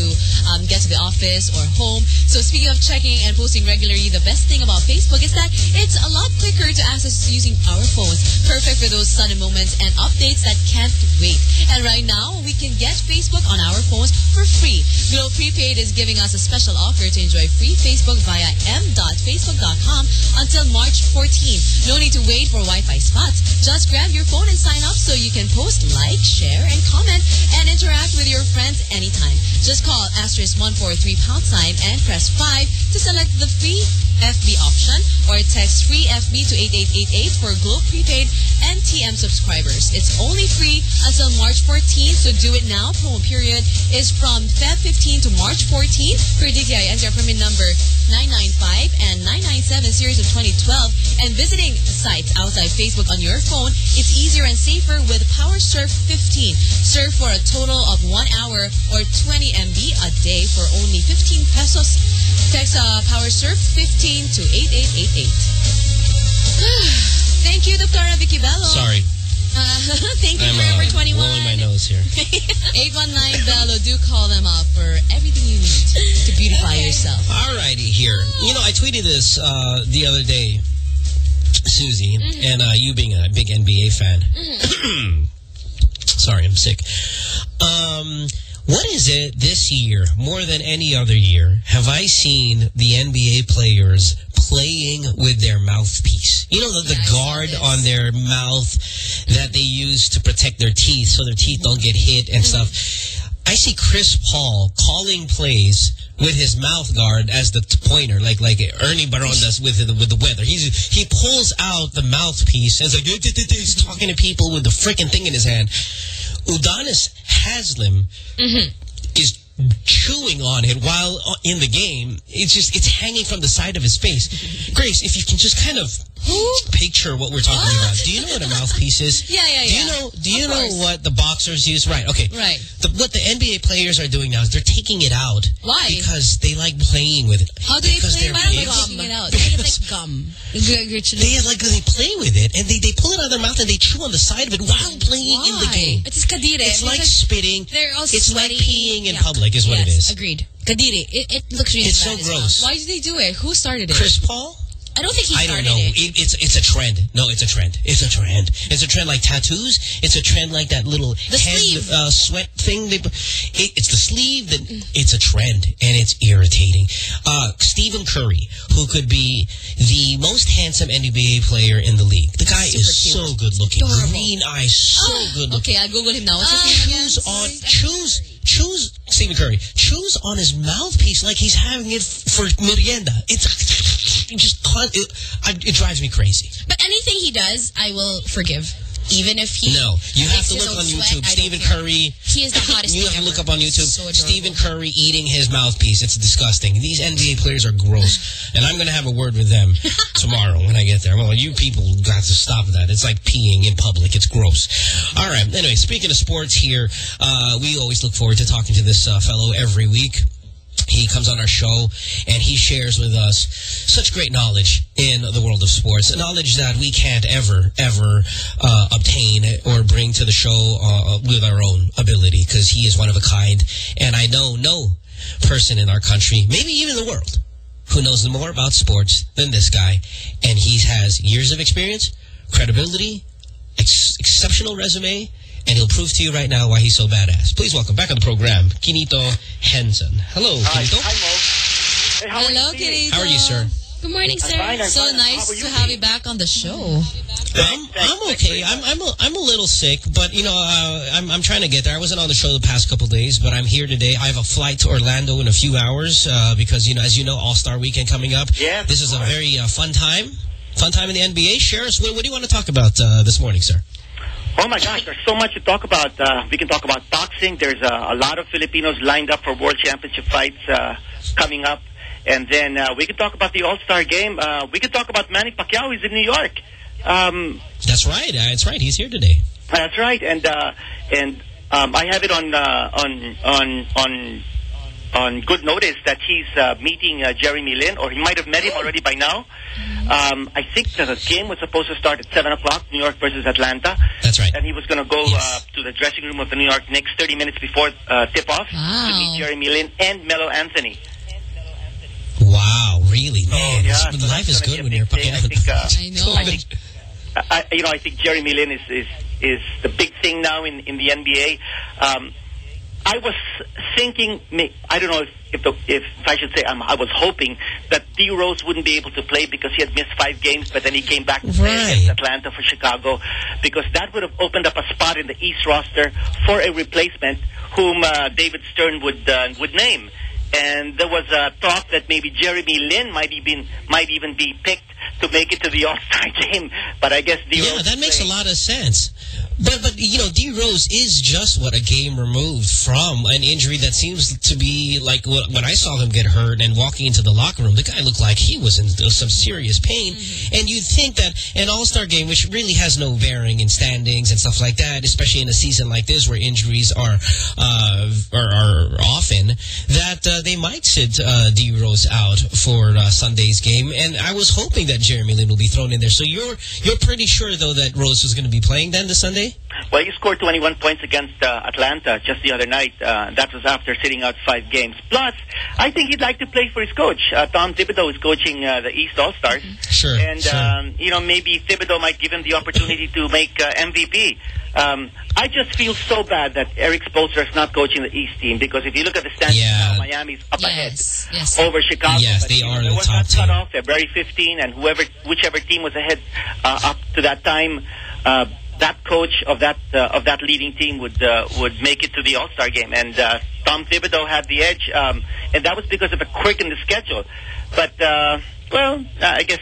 um, get to the office or home. So speaking of checking and posting regularly, the best thing about Facebook is that it's a lot quicker to access using our phones. Perfect for those sudden moments and updates that can't wait. And right now, we can get Facebook on our phones for free. Globe Prepaid is giving us a special offer to enjoy free Facebook via m.facebook.com until March 14. No need to wait for Wi-Fi spots. Just grab your phone and sign up so you can post, like, share, and comment and interact with your friends anytime. Just call asterisk 143 pound sign and press 5 to select the free FB option or text free FB to 8888 for Globe Prepaid and TM subscribers. It's only free until March 14th, so do it now. Promo period is from Feb 15 to March 14th for DTI NCR permit number 995 and 997 series of 2012 and visiting sites outside Facebook on your phone, it's easier and safer with PowerSurf 15. Surf for a total of one hour or 20 MB a day for only 15 pesos. Text uh, PowerSurf 15 to 8888. Thank you, Dr. Vicki Belo. Sorry. Uh, thank you, I'm Forever uh, 21. blowing my nose here. 819 Belo, do call them up for everything you need to beautify yourself. All righty here. You know, I tweeted this uh, the other day, Susie, and uh, you being a big NBA fan. Sorry, I'm sick. Um, what is it this year, more than any other year, have I seen the NBA players playing with their mouthpiece? You know, the, the guard on their mouth that they use to protect their teeth so their teeth don't get hit and stuff. I see Chris Paul calling plays with his mouth guard as the pointer, like like Ernie Baron does with the, with the weather. He's he pulls out the mouthpiece and is like he's talking to people with the freaking thing in his hand. Udonis Haslem mm-hmm. is chewing on it while uh, in the game. It's just it's hanging from the side of his face. Grace, if you can just kind of picture what we're talking about. Do you know what a mouthpiece is? Yeah, yeah, Do you know? Do you know what the boxers use? Right. Okay. Right. The, what the NBA players are doing now is they're taking it out. Why? Because they like playing with it. How do they because play with gum? It out. They like gum. They like they play with it and they, they pull it out of their mouth and they chew on the side of it while playing in the game. It is kadire. It's like spitting. They're all It's like sweaty. peeing in Yeah. public is what it Yes, is. agreed. Kadiri. It, it looks really It's so as well. gross. Why did they do it? Who started it? Chris Paul? I don't think he started I don't know. it. It, it's it's a trend. No, it's a trend. It's a trend. It's a trend like tattoos. It's a trend like that little The head. Uh, sweat thing. They, it, it's the sleeve that it's a trend and it's irritating. Uh, Stephen Curry, who could be the most handsome NBA player in the league. The guy is so good looking. Adorable. Green eyes, so good looking. Okay, I'll Google him now. What's his name? Choose on choose choose Stephen Curry. Choose on his mouthpiece like he's having it for merienda. It's it just it, I, it drives me crazy. But anything he does, I will forgive. Even if he No, you have to look on YouTube. Don't Stephen. Curry. He is the hottest You have to look up on YouTube. So. Stephen Curry eating his mouthpiece. It's disgusting. These NBA players are gross, and I'm going to have a word with them tomorrow when I get there. Well, you people got to stop that. It's like peeing in public. It's gross. All right. Anyway, speaking of sports here, uh, we always look forward to talking to this uh, fellow every week. He comes on our show and he shares with us such great knowledge in the world of sports, knowledge that we can't ever, ever uh, obtain or bring to the show uh, with our own ability because he is one of a kind. And I know no person in our country, maybe even the world, who knows more about sports than this guy. And he has years of experience, credibility, ex exceptional resume, and he'll prove to you right now why he's so badass. Please welcome back on the program, Quinito Henson. Hello, Kinito. Hi, Mo. Hey, how Hello, Kitty. How are you, sir? Good morning, sir. fine, I'm so fine. How nice you, to have you back on the show. I'm, I'm okay. I'm I'm a, I'm a little sick, but you know uh, I'm I'm trying to get there. I wasn't on the show the past couple days, but I'm here today. I have a flight to Orlando in a few hours uh, because you know, as you know, All Star Weekend coming up. Yeah, this is a very uh, fun time. Fun time in the NBA. Share us. What, what do you want to talk about uh, this morning, sir? Oh my gosh, there's so much to talk about. Uh, we can talk about boxing. There's uh, a lot of Filipinos lined up for world championship fights uh, coming up. And then uh, we can talk about the All-Star game. Uh, we can talk about Manny Pacquiao. He's in New York. Um, That's right. Uh, that's right. He's here today. that's right. And uh, and um, I have it on uh, on on on on good notice that he's uh, meeting uh, Jeremy Lin, or he might have met him already by now. Um, I think the game was supposed to start at 7 o'clock, New York versus Atlanta. That's right. And he was going to go uh, to the dressing room of the New York Knicks 30 minutes before uh, tip-off to meet Jeremy Lin and Melo Anthony. Wow, really? Man, yeah, this- so life is good when you're big. I think, uh, I know. I think, I, you know, I think Jeremy Lin is is is the big thing now in in the NBA. Um, I was thinking, I don't know if if, the, if I should say, um, I was hoping that D Rose wouldn't be able to play because he had missed five games, but then he came back to play Right. against Atlanta for Chicago, because that would have opened up a spot in the East roster for a replacement whom uh, David Stern would uh, would name. And there was a talk that maybe Jeremy Lin might even might even be picked to make it to the All Star game, but I guess D Yeah, Rose that makes a lot of sense. But, but you know, D. Rose is just what a game removed from an injury that seems to be like what, when I saw him get hurt and walking into the locker room, the guy looked like he was in some serious pain. And you'd think that an All-Star game, which really has no bearing in standings and stuff like that, especially in a season like this where injuries are uh, are, are often, that uh, they might sit uh, D. Rose out for uh, Sunday's game. And I was hoping that Jeremy Lin will be thrown in there. So you're you're pretty sure though that Rose was going to be playing then this Sunday? Well, he scored 21 points against uh, Atlanta just the other night. Uh, that was after sitting out five games. Plus, I think he'd like to play for his coach. Uh, Tom Thibodeau is coaching uh, the East All-Stars. Sure, And, sure. um, you know, maybe Thibodeau might give him the opportunity to make uh, MVP. Um, I just feel so bad that Erik Spoelstra is not coaching the East team because if you look at the standings now, Miami's up ahead over Chicago. Yes, they are the top that cut off. February 15, and whoever, whichever team was ahead uh, up to that time, uh, that coach of that uh, of that leading team would uh, would make it to the All Star game, and uh, Tom Thibodeau had the edge, um, and that was because of a quirk in the schedule. But uh, well, I guess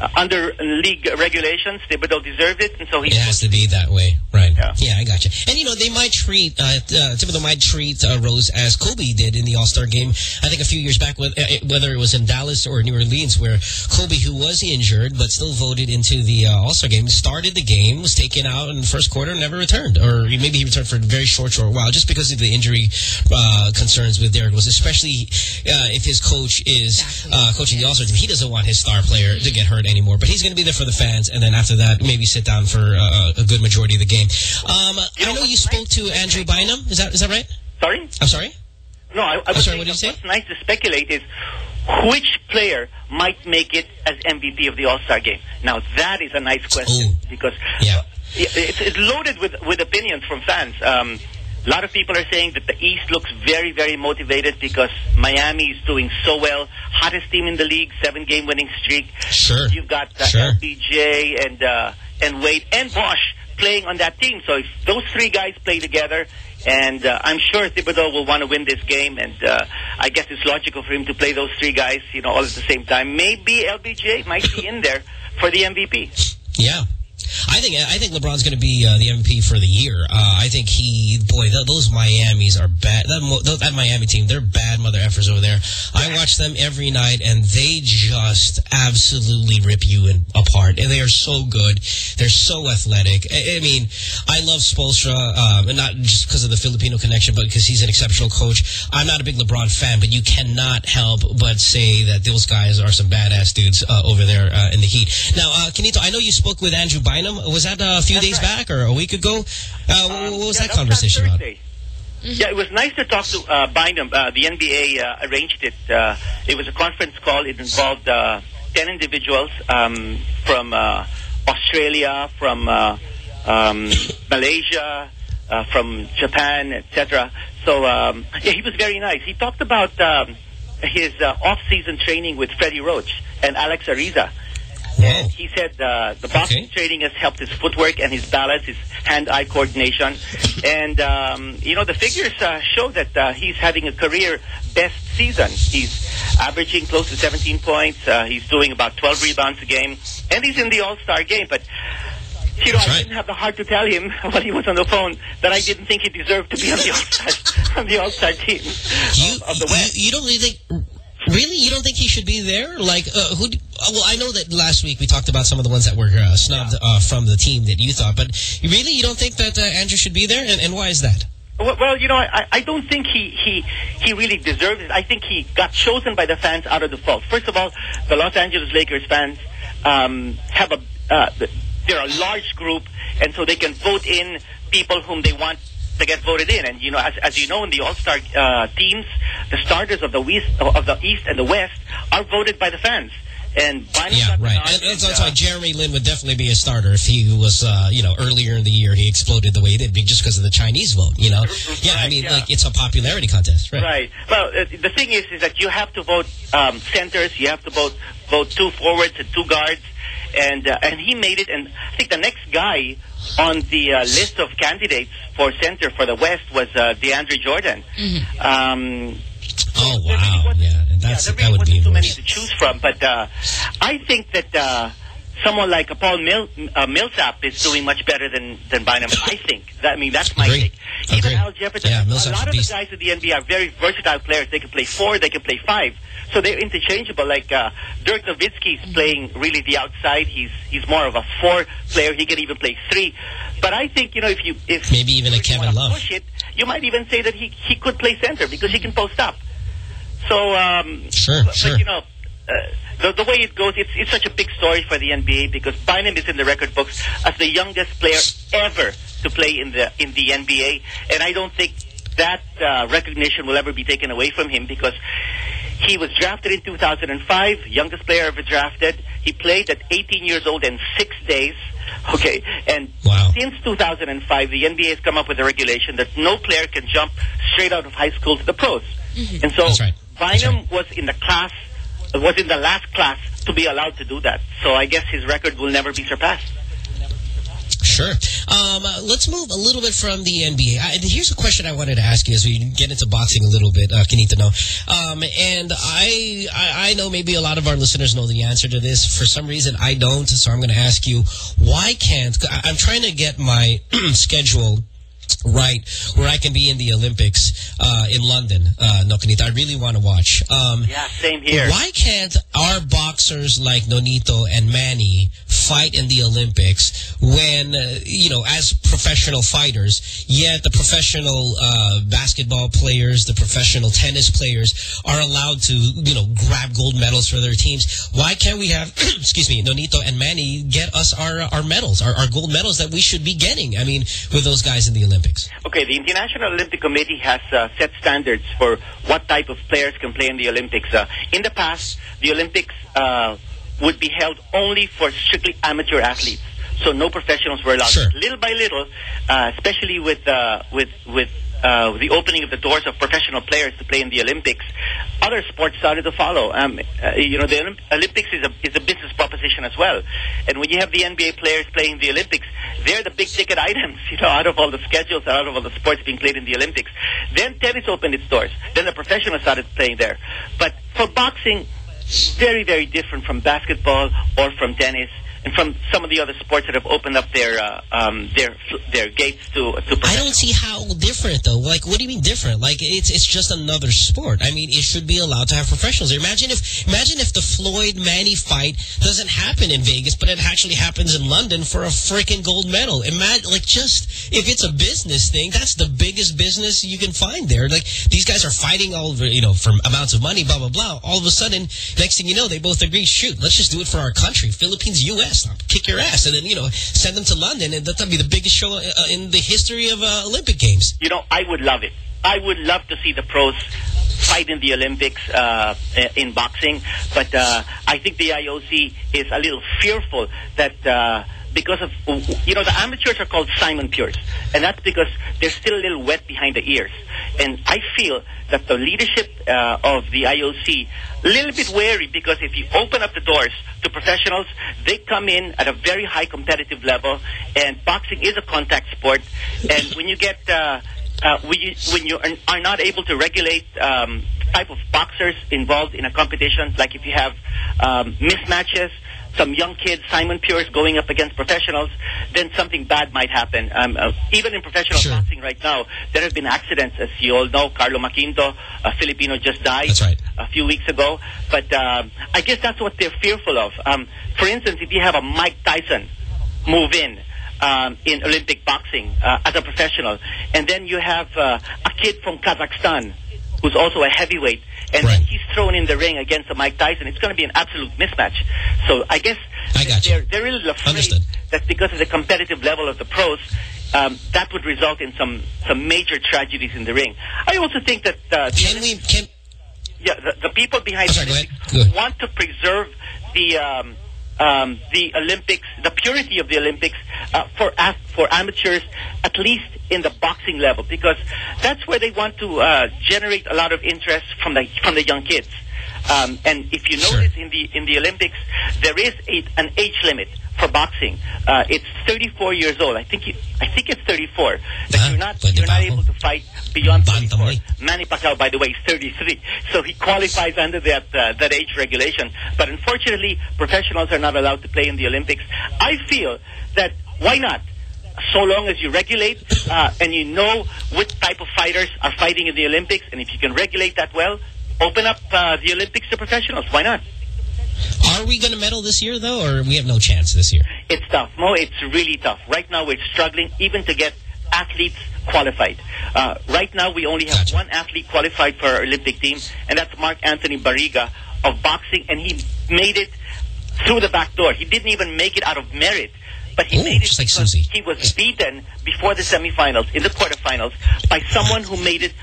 uh, under league regulations, Thibodeau deserved it, and so he It has to be that way, right? Yeah, yeah I got you. And you know, they might treat uh, uh, Thibodeau might treat uh, Rose as Kobe did in the All Star game. I think a few years back, uh, whether it was in Dallas or New Orleans, where Kobe, who was injured but still voted into the uh, All Star game, started the game, was taken out in the first quarter, and never returned, or maybe he returned for a very short, short while, just because of the injury uh, concerns with Derrick Rose, especially uh, if his coach is uh, coaching the All Star team. He doesn't want his star player to get hurt anymore, but he's going to be there for the fans, and then after that, maybe sit down for uh, a good majority of the game. Um, I know you spoke to Andrew Bynum. Is that is that right? Sorry? I'm sorry. No, I, I I'm was sorry, what did you say? What's nice to speculate is which player might make it as MVP of the All Star game. Now that is a nice question because yeah. it's, it's loaded with with opinions from fans. Um, a lot of people are saying that the East looks very, very motivated because Miami is doing so well. Hottest team in the league, seven-game winning streak. Sure. You've got uh, Sure. LBJ and uh, and Wade and Bosh playing on that team. So if those three guys play together, and uh, I'm sure Thibodeau will want to win this game, and uh, I guess it's logical for him to play those three guys, you know, all at the same time. Maybe LBJ might be in there for the MVP. Yeah. I think I think LeBron's going to be uh, the MVP for the year. Uh, I think he, boy, th those Miami's are bad. That, that Miami team, they're bad mother effers over there. I watch them every night, and they just absolutely rip you in, apart. And they are so good. They're so athletic. I, I mean, I love Spoelstra, um, and not just because of the Filipino connection, but because he's an exceptional coach. I'm not a big LeBron fan, but you cannot help but say that those guys are some badass dudes uh, over there uh, in the Heat. Now, uh, Quinito, I know you spoke with Andrew Was that a few days back or a week ago? Uh, what what was yeah, that that was on conversation about? Yeah, it was nice to talk to uh, Bynum. Uh, the NBA uh, arranged it. Uh, it was a conference call. It involved uh, 10 individuals um, from uh, Australia, from uh, um, Malaysia, uh, from Japan, etc. So, um, yeah, he was very nice. He talked about um, his uh, off-season training with Freddie Roach and Alex Ariza. And he said uh, the boxing training has helped his footwork and his balance, his hand-eye coordination. And, um, you know, the figures uh, show that uh, he's having a career best season. He's averaging close to 17 points. Uh, he's doing about 12 rebounds a game. And he's in the All-Star game. But You know, I didn't have the heart to tell him when he was on the phone that I didn't think he deserved to be on the All-Star on the All-Star team You, of, of the West. you, you don't really think, really? You don't think he should be there? Like, uh, who? uh, well, I know that last week we talked about some of the ones that were uh, snubbed uh, from the team that you thought, but really, you don't think that uh, Andrew should be there? And, and why is that? Well, well, you know, I, I don't think he, he, he really deserves it. I think he got chosen by the fans out of default. First of all, the Los Angeles Lakers fans um, have a uh, they're a large group, and so they can vote in people whom they want to get voted in. And you know, as, as you know, in the All Star uh, teams, the starters of the West of the East and the West are voted by the fans. And Yeah, right. And that's, that's uh, why Jeremy Lin would definitely be a starter if he was, uh, you know, earlier in the year he exploded the way he did, be- just because of the Chinese vote, you know? Yeah, I mean, like, it's a popularity contest, right? Right. Well, uh, the thing is, is that you have to vote um, centers. You have to vote vote two forwards and two guards, and uh, and he made it. And I think the next guy on the uh, list of candidates for center for the West was uh, DeAndre Jordan. Um, Oh, wow. Yeah, that's, that would be too many to choose from, but uh, I think that uh, someone like a Paul Mil- uh, Millsap is doing much better than than Bynum. I think. That, I mean, that's my Agree. take. Even Agree. Al Jefferson. Yeah, a lot of the guys in the NBA are very versatile players. They can play four, they can play five, so they're interchangeable. Like uh, Dirk Nowitzki is playing really the outside. He's he's more of a four player. He can even play three. But I think you know if you if Maybe even a Kevin Love. push it, you might even say that he he could play center because he can post up. So um, Sure, but, sure. But, you know, the, the way it goes, it's, it's such a big story for the NBA because Bynum is in the record books as the youngest player ever to play in the in the NBA, and I don't think that uh, recognition will ever be taken away from him because he was drafted in 2005, youngest player ever drafted. He played at 18 years old and six days. Okay, and since 2005, the NBA has come up with a regulation that no player can jump straight out of high school to the pros. And so Bynum was in the class, was in the last class to be allowed to do that. So I guess his record will never be surpassed. Sure. Um, uh, let's move a little bit from the NBA. I, here's a question I wanted to ask you as we get into boxing a little bit, uh, Quinito. Know. Um, and I, I, I know maybe a lot of our listeners know the answer to this. For some reason, I don't. So I'm going to ask you, why can't... I'm trying to get my schedule right where I can be in the Olympics uh, in London. Uh, no, Quinito, I really want to watch. Um, Yeah, same here. why can't our boxers like Nonito and Manny fight in the Olympics when, uh, you know, as professional fighters, yet the professional uh, basketball players, the professional tennis players are allowed to, you know, grab gold medals for their teams? Why can't we have, excuse me, Nonito and Manny get us our, our medals, our, our gold medals that we should be getting? I mean, with those guys in the Olympics. Okay, the International Olympic Committee has uh, set standards for what type of players can play in the Olympics. Uh, in the past, the Olympics uh, would be held only for strictly amateur athletes. So no professionals were allowed. Little by little, uh, especially with uh, with with uh, the opening of the doors of professional players to play in the Olympics, other sports started to follow. Um, uh, you know, the Olymp- Olympics is a is a business proposition as well. And when you have the NBA players playing the Olympics, they're the big ticket items. You know, out of all the schedules, out of all the sports being played in the Olympics. Then tennis opened its doors. Then the professionals started playing there. But for boxing, very very different from basketball or from tennis. And from some of the other sports that have opened up their uh, um, their their gates to to I don't see how different though. Like, what do you mean different? Like, it's it's just another sport. I mean, it should be allowed to have professionals. Imagine if imagine if the Floyd Manny fight doesn't happen in Vegas, but it actually happens in London for a freaking gold medal. Imagine, like, just if it's a business thing, that's the biggest business you can find there. Like, these guys are fighting all over, you know, for amounts of money, blah blah blah. All of a sudden, next thing you know, they both agree, shoot, let's just do it for our country, Philippines, U.S. Kick your ass, and then you know, send them to London, and that'll be the biggest show uh, in the history of uh, Olympic Games. You know, I would love it. I would love to see the pros fight in the Olympics uh, in boxing, but uh, I think the IOC is a little fearful that uh, because of, you know, the amateurs are called Simon Pures, and that's because they're still a little wet behind the ears. And I feel that the leadership uh, of the IOC a little bit wary because if you open up the doors to professionals, they come in at a very high competitive level, and boxing is a contact sport. And when you get uh, uh, when you, when you are, not able to regulate um, type of boxers involved in a competition, like if you have um, mismatches, some young kids, Simon Pures going up against professionals, then something bad might happen. Um, uh, even in professional boxing right now, there have been accidents, as you all know. Karlo Maquinto, a Filipino, just died a few weeks ago. But um, I guess that's what they're fearful of. Um, for instance, if you have a Mike Tyson move in, um, in Olympic boxing uh, as a professional. And then you have uh, a kid from Kazakhstan who's also a heavyweight. And then he's thrown in the ring against a Mike Tyson. It's going to be an absolute mismatch. So I guess I got they're, they're really afraid that because of the competitive level of the pros, um, that would result in some, some major tragedies in the ring. I also think that... Uh, can we... Can yeah, the, the people behind the Olympics want to preserve the... Um, um, the Olympics, the purity of the Olympics uh, for for amateurs, at least in the boxing level, because that's where they want to uh, generate a lot of interest from the from the young kids. Um, and if you notice in the in the Olympics, there is a, an age limit for boxing. Uh, it's 34 years old. I think you, I think it's 34. But you're not you're not able to fight beyond 34. Manny Pacquiao, by the way, is 33, so he qualifies under that uh, that age regulation. But unfortunately, professionals are not allowed to play in the Olympics. I feel that why not? So long as you regulate uh, and you know what type of fighters are fighting in the Olympics, and if you can regulate that well, open up uh, the Olympics to professionals. Why not? Are we going to medal this year, though, or we have no chance this year? It's tough. Mo, it's really tough. Right now, we're struggling even to get athletes qualified. Uh, right now, we only have one athlete qualified for our Olympic team, and that's Mark Anthony Barriga of boxing, and he made it through the back door. He didn't even make it out of merit. But he Ooh, made it just like Susie. he was beaten before the semifinals, in the quarterfinals, by someone who made it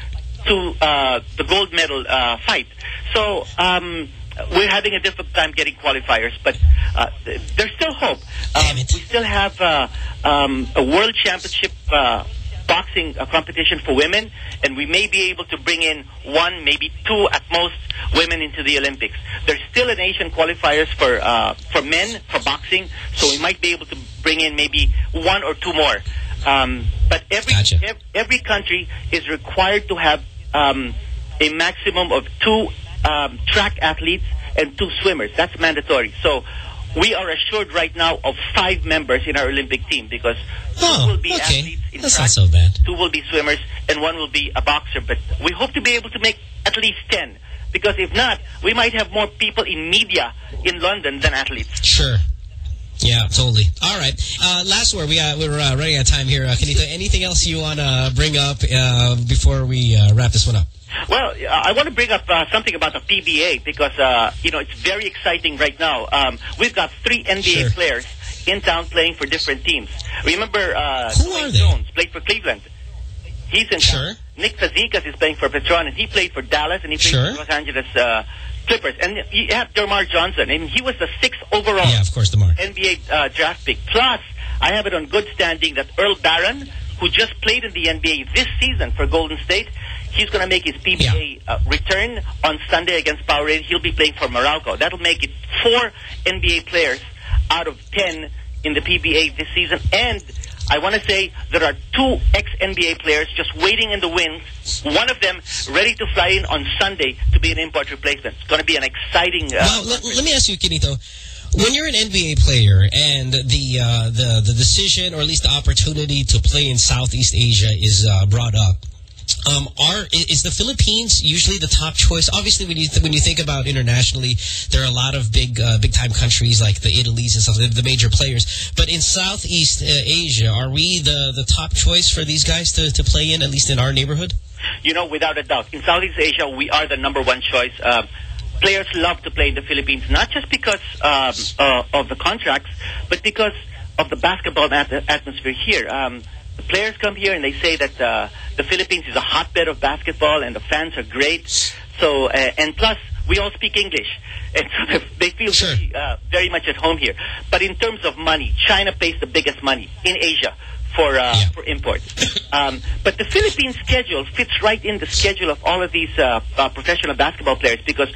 to uh, the gold medal uh, fight. So um, we're having a difficult time getting qualifiers, but uh, there's still hope. Um, we still have uh, um, a world championship uh, boxing uh, competition for women, and we may be able to bring in one, maybe two at most women into the Olympics. There's still an Asian qualifiers for uh, for men for boxing, so we might be able to bring in maybe one or two more. Um, but every, ev every country is required to have um, a maximum of two um, track athletes and two swimmers. That's mandatory. So we are assured right now of five members in our Olympic team because two will be athletes in That's track, not so bad. two will be swimmers, and one will be a boxer. But we hope to be able to make at least ten. Because if not, we might have more people in media in London than athletes. Sure. Yeah, totally. All right. Uh, last word. We, uh, we're uh, running out of time here. Uh, Quinito, anything else you want to bring up uh, before we uh, wrap this one up? Well, I want to bring up uh, something about the PBA because, uh, you know, it's very exciting right now. Um, we've got three NBA players in town playing for different teams. Remember, uh, Dwayne Jones played for Cleveland. He's in town. Nick Fazekas is playing for Petron, and he played for Dallas, and he played Sure. for Los Angeles uh, Clippers. And you have DerMarr Johnson, and he was the sixth overall Yeah, of course, DeMar. NBA uh, draft pick. Plus, I have it on good standing that Earl Barron, who just played in the NBA this season for Golden State, he's going to make his PBA uh, return on Sunday against Powerade. He'll be playing for Meralco. That'll make it four NBA players out of ten in the PBA this season. And I want to say there are two ex-NBA players just waiting in the wings. One of them ready to fly in on Sunday to be an import replacement. It's going to be an exciting... Uh, Well, let, let me ask you, Quinito. When you're an NBA player and the uh, the the decision or at least the opportunity to play in Southeast Asia is uh, brought up, um, are is the Philippines usually the top choice? Obviously, when you when you think about internationally, there are a lot of big uh, big time countries like the Italy's and stuff, the, major players. But in Southeast uh, Asia, are we the the top choice for these guys to to play in at least in our neighborhood? You know, without a doubt. In Southeast Asia, we are the number one choice. Um, players love to play in the Philippines, not just because um, uh, of the contracts, but because of the basketball at atmosphere here. Um, players come here and they say that uh, the Philippines is a hotbed of basketball and the fans are great. So, uh, and plus, we all speak English. And so they feel very, uh, very much at home here. But in terms of money, China pays the biggest money in Asia for uh, for imports. Um, but the Philippine schedule fits right in the schedule of all of these uh, uh, professional basketball players because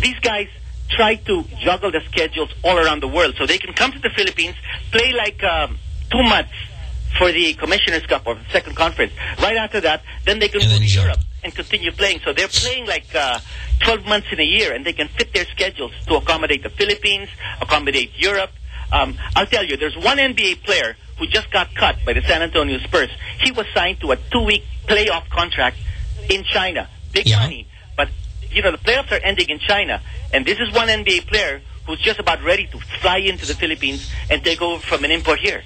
these guys try to juggle the schedules all around the world. So they can come to the Philippines, play like um, two months for the Commissioner's Cup or the second conference. Right after that, then they can go to Europe. and continue playing. So they're playing like uh, 12 months in a year, and they can fit their schedules to accommodate the Philippines, accommodate Europe. Um, I'll tell you, there's one NBA player who just got cut by the San Antonio Spurs. He was signed to a two-week playoff contract in China. Big money. But, you know, the playoffs are ending in China. And this is one NBA player who's just about ready to fly into the Philippines and take over from an import here.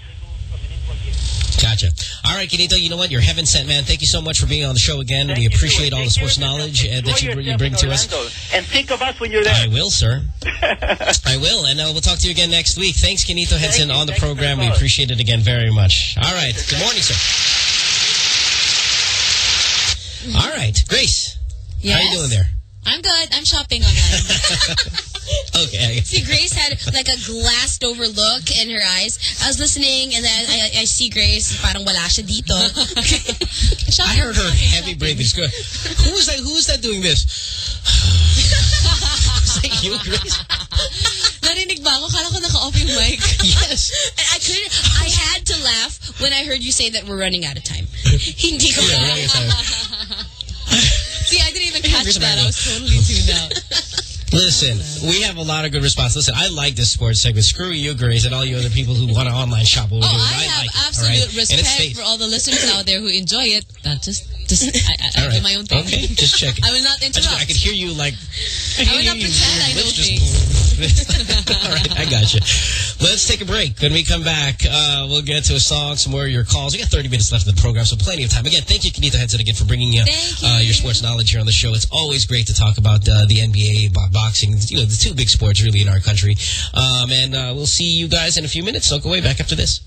Gotcha. All right, Quinito, you know what? You're heaven sent, man. Thank you so much for being on the show again. we appreciate all the sports knowledge uh, that you, you bring to us. And think of us when you're there. I will, sir. I will, and uh, we'll talk to you again next week. Thanks, Quinito Henson, on the program. We appreciate it again very much. All right. Good morning, sir. All right. Grace, how are you doing there? I'm good. I'm shopping online. Okay. See, Grace had like a glassed over look in her eyes. I was listening and then I, I, I see Grace, parang wala siya dito. I heard her heavy breathing. Good. Who is that? Who is that doing this? is that you, Grace? Narinig ba ako? Kala ko naka-off yung mic. yes. And I couldn't, I had to laugh when I heard you say that we're running out of time. Hindi ko Yeah, running out of See, I didn't even catch that. I was totally tuned out. Listen, we have a lot of good response. Listen, I like this sports segment. Screw you, Grace, and all you other people who want to online shop. What Oh, doing. I have like it, absolute right? Respect for all the listeners out there who enjoy it. Not just, just I, I, I All do my own thing. Okay, just check. I will not I, just, interrupt. I could hear you like. I will not hear you- pretend I know things. All right, I got you. Let's take a break. When we come back, uh, we'll get to a song, some more of your calls. We got 30 minutes left in the program, so plenty of time. Again, thank you, Quinito Henson, again, for bringing uh, uh, your sports knowledge here on the show. It's always great to talk about uh, the NBA, bo- boxing, you know, the two big sports really in our country. Um, and uh, we'll see you guys in a few minutes. Don't go away. Back after this.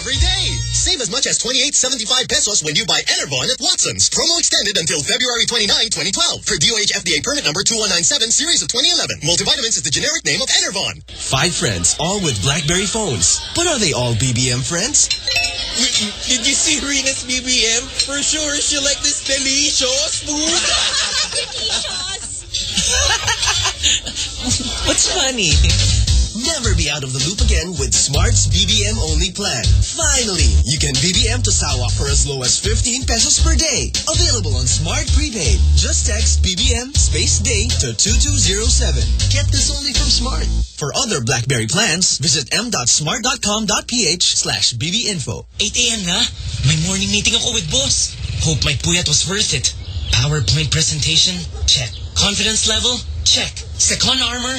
Mag-Enervon everyday. Save as much as 28.75 pesos when you buy Enervon at Watson's. Promo extended until February 29, 2012 for DOH FDA permit number 2197 series of 2011. Multivitamins is the generic name of Enervon. Five friends, all with BlackBerry phones. But are they all BBM friends? Did you see Rena's BBM? For sure, she like this delicious food. delicious! What's funny? Never be out of the loop again with Smart's BBM only plan. Finally, you can BBM to Sawa for as low as 15 pesos per day. Available on Smart Prepaid. Just text BBM space day to 2207. Get this only from Smart. For other BlackBerry plans, visit m.smart.com.ph slash bbinfo. 8 a.m. na. May morning meeting ako with boss. Hope my puyat was worth it. PowerPoint presentation? Check. Confidence level? Check. Second armor?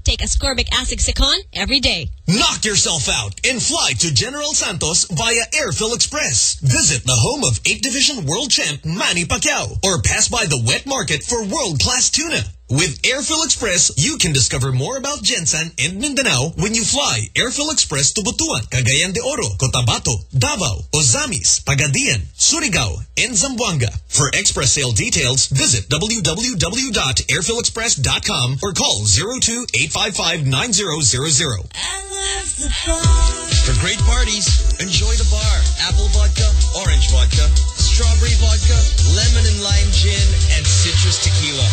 Take ascorbic acid Cecon every day. Knock yourself out and fly to General Santos via Airphil Express. Visit the home of 8-division World Champ Manny Pacquiao or pass by the wet market for world-class tuna. With Airphil Express, you can discover more about GenSan and Mindanao when you fly Airphil Express to Butuan, Cagayan de Oro, Cotabato, Davao, Ozamis, Pagadian, Surigao, and Zamboanga. For express sale details, visit www.airphilexpress.com or call 02-855-9000. For great parties, enjoy the bar. Apple vodka, orange vodka, strawberry vodka, lemon and lime gin, and citrus tequila.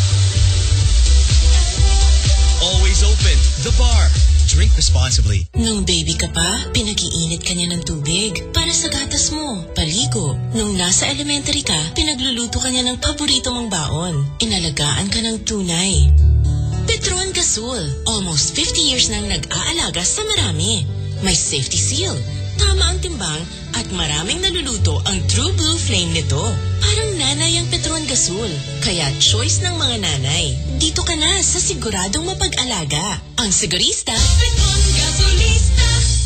Always open. The bar. Drink responsibly. Nung baby ka pa, pinag-iinit ka niya ng tubig para sa gatas mo, paligo. Nung nasa elementary ka, pinagluluto ka niya ng paborito mong baon. Inalagaan ka ng tunay. Petron Gasol, almost 50 years nang nag-aalaga sa marami. May safety seal. Tama ang timbang at maraming naluluto ang True Blue Flame nito. Parang nanay ang Petron Gasol. Kaya choice ng mga nanay. Dito ka na sa siguradong mapag-alaga. Ang sigurista, Petron Gasolista.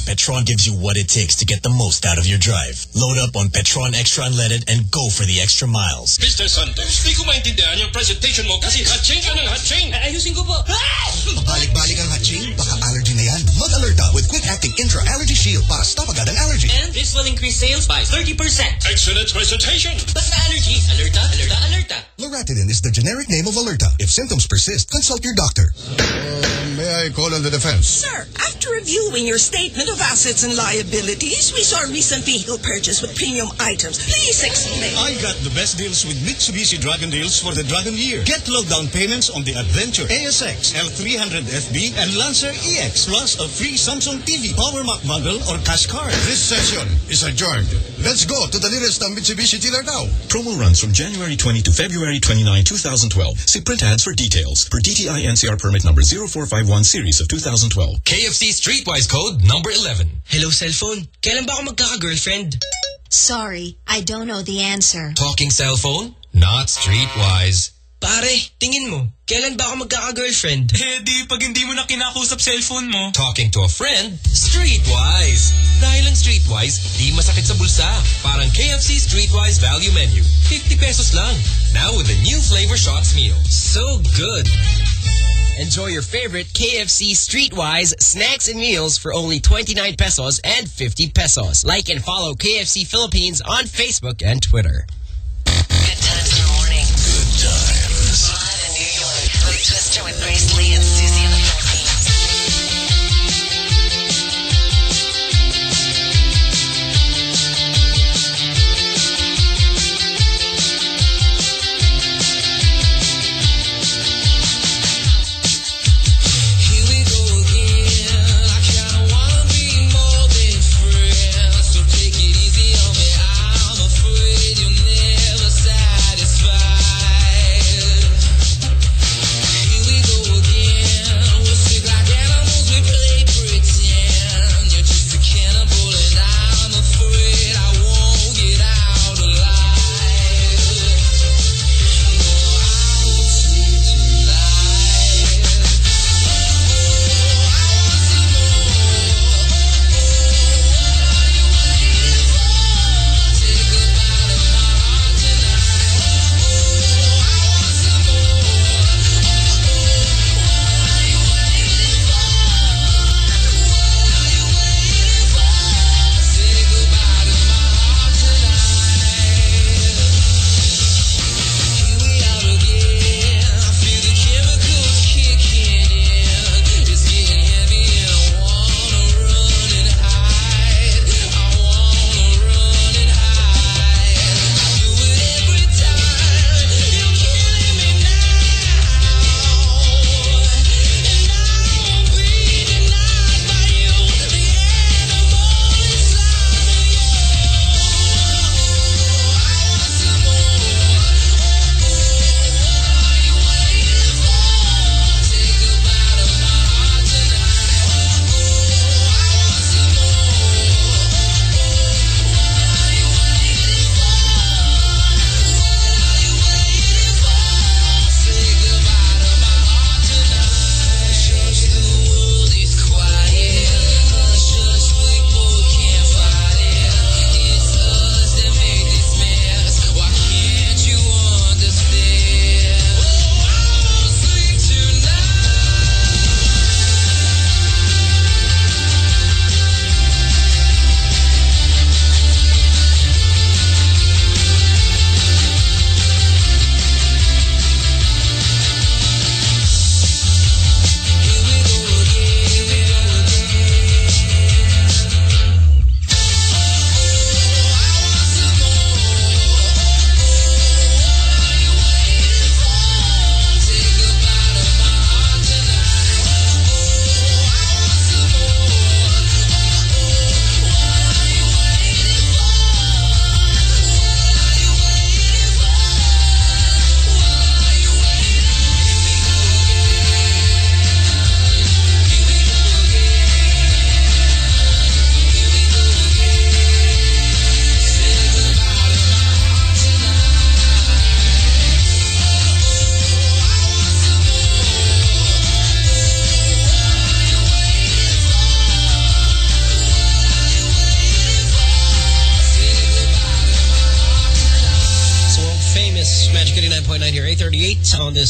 Petron gives you what it takes to get the most out of your drive. Load up on Petron Extra Unleaded and go for the extra miles. Mr. Santos, di ko maintindihan yung presentation mo kasi hot hatching ka ng hatching. Ayusin ko po. Ah! Balik-balik ang hatching, baka allergy na yan. Mag-alerta with quick-acting intra-allergy shield para stop agad ang allergy. And this will increase sales by 30%. Excellent presentation. Basta allergy, alerta, alerta, alerta. Loratadine is the generic name of Alerta. If symptoms persist, consult your doctor. Uh, may I call on the defense? Sir, after reviewing your statement of assets and liabilities, we saw a recent vehicle purchase with premium items. Please explain. I got the best deals with Mitsubishi Dragon Deals for the Dragon Year. Get low down payments on the Adventure, ASX, L300 FB, and Lancer EX, plus a free Samsung TV, Power Mac bundle, or cash card. This session is adjourned. Let's go to the nearest uh, Mitsubishi dealer now. Promo runs from January 20 to February 29, 2012. See print ads for details. Per DTI NCR permit number 0451 series of 2012. KFC Streetwise code number 11. Hello, cellphone. Kailan ba ako magkaka-girlfriend? Sorry, I don't know the answer. Talking cell phone? Not Streetwise. Pare, tingin mo, kailan ba ako magkaka-girlfriend? Eh di, pag hindi mo na kinakusap cellphone mo. Talking to a friend? Streetwise. Dahil ang Streetwise, di masakit sa bulsa. Parang KFC Streetwise Value Menu. 50 pesos lang. Now with a new flavor shots meal. So good. Enjoy your favorite KFC Streetwise snacks and meals for only 29 pesos and 50 pesos. Like and follow KFC Philippines on Facebook and Twitter.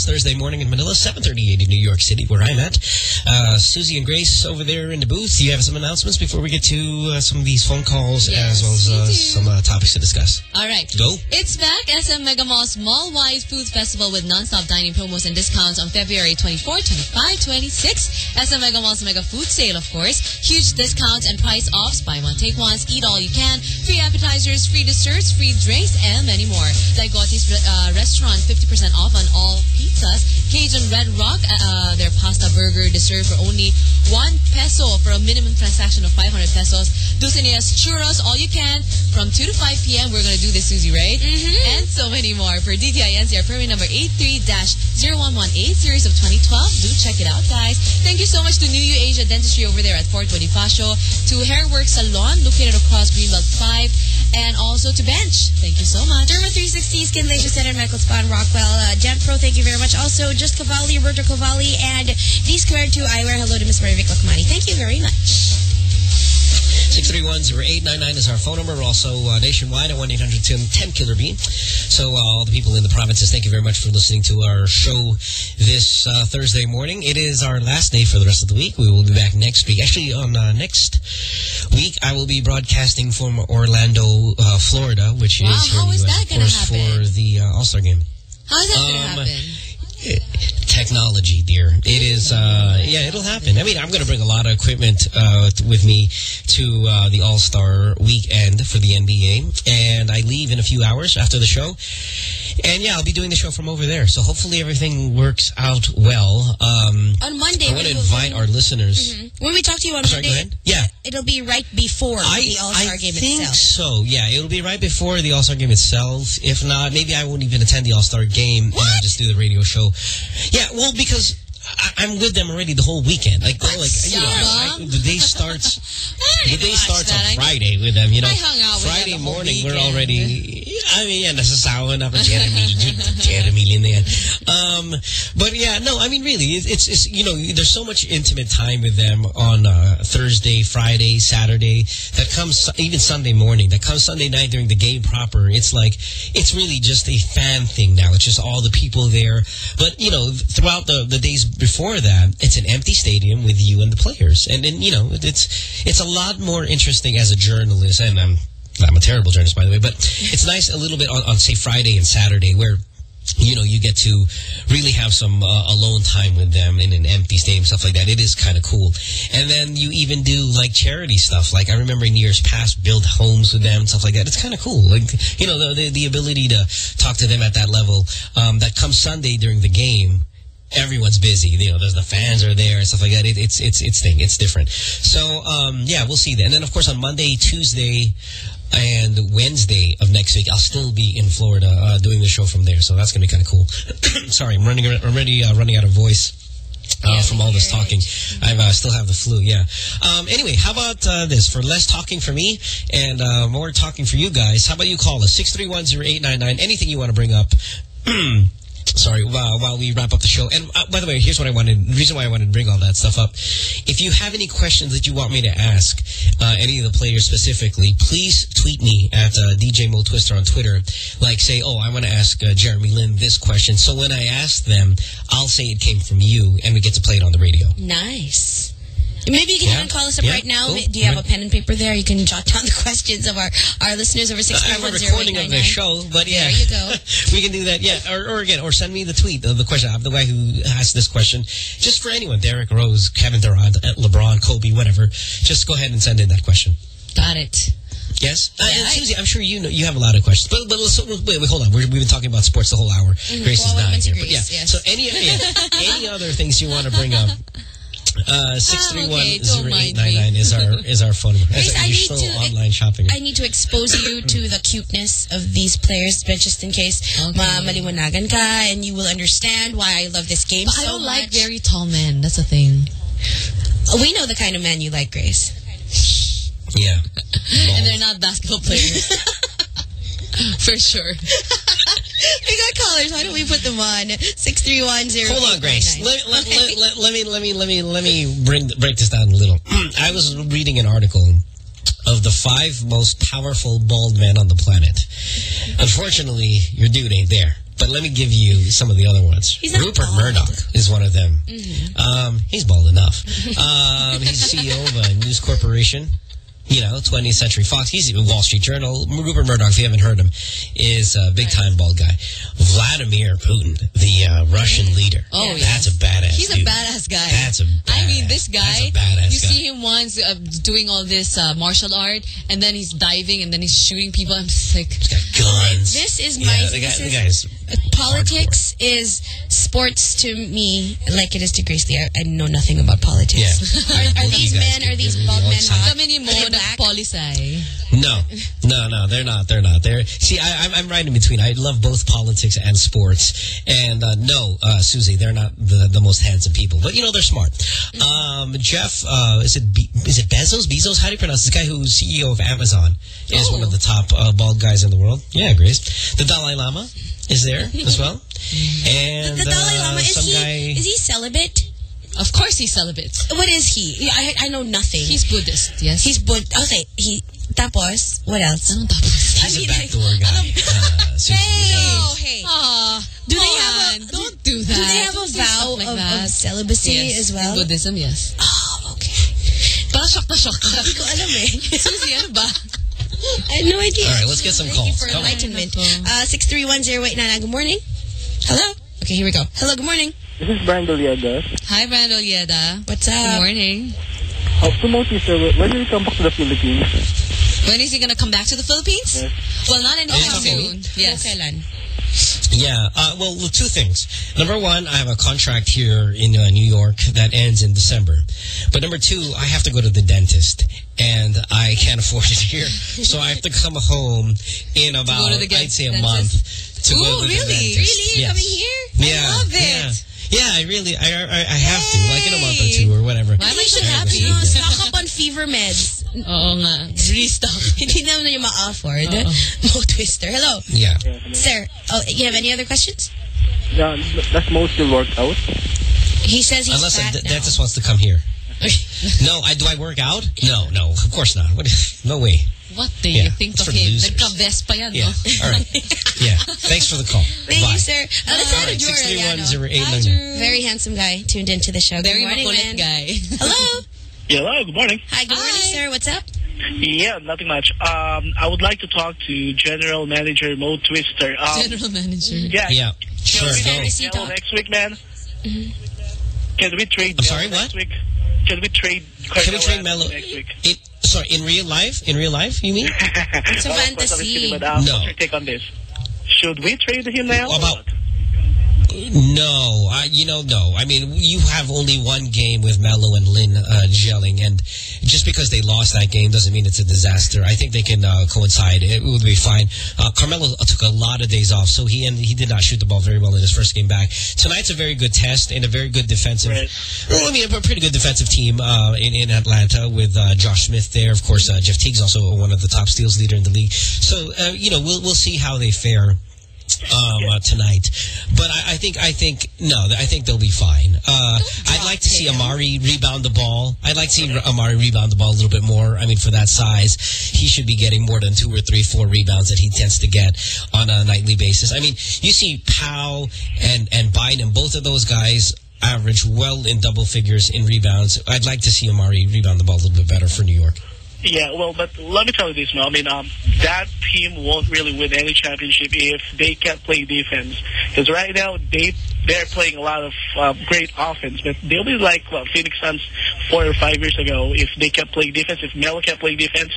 This Thursday morning in Manila, 738 in New York City, where I'm at. Uh, Susie and Grace over there in the booth. Do you have some announcements before we get to uh, some of these phone calls as well as uh, some uh, topics to discuss? All right. Go. It's back. SM Mega Mall's Mall-wide food festival with non-stop dining promos and discounts on February 24, 25, 26. SM Mega Mall's mega food sale, of course. Huge discounts and price offs. Buy one, take ones, eat all you can. Free appetizers, free desserts, free drinks, and many more. Daigoti's uh, restaurant, 50% off on all pizzas. Cajun Red Rock, uh, their pasta burger dessert for only 1 peso for a minimum transaction of 500 pesos. Dulcinea's churros, all you can. From 2 to 5 p.m., we're going to do this, Susie, right? Mm-hmm. And so many more. For DTI NCR permit number 83-0118, series of 2012. Do check it out, guys. Thank you so much to New You Asia Dentistry over there at Fort Bonifacio, to Hairworks Salon, located across Greenbelt 5, and also to Bench. Thank you so much. Derma 360, Skin Laser Center, Michael Span, Rockwell, uh, Pro, thank you very much. Also, Just Cavalli, Roberto Cavalli, and D Squared 2 Eyewear. Hello to Miss Marivic Lakmani. Thank you very much. 631-0899 is our phone number. We're also uh, nationwide at 1-800-10-KILLER Bee. So uh, all the people in the provinces, thank you very much for listening to our show this uh, Thursday morning. It is our last day for the rest of the week. We will be back next week. Actually, on uh, next week, I will be broadcasting from Orlando, uh, Florida, which Wow, is how is that of gonna course, happen? for the uh, All-Star Game. How's that going to Um, happen? Technology, dear. It is, uh, yeah, it'll happen. I mean, I'm going to bring a lot of equipment uh, with me to uh, the All-Star weekend for the NBA, and I leave in a few hours after the show. And yeah, I'll be doing the show from over there. So hopefully everything works out well. Um, On Monday, I want to invite our listeners. When we talk to you on I'm Monday. Yeah. it'll be right before I, the All-Star I game think itself. so. Yeah, it'll be right before the All Star game itself. If not, maybe I won't even attend the All Star game and I'll just do the radio show. Yeah, well, because I, I'm with them already the whole weekend. Like, like you know, I, the day starts. the day starts that. on Friday with them. You know, I hung out with Friday morning we're already. I mean, yeah, nasasawa na pa Jeremy, Jeremy Lin na yan. Um, but yeah, no, I mean, really, it- it's, it's you know, there's so much intimate time with them on uh, Thursday, Friday, Saturday that comes even Sunday morning. That comes Sunday night during the game proper. It's like it's really just a fan thing now. It's just all the people there. But you know, throughout the the days before that, it's an empty stadium with you and the players, and then you know, it's it's a lot more interesting as a journalist, and I'm I'm a terrible journalist, by the way, but it's nice a little bit on, on say, Friday and Saturday where you know, you get to really have some uh, alone time with them in an empty stadium, stuff like that. It is kind of cool. And then you even do, like, charity stuff. Like, I remember in years past, build homes with them, stuff like that. It's kind of cool. Like, you know, the, the, the ability to talk to them at that level. Um, that comes Sunday during the game everyone's busy. You know, there's the fans are there and stuff like that. It, it's it's it's thing. It's different. So um, yeah, we'll see that. And then of course on Monday, Tuesday, and Wednesday of next week, I'll still be in Florida uh, doing the show from there. So that's gonna be kind of cool. Sorry, I'm running I'm already uh, running out of voice. Uh, from all this talking. I uh, still have the flu, yeah. Um, anyway, how about uh, this? For less talking for me and uh, more talking for you guys, how about you call us? 6310899. Anything you want to bring up. Sorry, while, while we wrap up the show. And uh, by the way, here's what I wanted, the reason why I wanted to bring all that stuff up. If you have any questions that you want me to ask, uh, any of the players specifically, please tweet me at uh, DJ Mo Twister on Twitter. Like say, oh, I want to ask uh, Jeremy Lin this question. So when I ask them, I'll say it came from you and we get to play it on the radio. Nice. Maybe you can Yeah. even call us up Yeah. right now. Cool. Do you have a pen and paper there? You can jot down the questions of our, our listeners over I have a 6310899. recording of the show, but yeah. There you go. we can do that, yeah. Or, or again, or send me the tweet of the question. I have the guy who asked this question. Just for anyone, Derrick Rose, Kevin Durant, uh, LeBron, Kobe, whatever. Just go ahead and send in that question. Got it. Yes? Uh, and Susie, I'm sure you know you have a lot of questions. But, but let's, wait, wait, hold on. We're, we've been talking about sports the whole hour. Mhm. Grace is Well, I dying went to here. But yeah, yes. so any, yeah, any other things you want to bring up? Uh, six three one zero eight nine nine is our is our phone number. Grace, I need still to- online shopping. I need to expose you to the cuteness of these players, but just in case ma maliwanagan ka and you will understand why I love this game But so I don't like very tall men. That's the thing. We know the kind of man you like, Grace. Yeah. And they're not basketball players. For sure. we got callers. Why don't we put them on? Six three one zero. Hold on, Grace. Let, let, let, let, let me let me let me let me bring break this down a little. I was reading an article of the five most powerful bald men on the planet. Unfortunately, your dude ain't there. but let me give you some of the other ones. Rupert bald. Murdoch is one of them. Mhm. Um, he's bald enough. um, he's CEO of a news corporation. You know, 20th Century Fox. He's even Wall Street Journal. Rupert Murdoch, if you haven't heard him, is a big-time bald guy. Vladimir Putin, the uh, Russian leader. Oh, yeah. That's a badass He's dude. a badass guy. That's a I mean, this guy, badass you guy. see him once uh, doing all this uh, martial art, and then he's diving, and then he's shooting people. I'm just like, guns. This is Yeah, my the guy- this the is- guy's politics is sports to me like it is to Grace Lee. I, I know nothing about politics. Yeah. Are, are these men, are these bald men hot? kami ni Are they na. No, no, no, they're not. They're not. They're see, I, I'm, I'm right in between. I love both politics and sports. And uh, no, uh, Susie, they're not the, the most handsome people, but you know they're smart. Um, Jeff, uh, is it Be is it Bezos? Bezos? How do you pronounce this guy who's CEO of Amazon? Is one of the top uh, bald guys in the world. Yeah, Grace. The Dalai Lama is there as well. And The Dalai uh, Lama is some he guy. is he celibate? Of course he's celibate. What is he? I I know nothing. He's Buddhist, yes. He's Bud. Okay, he. Tapos, what else? Anong tapos? He's a backdoor guy. Uh, Susie. Hey, hey. Aw, Do they come have a- on, don't do that. Do they have Don't a vow like of, that. of celibacy yes. as well? In Buddhism, yes. Oh, okay. Parang shock na shock ka. Hindi ko alam eh. Susie, ano ba? I had no idea. All right, let's get some Thank you calls. for Come on. enlightenment. Uh, 6310899. Good morning. Hello. Okay, here we go. Hello, good morning. This is Brian Doliaga. Hi, Brando Yeda. What's up? Good morning. Oh, promote you, sir. When will you come back to the Philippines? When is he gonna come back to the Philippines? Well, not anytime Are you talking soon. Yes. Kailan? Yeah, uh, well, two things. Number one, I have a contract here in uh, New York that ends in December. But number two, I have to go to the dentist, and I can't afford it here. so I have to come home in about, to the I'd say, a dentist? month to go Ooh, to the really? dentist. Really? You're Yes. coming here? Yeah, I love it. Yeah. Yeah, I really, I, I, I have to, like in a month or two or whatever. Why am I so have to happy? You know, stock up on fever meds. Oo nga. Restock. Hindi naman yung ma-afford. Oo. Mo Twister. Hello. Yeah. Sir, oh, you have any other questions? Yeah, that's mostly worked out. He says he's Unless a fat d- now. dentist wants to come here. no, I do I work out? No, no, of course not. What, no way. What do Yeah, you think of him? losers. Nagka-vest pa yan, Yeah. no? All right. Yeah. Thanks for the call. Thank Bye. you, sir. Uh, let's All have right, Drew Arellano. 6310899. Very handsome guy tuned into the show. Good Very morning, man. guy. Hello. Yeah, hello, good morning. Hi, good morning, sir. What's up? Yeah, nothing much. Um, I would like to talk to General Manager Mo Twister. Um, General manager. Yeah. Yeah. Sure, Can we go. Fantasy Canelo talk. next week, man? Mm-hmm. Can we trade I'm sorry, Melo what? next week? Can we trade Can we trade Melo? next week? In, sorry, in real life? In real life, you mean? It's a Well, of course, fantasy. kidding, but, uh, No. What's your take on this? Should we trade him now? or About- what? No, I, you know, no. I mean, you have only one game with Melo and Lin uh, gelling, and just because they lost that game doesn't mean it's a disaster. I think they can uh, coincide. It would be fine. Uh, Carmelo took a lot of days off, so he and he did not shoot the ball very well in his first game back. Tonight's a very good test and a very good defensive. Right. Well, I mean, a pretty good defensive team uh, in in Atlanta with uh, Josh Smith there. Of course, uh, Jeff Teague's also one of the top steals leader in the league. So uh, you know, we'll we'll see how they fare um, uh, tonight. But I, I think I think no, I think they'll be fine. Uh, I'd like to see Amar'e rebound the ball. I'd like to see Amar'e rebound the ball a little bit more. I mean, for that size, he should be getting more than two or three, four rebounds that he tends to get on a nightly basis. I mean, you see Powell and and Bynum, both of those guys average well in double figures in rebounds. I'd like to see Amar'e rebound the ball a little bit better for New York. Yeah, well, but let me tell you this, Mel. I mean, um, that team won't really win any championship if they can't play defense. Because right now, they they're playing a lot of um, great offense, but they'll be like what Phoenix Suns four or five years ago if they can't play defense. If Melo can't play defense,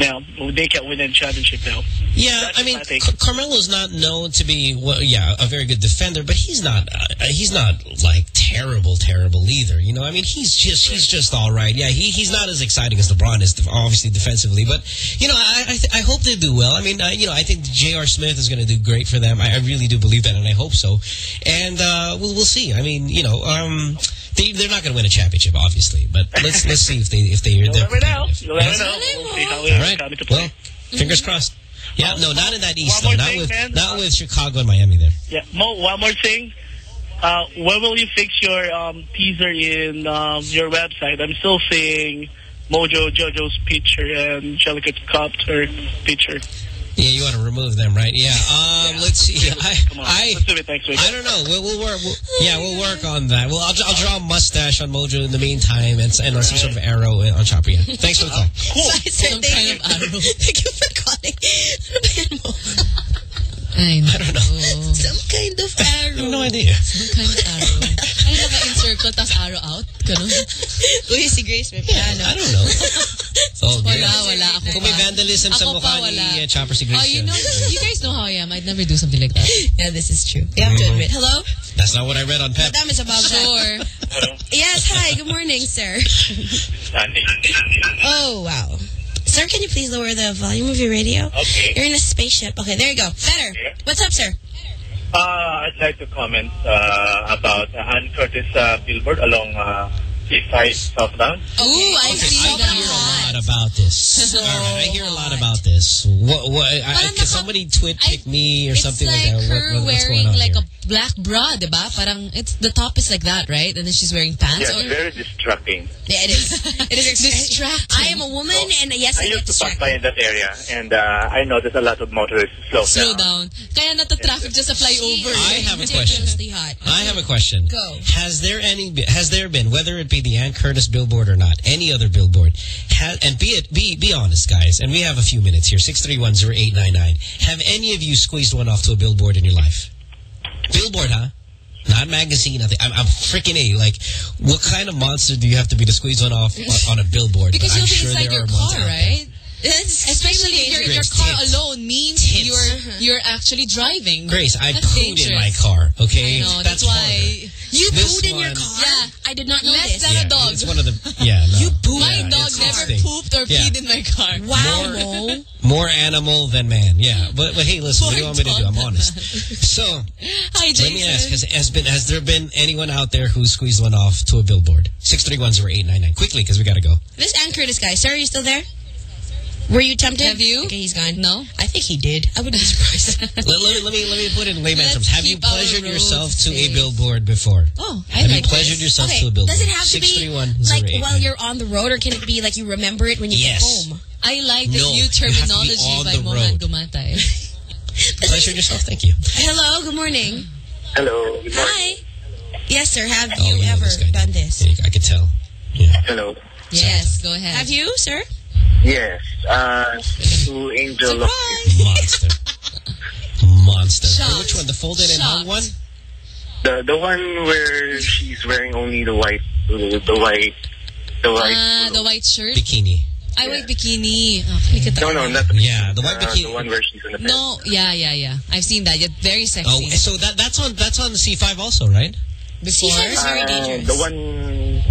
now they can't win any championship now. Yeah, That's I mean. Car- Carmelo's not known to be, well, yeah, a very good defender, but he's not, uh, he's not like terrible, terrible either. You know, I mean, he's just, he's just all right. Yeah, he he's not as exciting as LeBron is, obviously defensively, but you know, I I, th I hope they do well. I mean, uh, you know, I think J.R. Smith is going to do great for them. I, I really do believe that, and I hope so. And uh, we'll we'll see. I mean, you know, um, they they're not going to win a championship, obviously, but let's let's see if they if they You'll they're never know. You'll never know. We'll see how All play. Well, fingers crossed. Yeah, no, not in that East, though. Not thing, with man. not with Chicago and Miami there. Yeah, Mo, one more thing. Uh, when will you fix your um, teaser in um, your website? I'm still seeing Mojo Jojo's picture and Jellicoe's Copter picture. Yeah, you want to remove them, right? Yeah. Um, let's see. I, I, Let's do it next week. I don't know. We'll, we'll work. We'll, yeah, we'll work on that. Well, I'll, I'll draw a mustache on Mojo in the meantime, and, and some sort of arrow on Chopper. Yeah. Thanks for the call. Cool. Some kind of arrow. Thank you for calling. Ano ba yan mo? I know. I don't know. Some kind of I have arrow. no idea. Some kind of arrow. Ay, naka-encircle, tas arrow out. Ganun. Uy, si Grace may piano. I don't know. It's all good. Wala, wala. Ako Kung may pa. vandalism sa Ako mukha pa, wala. ni uh, Chopper si Grace. Oh, you know, you guys know how I am. I'd never do something like that. Yeah, this is true. You have to admit. Hello? That's not what I read on Pep. Madam is about Sure. Yes, hi. Good morning, sir. Sunday. Oh, wow. Sir, can you please lower the volume of your radio? Okay. You're in a spaceship. Okay, there you go. Better. What's up, sir? Uh, I'd like to comment uh, about uh, Anne Curtis uh, billboard along uh, Seaside Southdown. Ooh, I've seen I hear a lot about this. All right, I hear a lot about this. What? What? I, I, can somebody twit pick me or something like like that? her What, what, what's wearing going on like here? A black bra, diba? Parang it's the top is like that, right? And then she's wearing pants. Yeah, or very distracting. Yeah, it is. It is distracting. I am a woman, and yes, I I, get used to pass by in that area, and uh, I noticed a lot of motorists slow, Slow down. Kaya nata-traffic just a flyover. I have a question. Ridiculously hot. I have a question. Go. Has there any? Has there been, whether it be the Anne Curtis billboard or not, any other billboard? Has, and be it be be honest, guys. And we have a few minutes here. Six three one zero eight nine nine. Have any of you squeezed one off to a billboard in your life? Billboard, huh? Not magazine, nothing. I'm, I'm freaking A. Like, what kind of monster do you have to be to squeeze one off on, on a billboard? Because I'm you'll be sure inside there your car, out there. Especially if you're in your car tits. alone means Tits. you're you're actually driving. Grace, I That's pooed in my car. Okay, I know. That's, why You This pooed in your car? Yeah. I did not know Less this. than Yeah, a dog. It's one of the yeah. No. You pooped My yeah, dog never disgusting. pooped or Yeah. peed in my car. Wow, More- More animal than man. Yeah, but but hey, listen, what do you want me to do? I'm honest. So Hi, let me ask: has, has been has there been anyone out there who squeezed one off to a billboard? Six three one zero eight nine nine. Quickly, because we got to go. This Anne Curtis guy, sir, are you still there? Were you tempted? Have you? Okay, he's gone. No. I think he did. I wouldn't be surprised. let, let, let me let me put it in layman Let's terms. Have you pleasured roads yourself to a billboard before? Oh, I Have like you pleasured this. yourself okay, to a billboard? does it have to be like while you're on the road, or can it be like you remember it when you Yes. get home? I like the No, new you have to be terminology on by Mohan road. Gumata. eh. pleasured yourself. Thank you. Hello, good morning. Hello. Good morning. Hi. Yes, sir. Have Oh, you you ever this done this? Yeah, I could tell. Hello. Yes, go ahead. Have you, sir? Yes. Uh, to Angel of Monster. Monster. Shocked. Which one? The folded and hung one? the the one where she's wearing only the white, the, the white, the white. Ah, the white shirt? Bikini. I white bikini. Oh, look at no, that. no, not the. Yeah, the white uh, bikini. The one where she's in the bed. No, yeah, yeah, yeah. I've seen that. You're very Oh, so that that's on that's on the C5 also, right? Before? C5 is very Uh, dangerous. the one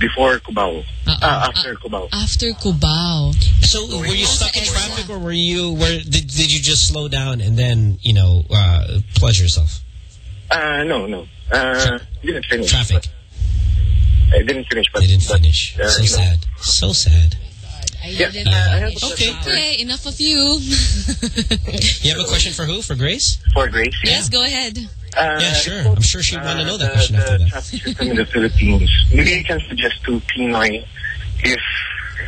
before Cubao. Uh-oh. Uh, after Cubao. After Cubao. So were you stuck in traffic, or were you where did did you just slow down and then you know uh, pleasure yourself? Uh, no, no. Uh, didn't finish. Traffic. I didn't finish, but They didn't but, finish. uh, So you know. sad. So sad. Yeah, uh, I have Okay. Okay, enough of you. You have a question for who? For Grace? for Grace. Yeah. yes, go ahead. Uh, Yeah, sure. I'm sure she'd want to know that question the after that. traffic system in the Philippines. Maybe you can suggest to Pinoy if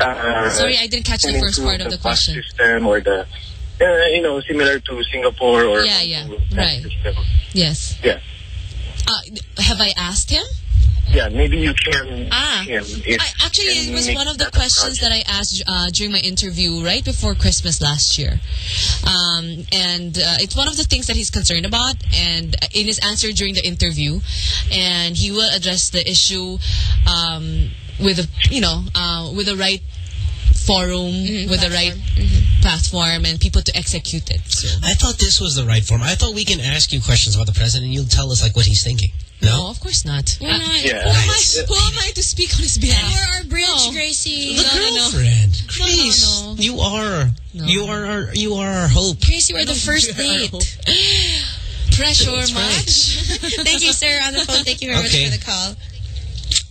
uh, Sorry, I didn't catch the first into part of the bus question. system or the uh, you know similar to Singapore or Yeah, yeah, to that right. system. Yes. Yeah, Uh, have I asked him? Yeah. Maybe you can Ah. him if I, actually, it was one of the questions that I asked uh, during my interview right before Christmas last year. Um, and uh, it's one of the things that he's concerned about. And in his answer during the interview, and he will address the issue um, with a, you know, uh, with the right forum, with the right platform, and people to execute it. So. I thought this was the right form. I thought we can ask you questions about the president and you'll tell us like what he's thinking. No, of course not. Why Uh, not? Yeah. who, am I, who am I to speak on his behalf? You're our bridge, No. Gracie. The No, no, no. girlfriend. No, no, Grace, no. you are. No. You are our, you are our hope. Gracie, we're the first date. Pressure That's right. much? Thank you, sir. On the phone. Thank you very Okay. much for the call.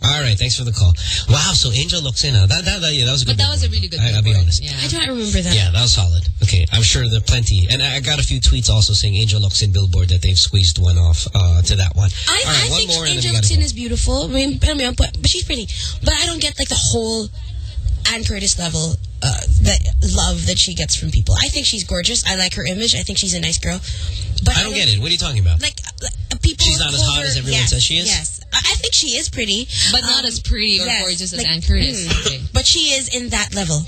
All right, thanks for the call. Wow, so Angel Locsin. Huh? That, that, that, yeah, that was a good But that was a really good I, I'll be honest. Yeah. I don't remember that. Yeah, that was solid. Okay, I'm sure there are plenty. And I I got a few tweets also saying Angel Locsin billboard that they've squeezed one off uh, to that one. I, All right, I one think more and then we Angel gotta Locsin go. is beautiful. I mean, I mean, but, but she's pretty. But I don't get like the whole Anne Curtis level uh, the love that she gets from people. I think she's gorgeous. I like her image. I think she's a nice girl. But I don't get it. What are you talking about? Like uh, people. She's not as hot her- as everyone yes, says she is? Yes, I I think she is pretty, But not Um, as pretty or yes, gorgeous as like, Anne Curtis. mm, Okay. But she is in that level,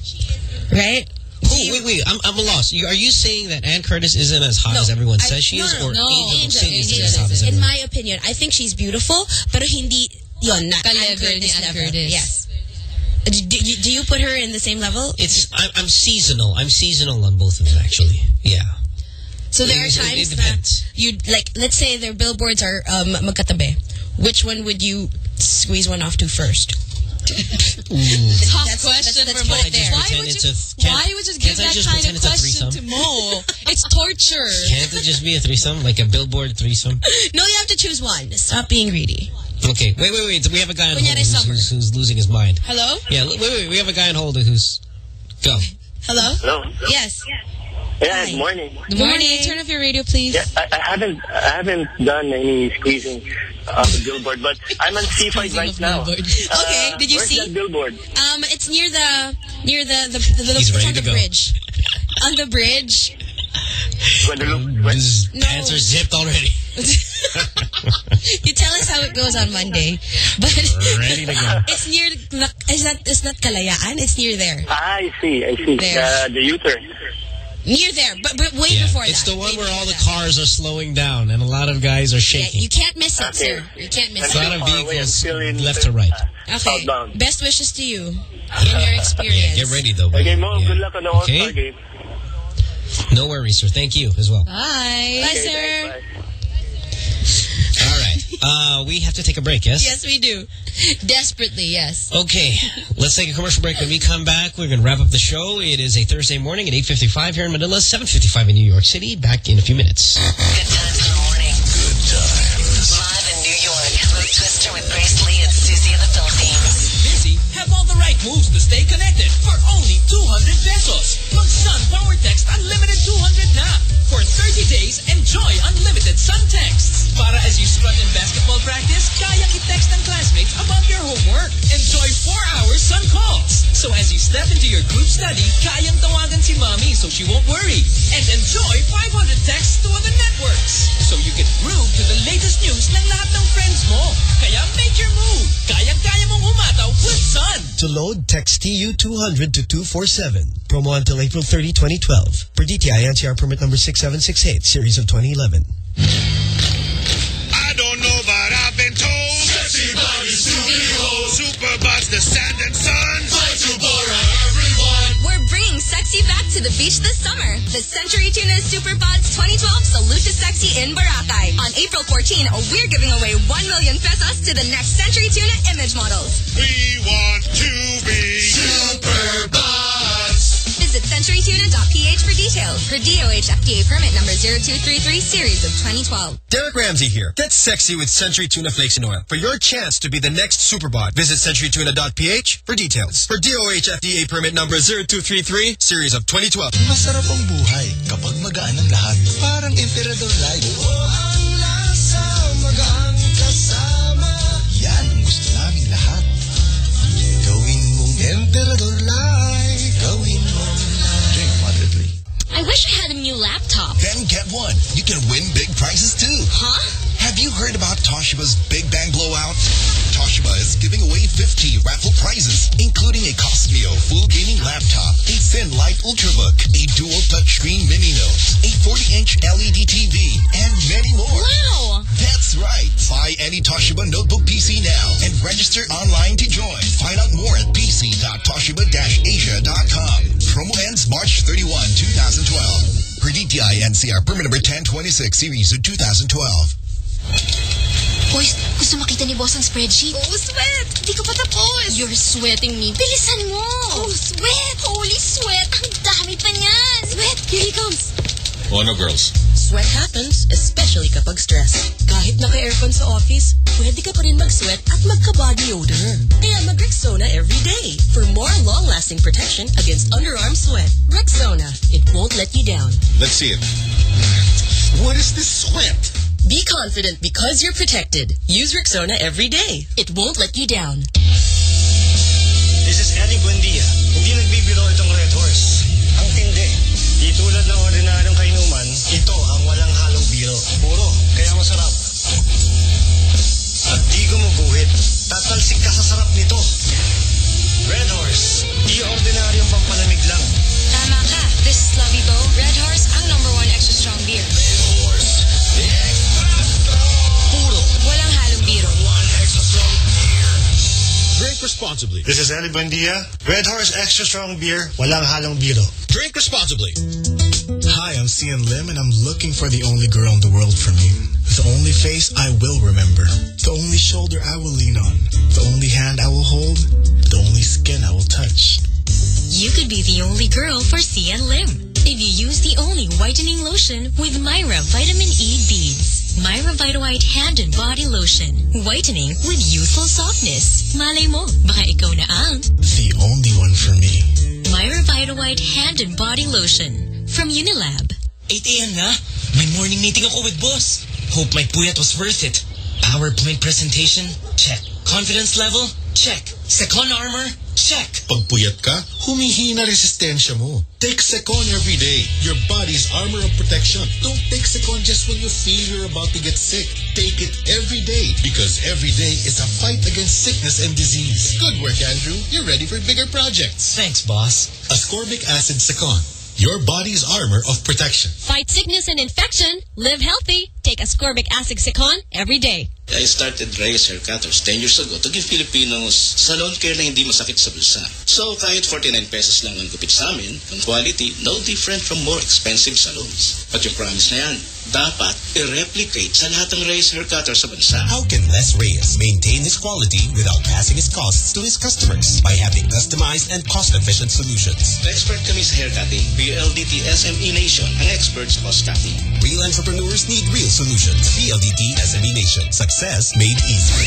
right? Oh, wait, wait. I'm, I'm lost. You, are you saying that Anne Curtis isn't as hot as everyone I- says she no, is? no, or no. Angel Angel, City Angel isn't as hot as In my opinion, I think she's beautiful, pero hindi yon not Ann Ka-level ni Curtis Ann level. Curtis. Yes. Do, do, you- do you put her in the same level? It's I'm, I'm seasonal. I'm seasonal on both of them, actually. Yeah. So there are It- it times that you like. Let's say their billboards are um, magkatabi. Which one would you squeeze one off to first? Tough That's- question that's- for that's both. there. Why would it's you? a- Why would you give can't that just kind pretend of it's a question to? Mo? It's torture. Can't it just be a threesome? Like a billboard threesome? No, you have to choose one. Stop being greedy. Okay. Wait, wait, wait. We have a guy on hold who's, who's, who's losing his mind. Hello? Yeah, wait, wait. We have a guy on hold who's... Go. Hello? Hello. Yes. Yeah, good morning. Good morning. Turn off your radio, please. Yeah, I, I haven't I haven't done any squeezing on the billboard, but I'm on C5 right now. Okay, did you where's see? that billboard? Um, it's near the near the the, the, the He's ready on to the go. bridge. on the bridge. His pants are zipped already. you tell us how it goes on Monday. But Ready to go. it's near the, is that it's not Kalayaan, it's near there. Ah, I see, I see. There. Uh, the U-turn. Near there, but but way Yeah, before it's that. the one where all the cars are slowing down and a lot of guys are Yeah, shaking. you can't miss it, Okay. sir. You can't miss a lot it. of far away. Vehicles still in left to right. Uh, okay. Southbound. Best wishes to you in your experience. Yeah, get ready though. Okay. Mo, Yeah. good luck on the All-Star Okay. game. No worries, sir. Thank you as well. Bye. Bye, Okay, sir. thanks, bye. All right. Uh, we have to take a break, yes? Yes, we do. Desperately, yes. Okay, let's take a commercial break. When we come back, we're going to wrap up the show. It is a Thursday morning at 8.55 here in Manila, 7.55 in New York City. Back in a few minutes. Good times in the morning. Good times. Live in New York. Mo Twister with Grace Lee and Susie in the Philippines. Busy? Have all the right moves to stay connected for only 200 pesos. Mag-Sun Power Text Unlimited 200 na. For 30 days, enjoy unlimited Sun texts. Para as you strut in basketball practice, kayang i-text ng classmates about your homework. Enjoy 4 hours Sun calls. So as you step into your group study, kayang tawagan si mommy so she won't worry. And enjoy 500 texts to other networks. So you can groove to the latest news ng lahat ng friends mo. Kaya make your move. Kayang-kaya mong umataw with Sun. To load, text TU200 to 247. Promo until April 30, 2012. Per DTI NCR permit number 6768, series of 2011. I don't know, but I've been told. Sexy body, studio. Superbods, the sand and sun. Fight to Bora, everyone. We're bringing sexy back to the beach this summer. The Century Tuna Superbods 2012 Salute to Sexy in Boracay. On April 14, we're giving away 1 million pesos to the next Century Tuna image models. We want to be Superbods. Visit centurytuna.ph for details. For DOH FDA permit number 0233 series of 2012. Derek Ramsey here. Get sexy with Century Tuna Flakes and Oil. For your chance to be the next Superbod, visit centurytuna.ph for details. For DOH FDA permit number 0233, series of 2012. Masarap ang buhay kapag magaan ang lahat. Parang Emperador Light. Oh, ang lasa, magaan kasama. Yan ang gusto naming lahat. Gawin mong Emperador I wish I had a new laptop. Then get one. You can win big prizes too. Huh? Have you heard about Toshiba's Big Bang Blowout? Toshiba is giving away 50 raffle prizes, including a Qosmio full gaming laptop, a thin light Ultrabook, a dual touchscreen mini note, a 40-inch LED TV, and many more. Wow! That's right. Buy any Toshiba notebook PC now and register online to join. Find out more at pc.toshiba-asia.com. Promo ends March 31, 2012. Per DTI NCR permit number 1026 series of 2012. Boys, gusto makita ni boss ang spreadsheet? Oh, sweat! Di ka pa tapos! You're sweating me. Bilisan mo! Oh, sweat! Holy sweat! Ang dami pa niyan! Sweat! Here he comes! Oh, no, girls. Sweat happens, especially kapag stress. Kahit naka-aircon sa office, pwede ka pa rin mag-sweat at magka-body odor. Kaya mag-Rexona every day for more long-lasting protection against underarm sweat. Rexona, it won't let you down. Let's see it. What is this sweat? Be confident because you're protected. Use Rexona every day. It won't let you down. This is Ely Buendia. Hindi nagbibiro itong Red Horse. Ang tindi. Di tulad ng ordinaryong kainuman, ito responsibly. This is Ely Buendia. Red Horse Extra Strong Beer, walang halong biro. Drink responsibly. Hi, I'm Cian Lim, and I'm looking for the only girl in the world for me. The only face I will remember. The only shoulder I will lean on. The only hand I will hold. The only skin I will touch. You could be the only girl for Cian Lim if you use the only whitening lotion with Myra Vitamin E Beads. Myra Vitawhite Hand and Body Lotion. Whitening with youthful softness. Malay mo, baka ikaw na ang The only one for me. Myra Vitawhite Hand and Body Lotion from Unilab. 8 a.m. na. May morning meeting ako with boss. Hope my puyat was worth it. PowerPoint presentation? Check. Confidence level? Check. Cecon armor? Check. Pag puyat ka, humihina resistensya mo. Take Cecon every day. Your body's armor of protection. Don't take Cecon just when you feel you're about to get sick. Take it every day because every day is a fight against sickness and disease. Good work, Andrew. You're ready for bigger projects. Thanks, boss. Ascorbic acid Cecon. Your body's armor of protection. Fight sickness and infection. Live healthy. Take ascorbic acid Cecon every day. I started Reyes Hair Cutters 10 years ago to give Filipinos salon care na hindi masakit sa bulsa. So kahit 49 pesos lang ang gupit sa amin, ang quality no different from more expensive salons. But yung promise na yan, dapat i-replicate sa lahat ng Reyes Hair Cutters sa bansa. How can Les Reyes maintain his quality without passing his costs to his customers by having customized and cost-efficient solutions? Expert kami sa hair cutting. PLDT SME Nation, ang experts sa cost cutting. Real entrepreneurs need real solutions. PLDT SME Nation. Success made easy.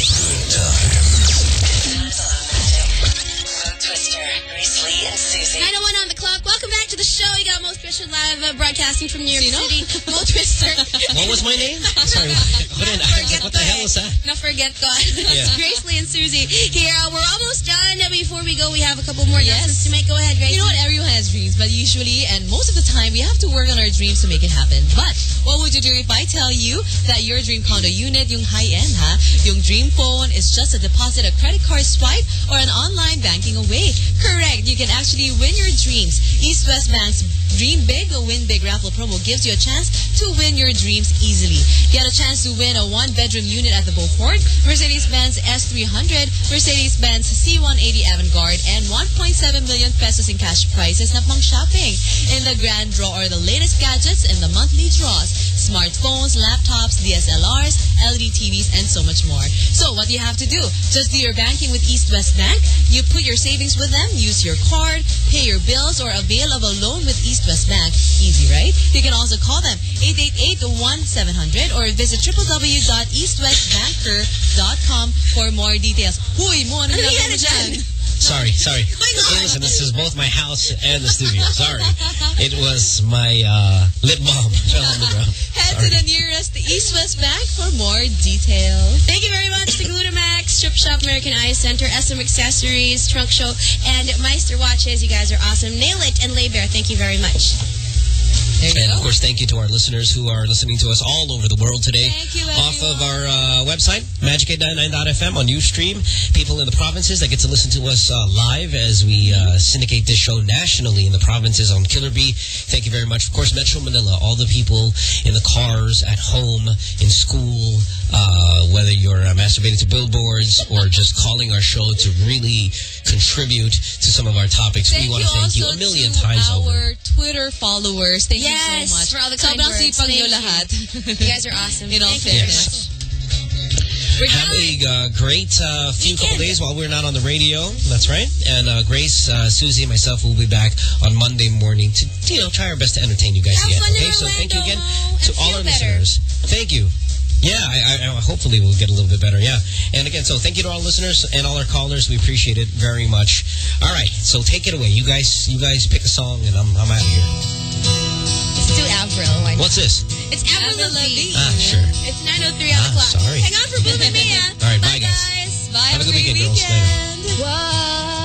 Twister, Grace Lee, and Susie. 901 on the clock. Welcome back show. You got Mo Twister live uh, broadcasting from New York City. Mo Twister. What was my name? Sorry, what, in, I was like, what the hell was that? No, forget God. Yeah. Grace Lee and Susie here. Uh, we're almost done. Before we go, we have a couple more announcements to make. Go ahead, Grace. You know what? Everyone has dreams, but usually and most of the time, we have to work on our dreams to make it happen. But what would you do if I tell you that your dream condo unit, yung high-end ha, yung dream phone is just a deposit, a credit card swipe, or an online banking away? Correct. You can actually win your dreams. East Dream Big, Win Big raffle promo gives you a chance to win your dreams easily. Get a chance to win a one-bedroom unit at the Beaufort, Mercedes-Benz S300, Mercedes-Benz C180 Avantgarde, and 1.7 million pesos in cash prizes na pang shopping. In the grand draw are the latest gadgets in the monthly draws, smartphones, laptops, DSLRs, LED TVs, and so much more. So what do you have to do? Just do your banking with East West Bank. You put your savings with them, use your card, pay your bills, or avail of a loan with East West Bank. Easy, right? You can also call them 888-1700 or visit www.eastwestbanker.com for more details. Huy mo, ano ginagawa mo dyan? Sorry, sorry. Hey, listen, this is both my house and the studio. Sorry. It was my uh, lip balm fell on the ground. Head to the nearest East West Bank for more details. Thank you very much to Glutamax, Strip Shop, American Eye Center, SM Accessories, Trunk Show, and Meister Watches. You guys are awesome. Nail it and Lay Bare. Thank you very much. And of course, thank you to our listeners who are listening to us all over the world today. Off of our uh, website, magic899.fm on Ustream. People in the provinces that get to listen to us uh, live as we uh, syndicate this show nationally in the provinces on Killer Bee. Thank you very much. Of course, Metro Manila, all the people in the cars, at home, in school, uh, whether you're uh, masturbating to billboards or just calling our show to really contribute to some of our topics. Thank we want to thank you a million times over. our Twitter followers. Thank you Yes, so much. for all the kind Sobrang words. sipag Thank nyo you. lahat. You guys are awesome. In all Thank you. fairness. Have a uh, great uh, few couple days while we're not on the radio. That's right. And uh, Grace, uh, Susie, and myself will be back on Monday morning to you know try our best to entertain you guys Have again. fun in okay, so thank you again to all our better. listeners. Thank you. Yeah, I, I, I hopefully we'll get a little bit better. Yeah, and again, so thank you to all listeners and all our callers. We appreciate it very much. All right, so take it away. You guys, you guys pick a song, and I'm I'm out of here. Let's do Avril. What's this? It's Avril, Lavigne. Ah, sure. It's 9.03 on ah, the sorry. Hang on for Boom and Mia. All right, bye, bye guys. guys. Bye. Have a good weekend, weekend. girls. Later. Bye.